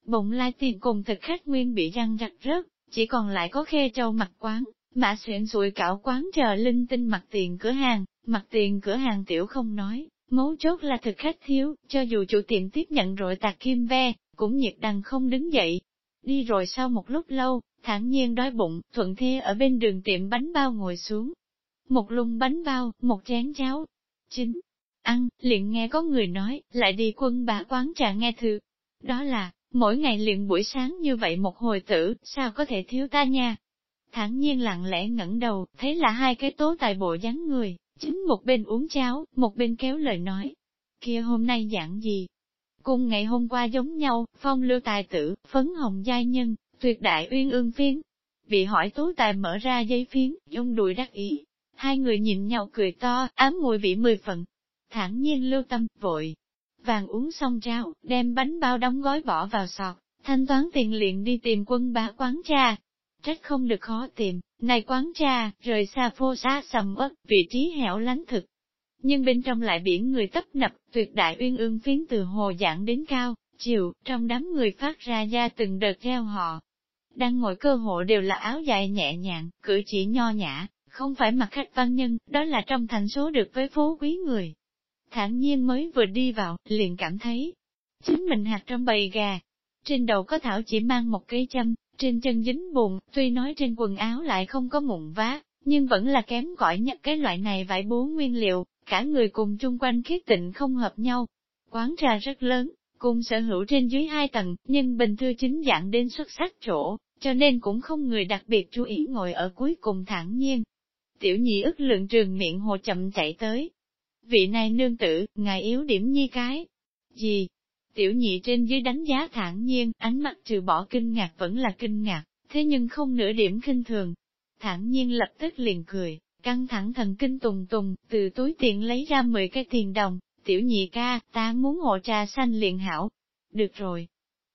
Bụng lai tiên cùng thực khách nguyên bị răng rặt rớt, chỉ còn lại có khe trâu mặt quán, mã xuyện sụi cảo quán chờ linh tinh mặt tiền cửa hàng, mặt tiền cửa hàng tiểu không nói, mấu chốt là thực khách thiếu, cho dù chủ tiệm tiếp nhận rồi tạc kim ve, cũng nhiệt đằng không đứng dậy. Đi rồi sau một lúc lâu, thản nhiên đói bụng, thuận thê ở bên đường tiệm bánh bao ngồi xuống. Một lùng bánh bao, một chén cháo. Chính, ăn, liền nghe có người nói, lại đi quân bà quán trà nghe thư. Đó là, mỗi ngày liền buổi sáng như vậy một hồi tử, sao có thể thiếu ta nha? Thẳng nhiên lặng lẽ ngẩng đầu, thấy là hai cái tố tài bộ dáng người, chính một bên uống cháo, một bên kéo lời nói. Kia hôm nay giảng gì? Cùng ngày hôm qua giống nhau, phong lưu tài tử, phấn hồng giai nhân, tuyệt đại uyên ương phiến. Bị hỏi tố tài mở ra giấy phiến, dung đùi đắc ý. Hai người nhìn nhau cười to, ám mùi vị mười phần. Thẳng nhiên lưu tâm, vội. Vàng uống xong trao, đem bánh bao đóng gói bỏ vào sọt, thanh toán tiền liền đi tìm quân bá quán trà. Trách không được khó tìm, này quán trà, rời xa phô xa sầm ớt, vị trí hẻo lánh thực. Nhưng bên trong lại biển người tấp nập, tuyệt đại uyên ương phiến từ hồ dạng đến cao, chiều, trong đám người phát ra ra từng đợt theo họ. Đang ngồi cơ hộ đều là áo dài nhẹ nhàng, cử chỉ nho nhã, không phải mặt khách văn nhân, đó là trong thành số được với phố quý người. Thản nhiên mới vừa đi vào, liền cảm thấy, chính mình hạt trong bầy gà. Trên đầu có thảo chỉ mang một cây châm, trên chân dính bùn, tuy nói trên quần áo lại không có mụn vá, nhưng vẫn là kém cỏi nhất cái loại này vải bố nguyên liệu, cả người cùng chung quanh khiết tịnh không hợp nhau. Quán trà rất lớn, cùng sở hữu trên dưới hai tầng, nhưng bình thư chính dạng đến xuất sắc chỗ, cho nên cũng không người đặc biệt chú ý ngồi ở cuối cùng thản nhiên. Tiểu nhị ức lượng trường miệng hồ chậm chạy tới. Vị này nương tử, ngài yếu điểm nhi cái. Gì? Tiểu nhị trên dưới đánh giá thản nhiên, ánh mắt trừ bỏ kinh ngạc vẫn là kinh ngạc, thế nhưng không nửa điểm kinh thường. Thản nhiên lập tức liền cười, căng thẳng thần kinh tùng tùng, từ túi tiền lấy ra 10 cái tiền đồng, tiểu nhị ca, ta muốn ngộ trà xanh liền hảo. Được rồi.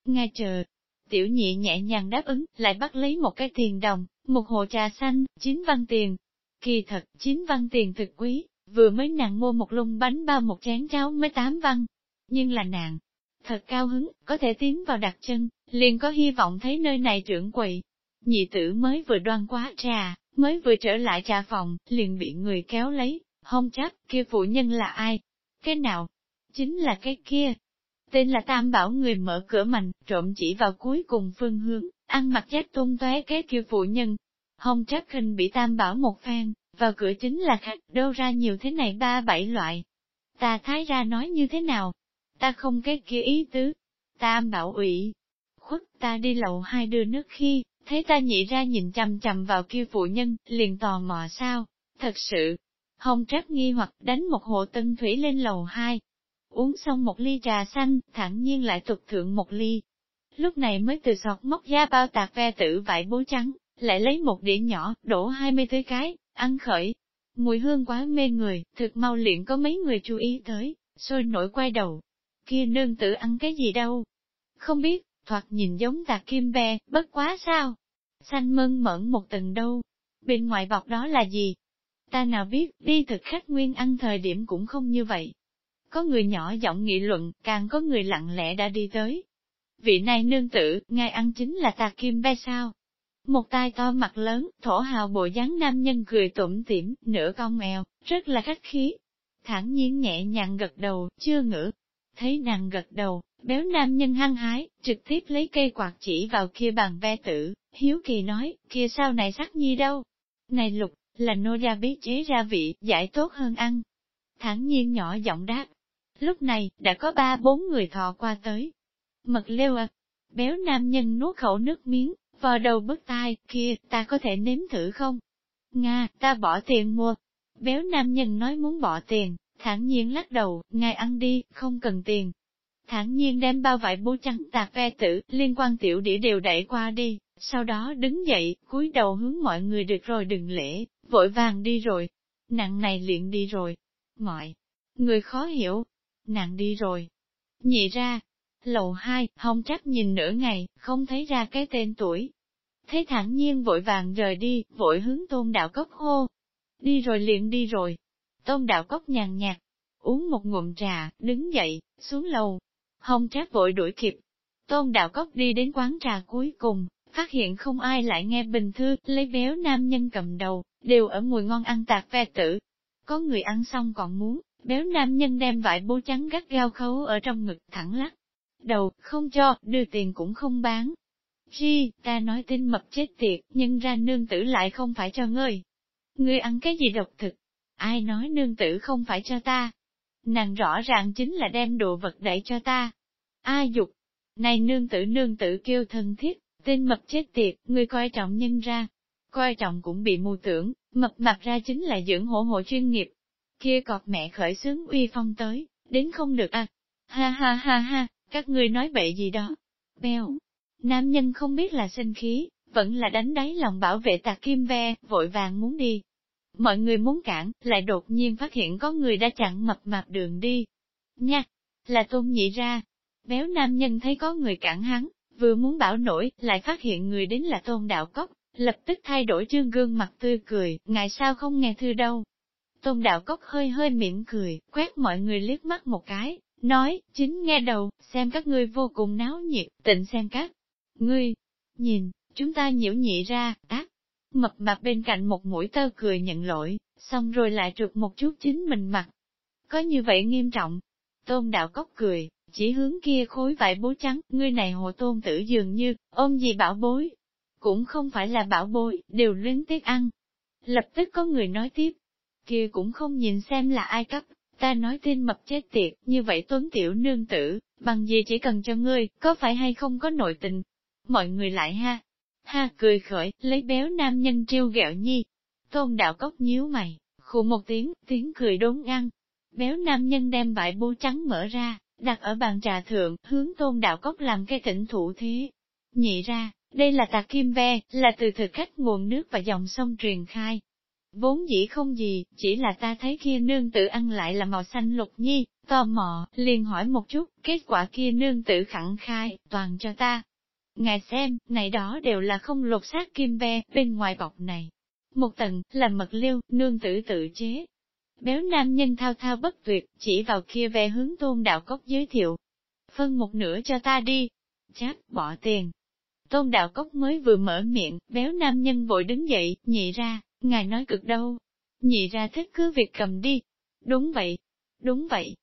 Nghe chờ. Tiểu nhị nhẹ nhàng đáp ứng, lại bắt lấy một cái tiền đồng, một hộ trà xanh, chín văn tiền. Kỳ thật, chín văn tiền thực quý, vừa mới nàng mua một lung bánh bao một chén cháo mới tám văn. Nhưng là nàng, thật cao hứng, có thể tiến vào đặt chân, liền có hy vọng thấy nơi này trưởng quầy. Nhị tử mới vừa đoan quá trà, mới vừa trở lại trà phòng, liền bị người kéo lấy, không chắc, kia phụ nhân là ai? Cái nào? Chính là cái kia. Tên là Tam Bảo người mở cửa mạnh, trộm chỉ vào cuối cùng phương hướng, ăn mặc chết tung tóe cái kia phụ nhân. Hồng chắc khinh bị Tam Bảo một phen, vào cửa chính là khách, đâu ra nhiều thế này ba bảy loại. Ta thái ra nói như thế nào? Ta không cái kia ý tứ. Tam Bảo ủy, khuất ta đi lầu hai đưa nước khi, thấy ta nhị ra nhìn chằm chằm vào kia phụ nhân, liền tò mò sao, thật sự. Hồng trác nghi hoặc đánh một hộ tân thủy lên lầu hai, uống xong một ly trà xanh, thẳng nhiên lại tục thượng một ly. Lúc này mới từ sọt móc ra bao tạc ve tử vải bố trắng, lại lấy một đĩa nhỏ, đổ hai mươi tới cái, ăn khởi. Mùi hương quá mê người, thực mau liền có mấy người chú ý tới, sôi nổi quay đầu. Kia nương tử ăn cái gì đâu? Không biết, thoạt nhìn giống tạc kim be, bất quá sao? Xanh mơn mẫn một tầng đâu? Bên ngoài bọc đó là gì? Ta nào biết, đi thực khách nguyên ăn thời điểm cũng không như vậy. Có người nhỏ giọng nghị luận, càng có người lặng lẽ đã đi tới. Vị này nương tử, ngài ăn chính là tạc kim be sao? Một tai to mặt lớn, thổ hào bộ dáng nam nhân cười tủm tỉm, nửa cong eo, rất là khách khí. thẳng nhiên nhẹ nhàng gật đầu, chưa ngữ. Thấy nàng gật đầu, béo nam nhân hăng hái, trực tiếp lấy cây quạt chỉ vào kia bàn ve tử, hiếu kỳ nói, kia sao này sắc nhi đâu? Này lục, là nô gia bí chế ra vị, giải tốt hơn ăn. Thẳng nhiên nhỏ giọng đáp. Lúc này, đã có ba bốn người thọ qua tới. Mật lêu à, béo nam nhân nuốt khẩu nước miếng, vò đầu bứt tai, kia, ta có thể nếm thử không? Nga, ta bỏ tiền mua. Béo nam nhân nói muốn bỏ tiền, thản nhiên lắc đầu, ngài ăn đi, không cần tiền. Thản nhiên đem bao vải bố trắng tạc ve tử, liên quan tiểu đĩa đều đẩy qua đi, sau đó đứng dậy, cúi đầu hướng mọi người được rồi đừng lễ, vội vàng đi rồi. Nặng này liền đi rồi. Mọi người khó hiểu. Nặng đi rồi. Nhị ra. Lầu hai, hồng trách nhìn nửa ngày, không thấy ra cái tên tuổi. Thấy thản nhiên vội vàng rời đi, vội hướng tôn đạo cốc hô. Đi rồi liền đi rồi. Tôn đạo cốc nhàn nhạt. uống một ngụm trà, đứng dậy, xuống lầu. Hồng trác vội đuổi kịp. Tôn đạo cốc đi đến quán trà cuối cùng, phát hiện không ai lại nghe bình thư, lấy béo nam nhân cầm đầu, đều ở mùi ngon ăn tạc ve tử. Có người ăn xong còn muốn, béo nam nhân đem vải bố trắng gắt gao khấu ở trong ngực thẳng lắc. Đầu, không cho, đưa tiền cũng không bán. Chi ta nói tin mập chết tiệt, nhưng ra nương tử lại không phải cho ngươi. Ngươi ăn cái gì độc thực? Ai nói nương tử không phải cho ta? Nàng rõ ràng chính là đem đồ vật đẩy cho ta. a dục? Này nương tử nương tử kêu thân thiết, tên mập chết tiệt, người coi trọng nhân ra. Coi trọng cũng bị mù tưởng, mập mặt ra chính là dưỡng hổ hộ chuyên nghiệp. Kia cọp mẹ khởi xướng uy phong tới, đến không được à. Ha ha ha ha, các ngươi nói bậy gì đó. Bèo. Nam nhân không biết là sinh khí, vẫn là đánh đáy lòng bảo vệ tạc kim ve, vội vàng muốn đi. Mọi người muốn cản, lại đột nhiên phát hiện có người đã chặn mập mạp đường đi. Nha, là tôn nhị ra. Béo nam nhân thấy có người cản hắn, vừa muốn bảo nổi, lại phát hiện người đến là tôn đạo cốc, lập tức thay đổi chương gương mặt tươi cười, ngài sao không nghe thư đâu. Tôn đạo cốc hơi hơi mỉm cười, quét mọi người liếc mắt một cái, nói, chính nghe đầu, xem các ngươi vô cùng náo nhiệt, tịnh xem các. Ngươi, nhìn, chúng ta nhiễu nhị ra, tác, Mập mạp bên cạnh một mũi tơ cười nhận lỗi, xong rồi lại trượt một chút chính mình mặt. Có như vậy nghiêm trọng. Tôn đạo cốc cười, chỉ hướng kia khối vải bố trắng, ngươi này hộ tôn tử dường như, ôm gì bảo bối. Cũng không phải là bảo bối, đều luyến tiếc ăn. Lập tức có người nói tiếp, kia cũng không nhìn xem là ai cấp, ta nói tên mập chết tiệt, như vậy tuấn tiểu nương tử, bằng gì chỉ cần cho ngươi, có phải hay không có nội tình. Mọi người lại ha, ha cười khởi, lấy béo nam nhân trêu ghẹo nhi. Tôn đạo cốc nhíu mày, khụ một tiếng, tiếng cười đốn ăn. Béo nam nhân đem bãi bố trắng mở ra, đặt ở bàn trà thượng, hướng tôn đạo cốc làm cái thỉnh thủ thế. Nhị ra, đây là tạc kim ve, là từ thực khách nguồn nước và dòng sông truyền khai. Vốn dĩ không gì, chỉ là ta thấy kia nương tử ăn lại là màu xanh lục nhi, tò mò, liền hỏi một chút, kết quả kia nương tử khẳng khai, toàn cho ta. Ngài xem, này đó đều là không lột xác kim ve, bên ngoài bọc này. Một tầng, là mật liêu, nương tử tự chế, Béo nam nhân thao thao bất tuyệt, chỉ vào kia ve hướng tôn đạo cốc giới thiệu. Phân một nửa cho ta đi. Chắc, bỏ tiền. Tôn đạo cốc mới vừa mở miệng, béo nam nhân vội đứng dậy, nhị ra, ngài nói cực đâu. Nhị ra thích cứ việc cầm đi. Đúng vậy, đúng vậy.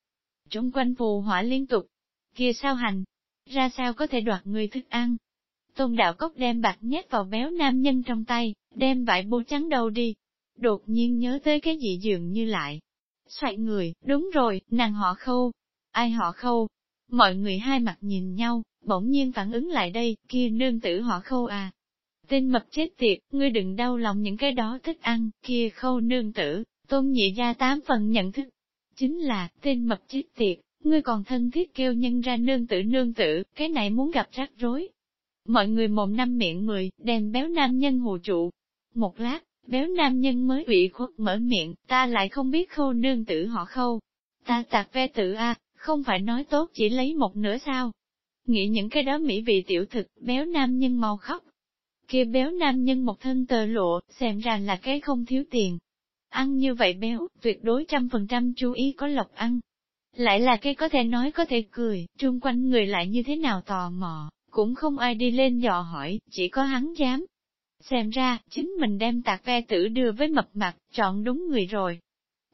Trung quanh phù hỏa liên tục. Kia sao hành? Ra sao có thể đoạt người thức ăn? Tôn đạo cốc đem bạc nhét vào béo nam nhân trong tay, đem vải bố trắng đầu đi, đột nhiên nhớ tới cái gì dường như lại. Xoay người, đúng rồi, nàng họ khâu. Ai họ khâu? Mọi người hai mặt nhìn nhau, bỗng nhiên phản ứng lại đây, kia nương tử họ khâu à. Tên mập chết tiệt, ngươi đừng đau lòng những cái đó thích ăn, kia khâu nương tử, tôn nhị ra tám phần nhận thức. Chính là, tên mập chết tiệt, ngươi còn thân thiết kêu nhân ra nương tử nương tử, cái này muốn gặp rắc rối. Mọi người mồm năm miệng mười, đem béo nam nhân hù trụ. Một lát, Béo nam nhân mới ủy khuất mở miệng, ta lại không biết khâu nương tử họ khâu. Ta tạc ve tự a, không phải nói tốt chỉ lấy một nửa sao. Nghĩ những cái đó mỹ vị tiểu thực, béo nam nhân mau khóc. kia béo nam nhân một thân tờ lộ, xem ra là cái không thiếu tiền. Ăn như vậy béo, tuyệt đối trăm phần trăm chú ý có lộc ăn. Lại là cái có thể nói có thể cười, trung quanh người lại như thế nào tò mò, cũng không ai đi lên dò hỏi, chỉ có hắn dám. Xem ra, chính mình đem tạc ve tử đưa với mập mặt, chọn đúng người rồi.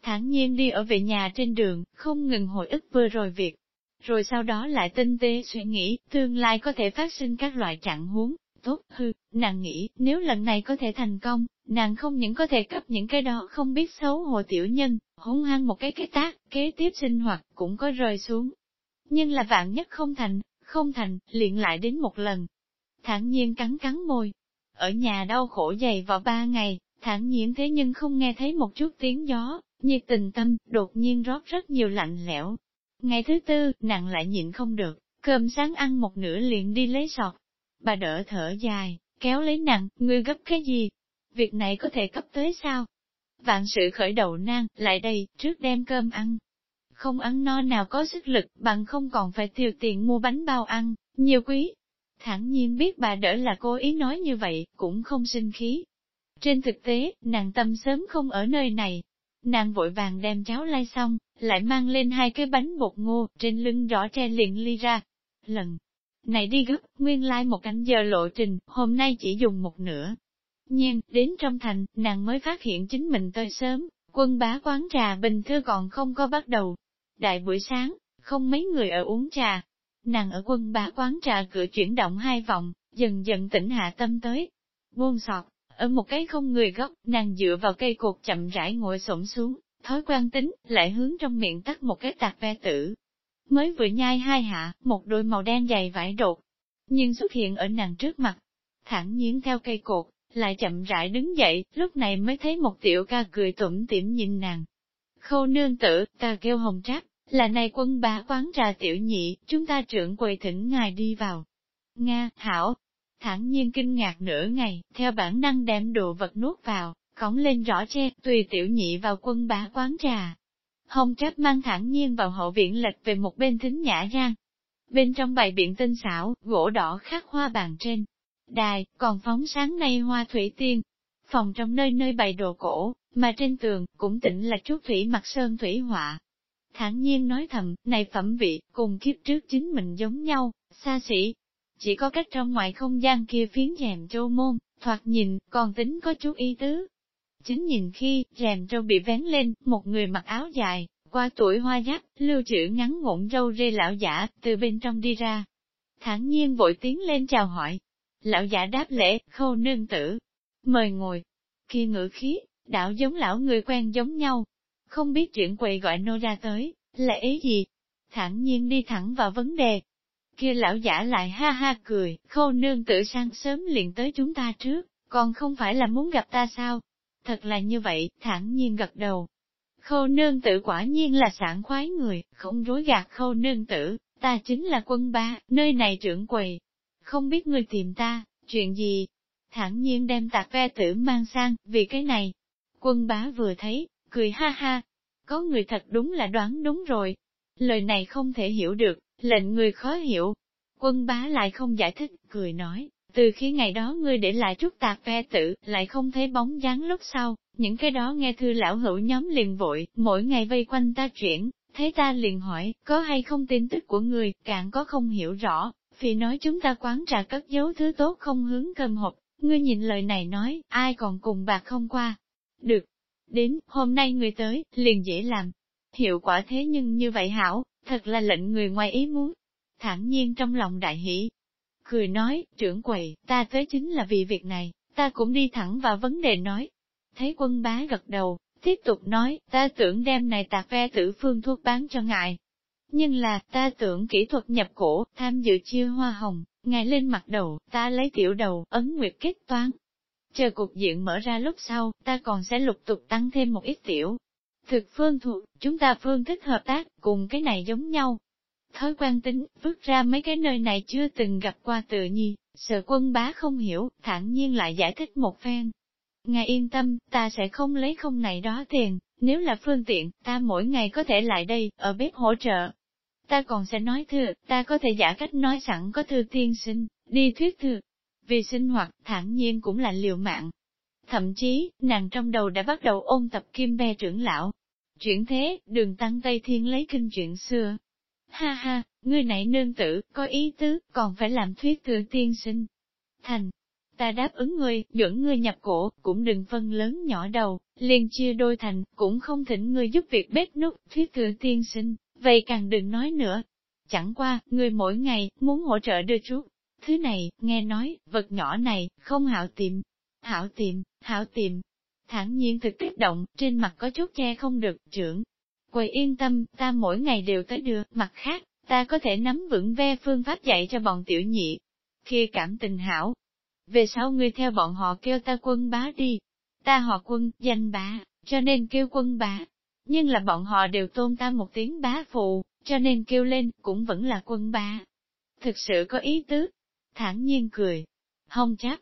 Thẳng nhiên đi ở về nhà trên đường, không ngừng hồi ức vừa rồi việc. Rồi sau đó lại tinh tế suy nghĩ, tương lai có thể phát sinh các loại trạng huống, tốt hư, nàng nghĩ, nếu lần này có thể thành công, nàng không những có thể cấp những cái đó không biết xấu hổ tiểu nhân, hung hăng một cái cái tác, kế tiếp sinh hoạt, cũng có rơi xuống. Nhưng là vạn nhất không thành, không thành, liền lại đến một lần. Thản nhiên cắn cắn môi, ở nhà đau khổ dày vào ba ngày, thản nhiên thế nhưng không nghe thấy một chút tiếng gió, nhiệt tình tâm, đột nhiên rót rất nhiều lạnh lẽo. Ngày thứ tư, nàng lại nhịn không được, cơm sáng ăn một nửa liền đi lấy sọt. Bà đỡ thở dài, kéo lấy nàng, ngươi gấp cái gì? Việc này có thể cấp tới sao? Vạn sự khởi đầu nan, lại đây, trước đem cơm ăn. Không ăn no nào có sức lực, bạn không còn phải tiêu tiền mua bánh bao ăn, nhiều quý, thẳng nhiên biết bà đỡ là cố ý nói như vậy, cũng không sinh khí. Trên thực tế, nàng tâm sớm không ở nơi này. Nàng vội vàng đem cháo lai xong, lại mang lên hai cái bánh bột ngô, trên lưng rõ tre liền ly ra. Lần này đi gấp, nguyên lai một canh giờ lộ trình, hôm nay chỉ dùng một nửa. Nhưng, đến trong thành, nàng mới phát hiện chính mình tới sớm, quân bá quán trà bình thư còn không có bắt đầu. Đại buổi sáng, không mấy người ở uống trà. Nàng ở quân bá quán trà cửa chuyển động hai vòng, dần dần tỉnh hạ tâm tới. Buông sọt, ở một cái không người góc, nàng dựa vào cây cột chậm rãi ngồi xổm xuống, thói quan tính, lại hướng trong miệng tắt một cái tạc ve tử. Mới vừa nhai hai hạ, một đôi màu đen dày vải đột, nhưng xuất hiện ở nàng trước mặt. Thẳng nhiên theo cây cột, lại chậm rãi đứng dậy, lúc này mới thấy một tiểu ca cười tủm tỉm nhìn nàng. Khâu nương tử, ta kêu hồng tráp, là này quân bá quán trà tiểu nhị, chúng ta trưởng quầy thỉnh ngài đi vào. Nga, hảo, thẳng nhiên kinh ngạc nửa ngày, theo bản năng đem đồ vật nuốt vào, cõng lên rõ che, tùy tiểu nhị vào quân bá quán trà. Hồng tráp mang thẳng nhiên vào hậu viện lệch về một bên thính nhã giang. Bên trong bày biện tinh xảo, gỗ đỏ khắc hoa bàn trên. Đài, còn phóng sáng nay hoa thủy tiên. Phòng trong nơi nơi bày đồ cổ, mà trên tường, cũng tỉnh là chút thủy mặt sơn thủy họa. Thẳng nhiên nói thầm, này phẩm vị, cùng kiếp trước chính mình giống nhau, xa xỉ, chỉ có cách trong ngoài không gian kia phiến rèm châu môn, thoạt nhìn, còn tính có chút y tứ. Chính nhìn khi, rèm trâu bị vén lên, một người mặc áo dài, qua tuổi hoa giáp, lưu trữ ngắn ngộn râu rê lão giả, từ bên trong đi ra. thản nhiên vội tiến lên chào hỏi. Lão giả đáp lễ, khâu nương tử. Mời ngồi. Khi ngữ khí, đạo giống lão người quen giống nhau. Không biết chuyện quầy gọi nô ra tới, là ý gì? Thẳng nhiên đi thẳng vào vấn đề, kia lão giả lại ha ha cười, khâu nương tử sang sớm liền tới chúng ta trước, còn không phải là muốn gặp ta sao? Thật là như vậy, thản nhiên gật đầu. Khâu nương tử quả nhiên là sảng khoái người, không rối gạt khâu nương tử, ta chính là quân ba, nơi này trưởng quầy. Không biết người tìm ta, chuyện gì? Thản nhiên đem tạc ve tử mang sang, vì cái này. Quân bá vừa thấy, cười ha ha. Có người thật đúng là đoán đúng rồi. Lời này không thể hiểu được, lệnh người khó hiểu. Quân bá lại không giải thích, cười nói, từ khi ngày đó ngươi để lại chút tạc ve tử, lại không thấy bóng dáng lúc sau, những cái đó nghe thư lão hữu nhóm liền vội, mỗi ngày vây quanh ta chuyển, thấy ta liền hỏi, có hay không tin tức của người, càng có không hiểu rõ, vì nói chúng ta quán trà cất dấu thứ tốt không hướng cơm hộp, ngươi nhìn lời này nói, ai còn cùng bạc không qua. Được, đến, hôm nay người tới, liền dễ làm. Hiệu quả thế nhưng như vậy hảo, thật là lệnh người ngoài ý muốn. Thẳng nhiên trong lòng đại hỷ. Cười nói, trưởng quầy, ta tới chính là vì việc này, ta cũng đi thẳng vào vấn đề nói. Thấy quân bá gật đầu, tiếp tục nói, ta tưởng đem này tạc ve tử phương thuốc bán cho ngài. Nhưng là, ta tưởng kỹ thuật nhập cổ, tham dự chia hoa hồng, ngài lên mặt đầu, ta lấy tiểu đầu, ấn nguyệt kết toán. Chờ cục diện mở ra lúc sau, ta còn sẽ lục tục tăng thêm một ít tiểu, Thực phương thuộc, chúng ta phương thích hợp tác, cùng cái này giống nhau. Thói quan tính, vứt ra mấy cái nơi này chưa từng gặp qua tự nhi, sợ quân bá không hiểu, thản nhiên lại giải thích một phen. Ngài yên tâm, ta sẽ không lấy không này đó tiền, nếu là phương tiện, ta mỗi ngày có thể lại đây, ở bếp hỗ trợ. Ta còn sẽ nói thừa, ta có thể giả cách nói sẵn có thư tiên sinh, đi thuyết thừa vì sinh hoạt, thản nhiên cũng là liều mạng. Thậm chí, nàng trong đầu đã bắt đầu ôn tập kim be trưởng lão, Chuyển thế, đường tăng Tây Thiên lấy kinh chuyện xưa. Ha ha, ngươi này nương tử, có ý tứ, còn phải làm thuyết thừa tiên sinh. Thành, ta đáp ứng ngươi, dẫn ngươi nhập cổ, cũng đừng phân lớn nhỏ đầu, liền chia đôi thành, cũng không thỉnh ngươi giúp việc bếp nút, thuyết thừa tiên sinh, vậy càng đừng nói nữa. Chẳng qua, ngươi mỗi ngày, muốn hỗ trợ đưa chút. Thứ này, nghe nói, vật nhỏ này, không hảo tìm Hảo tìm hảo tìm thản nhiên thực kích động, trên mặt có chút che không được, trưởng. Quầy yên tâm, ta mỗi ngày đều tới đưa, mặt khác, ta có thể nắm vững ve phương pháp dạy cho bọn tiểu nhị. Khi cảm tình hảo, về sau ngươi theo bọn họ kêu ta quân bá đi. Ta họ quân, danh bá, cho nên kêu quân bá. Nhưng là bọn họ đều tôn ta một tiếng bá phụ, cho nên kêu lên, cũng vẫn là quân bá. Thực sự có ý tứ. Thản nhiên cười. Không cháp,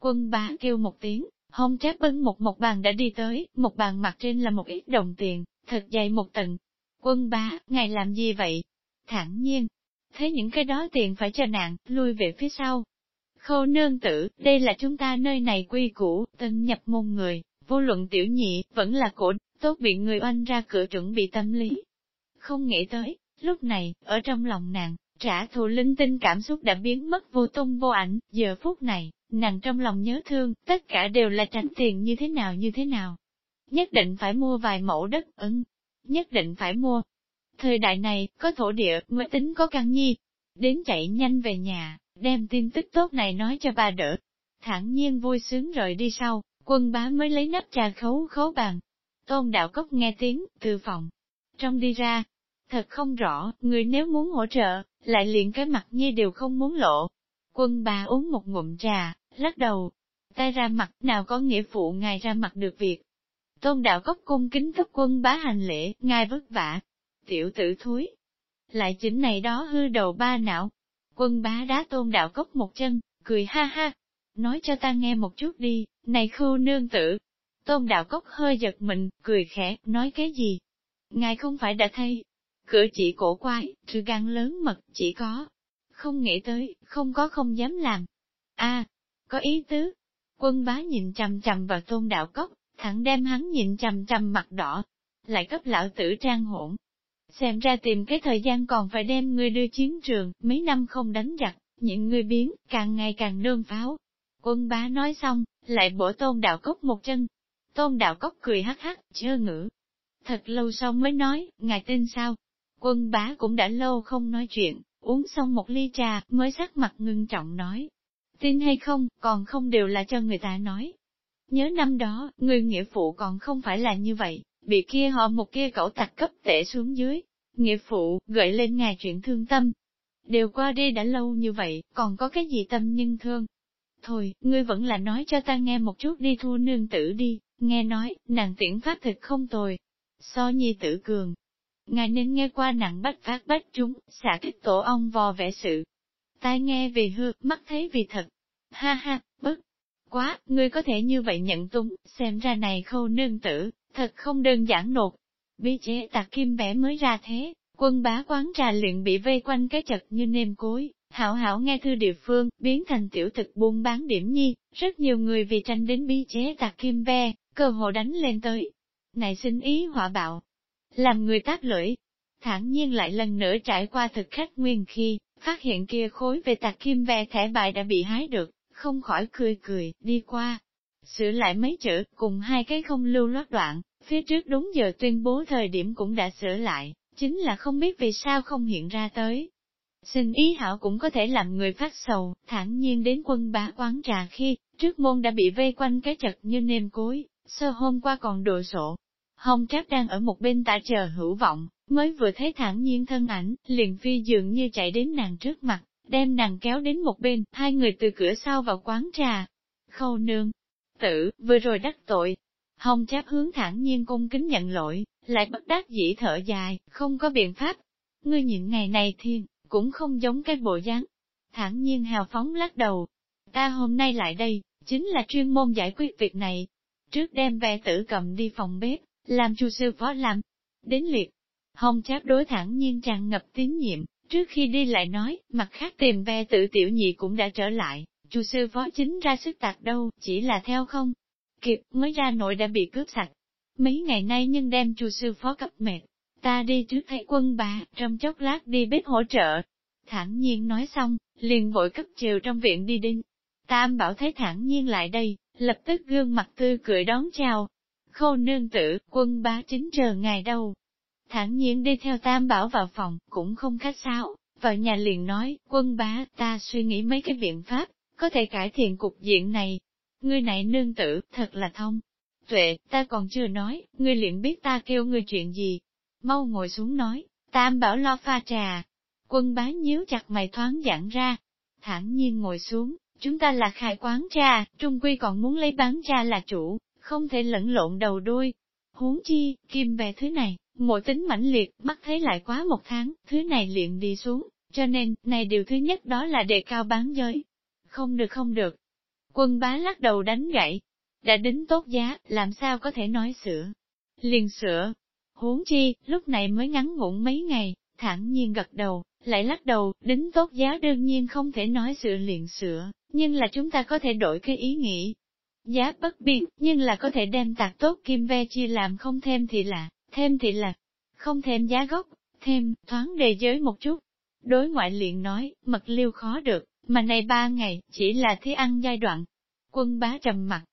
Quân bá kêu một tiếng, Hông cháp bưng một một bàn đã đi tới, một bàn mặt trên là một ít đồng tiền, thật dày một tầng. Quân bá, ngài làm gì vậy? Thẳng nhiên, thấy những cái đó tiền phải cho nạn, lui về phía sau. Khâu nương tử, đây là chúng ta nơi này quy củ, tân nhập môn người, vô luận tiểu nhị, vẫn là cổ, tốt bị người oanh ra cửa chuẩn bị tâm lý. Không nghĩ tới, lúc này, ở trong lòng nàng, trả thù linh tinh cảm xúc đã biến mất vô tung vô ảnh, giờ phút này, nàng trong lòng nhớ thương, tất cả đều là tránh tiền như thế nào như thế nào. Nhất định phải mua vài mẫu đất, ứng, nhất định phải mua. Thời đại này, có thổ địa, mới tính có căn nhi. Đến chạy nhanh về nhà, đem tin tức tốt này nói cho bà đỡ. Thẳng nhiên vui sướng rời đi sau, quân bá mới lấy nắp trà khấu khấu bàn. Tôn đạo cốc nghe tiếng, từ phòng. Trong đi ra, thật không rõ, người nếu muốn hỗ trợ, lại liền cái mặt nhi đều không muốn lộ. Quân bà uống một ngụm trà, lắc đầu. tay ra mặt nào có nghĩa phụ ngài ra mặt được việc. Tôn đạo cốc cung kính cấp quân bá hành lễ, ngài vất vả. Tiểu tử thúi. Lại chính này đó hư đầu ba não. Quân bá đá tôn đạo cốc một chân, cười ha ha. Nói cho ta nghe một chút đi, này khu nương tử. Tôn đạo cốc hơi giật mình, cười khẽ, nói cái gì? Ngài không phải đã thấy, cửa chỉ cổ quái, trừ gan lớn mật, chỉ có. Không nghĩ tới, không có không dám làm. a có ý tứ. Quân bá nhìn chằm chằm vào tôn đạo cốc, thẳng đem hắn nhìn chằm chằm mặt đỏ, lại cấp lão tử trang hỗn. Xem ra tìm cái thời gian còn phải đem ngươi đưa chiến trường, mấy năm không đánh giặc, những người biến, càng ngày càng nương pháo. Quân bá nói xong, lại bổ tôn đạo cốc một chân. Tôn đạo cốc cười hắc hắc, chơ ngữ. Thật lâu sau mới nói, ngài tin sao? Quân bá cũng đã lâu không nói chuyện, uống xong một ly trà, mới sắc mặt ngưng trọng nói. Tin hay không, còn không đều là cho người ta nói. Nhớ năm đó, người nghĩa phụ còn không phải là như vậy, bị kia họ một kia cẩu tặc cấp tệ xuống dưới. Nghĩa phụ, gợi lên ngài chuyện thương tâm. Đều qua đi đã lâu như vậy, còn có cái gì tâm nhân thương. Thôi, ngươi vẫn là nói cho ta nghe một chút đi thu nương tử đi, nghe nói, nàng tiễn pháp thực không tồi. So nhi tử cường, ngài nên nghe qua nặng bách phát bách chúng, xả kích tổ ong vò vẽ sự. Tai nghe vì hư, mắt thấy vì thật. Ha ha, bất. Quá, ngươi có thể như vậy nhận tung, xem ra này khâu nương tử, thật không đơn giản nột. Bí chế tạc kim bẻ mới ra thế, quân bá quán trà luyện bị vây quanh cái chật như nêm cối, hảo hảo nghe thư địa phương, biến thành tiểu thực buôn bán điểm nhi, rất nhiều người vì tranh đến bí chế tạc kim ve, cơ hồ đánh lên tới. Này xin ý họa bạo, làm người tác lưỡi. Thẳng nhiên lại lần nữa trải qua thực khách nguyên khi, phát hiện kia khối về tạc kim ve thẻ bài đã bị hái được, không khỏi cười cười, đi qua. Sửa lại mấy chữ, cùng hai cái không lưu loát đoạn, phía trước đúng giờ tuyên bố thời điểm cũng đã sửa lại, chính là không biết vì sao không hiện ra tới. Xin ý hảo cũng có thể làm người phát sầu, thản nhiên đến quân bá quán trà khi, trước môn đã bị vây quanh cái chật như nêm cối, sơ hôm qua còn đồ sổ. Hồng trác đang ở một bên tạ chờ hữu vọng, mới vừa thấy thẳng nhiên thân ảnh, liền phi dường như chạy đến nàng trước mặt, đem nàng kéo đến một bên, hai người từ cửa sau vào quán trà. Khâu nương, tử, vừa rồi đắc tội. Hồng Tráp hướng thẳng nhiên cung kính nhận lỗi, lại bất đắc dĩ thở dài, không có biện pháp. Ngươi nhìn ngày này thiên, cũng không giống cái bộ dáng. Thẳng nhiên hào phóng lắc đầu. Ta hôm nay lại đây, chính là chuyên môn giải quyết việc này. Trước đem ve tử cầm đi phòng bếp, làm chu sư phó làm. Đến liệt, hồng cháp đối thẳng nhiên tràn ngập tín nhiệm, trước khi đi lại nói, mặt khác tìm ve tự tiểu nhị cũng đã trở lại, chu sư phó chính ra sức tạc đâu, chỉ là theo không. Kịp mới ra nội đã bị cướp sạch. Mấy ngày nay nhưng đem chu sư phó cấp mệt, ta đi trước thấy quân bà, trong chốc lát đi bếp hỗ trợ. Thẳng nhiên nói xong, liền vội cấp chiều trong viện đi đến. Tam bảo thấy thẳng nhiên lại đây, lập tức gương mặt tươi cười đón chào, khô nương tử, quân bá chính chờ ngài đâu. Thẳng nhiên đi theo tam bảo vào phòng, cũng không khách sao, vào nhà liền nói, quân bá, ta suy nghĩ mấy cái biện pháp, có thể cải thiện cục diện này. Ngươi này nương tử, thật là thông. Tuệ, ta còn chưa nói, ngươi liền biết ta kêu ngươi chuyện gì. Mau ngồi xuống nói, tam bảo lo pha trà. Quân bá nhíu chặt mày thoáng giãn ra. Thẳng nhiên ngồi xuống, chúng ta là khai quán trà, trung quy còn muốn lấy bán trà là chủ, không thể lẫn lộn đầu đuôi. Huống chi, kim bè thứ này, mỗi tính mãnh liệt, bắt thấy lại quá một tháng, thứ này liền đi xuống, cho nên, này điều thứ nhất đó là đề cao bán giới. Không được không được. Quân bá lắc đầu đánh gãy. Đã đính tốt giá, làm sao có thể nói sửa. Liền sửa. Huống chi, lúc này mới ngắn ngủn mấy ngày, thẳng nhiên gật đầu, lại lắc đầu, đính tốt giá đương nhiên không thể nói sửa liền sửa, nhưng là chúng ta có thể đổi cái ý nghĩ, Giá bất biến, nhưng là có thể đem tạc tốt kim ve chia làm không thêm thì là, thêm thì là, không thêm giá gốc, thêm, thoáng đề giới một chút. Đối ngoại liền nói, mật liêu khó được, mà này ba ngày, chỉ là thế ăn giai đoạn. Quân bá trầm mặt,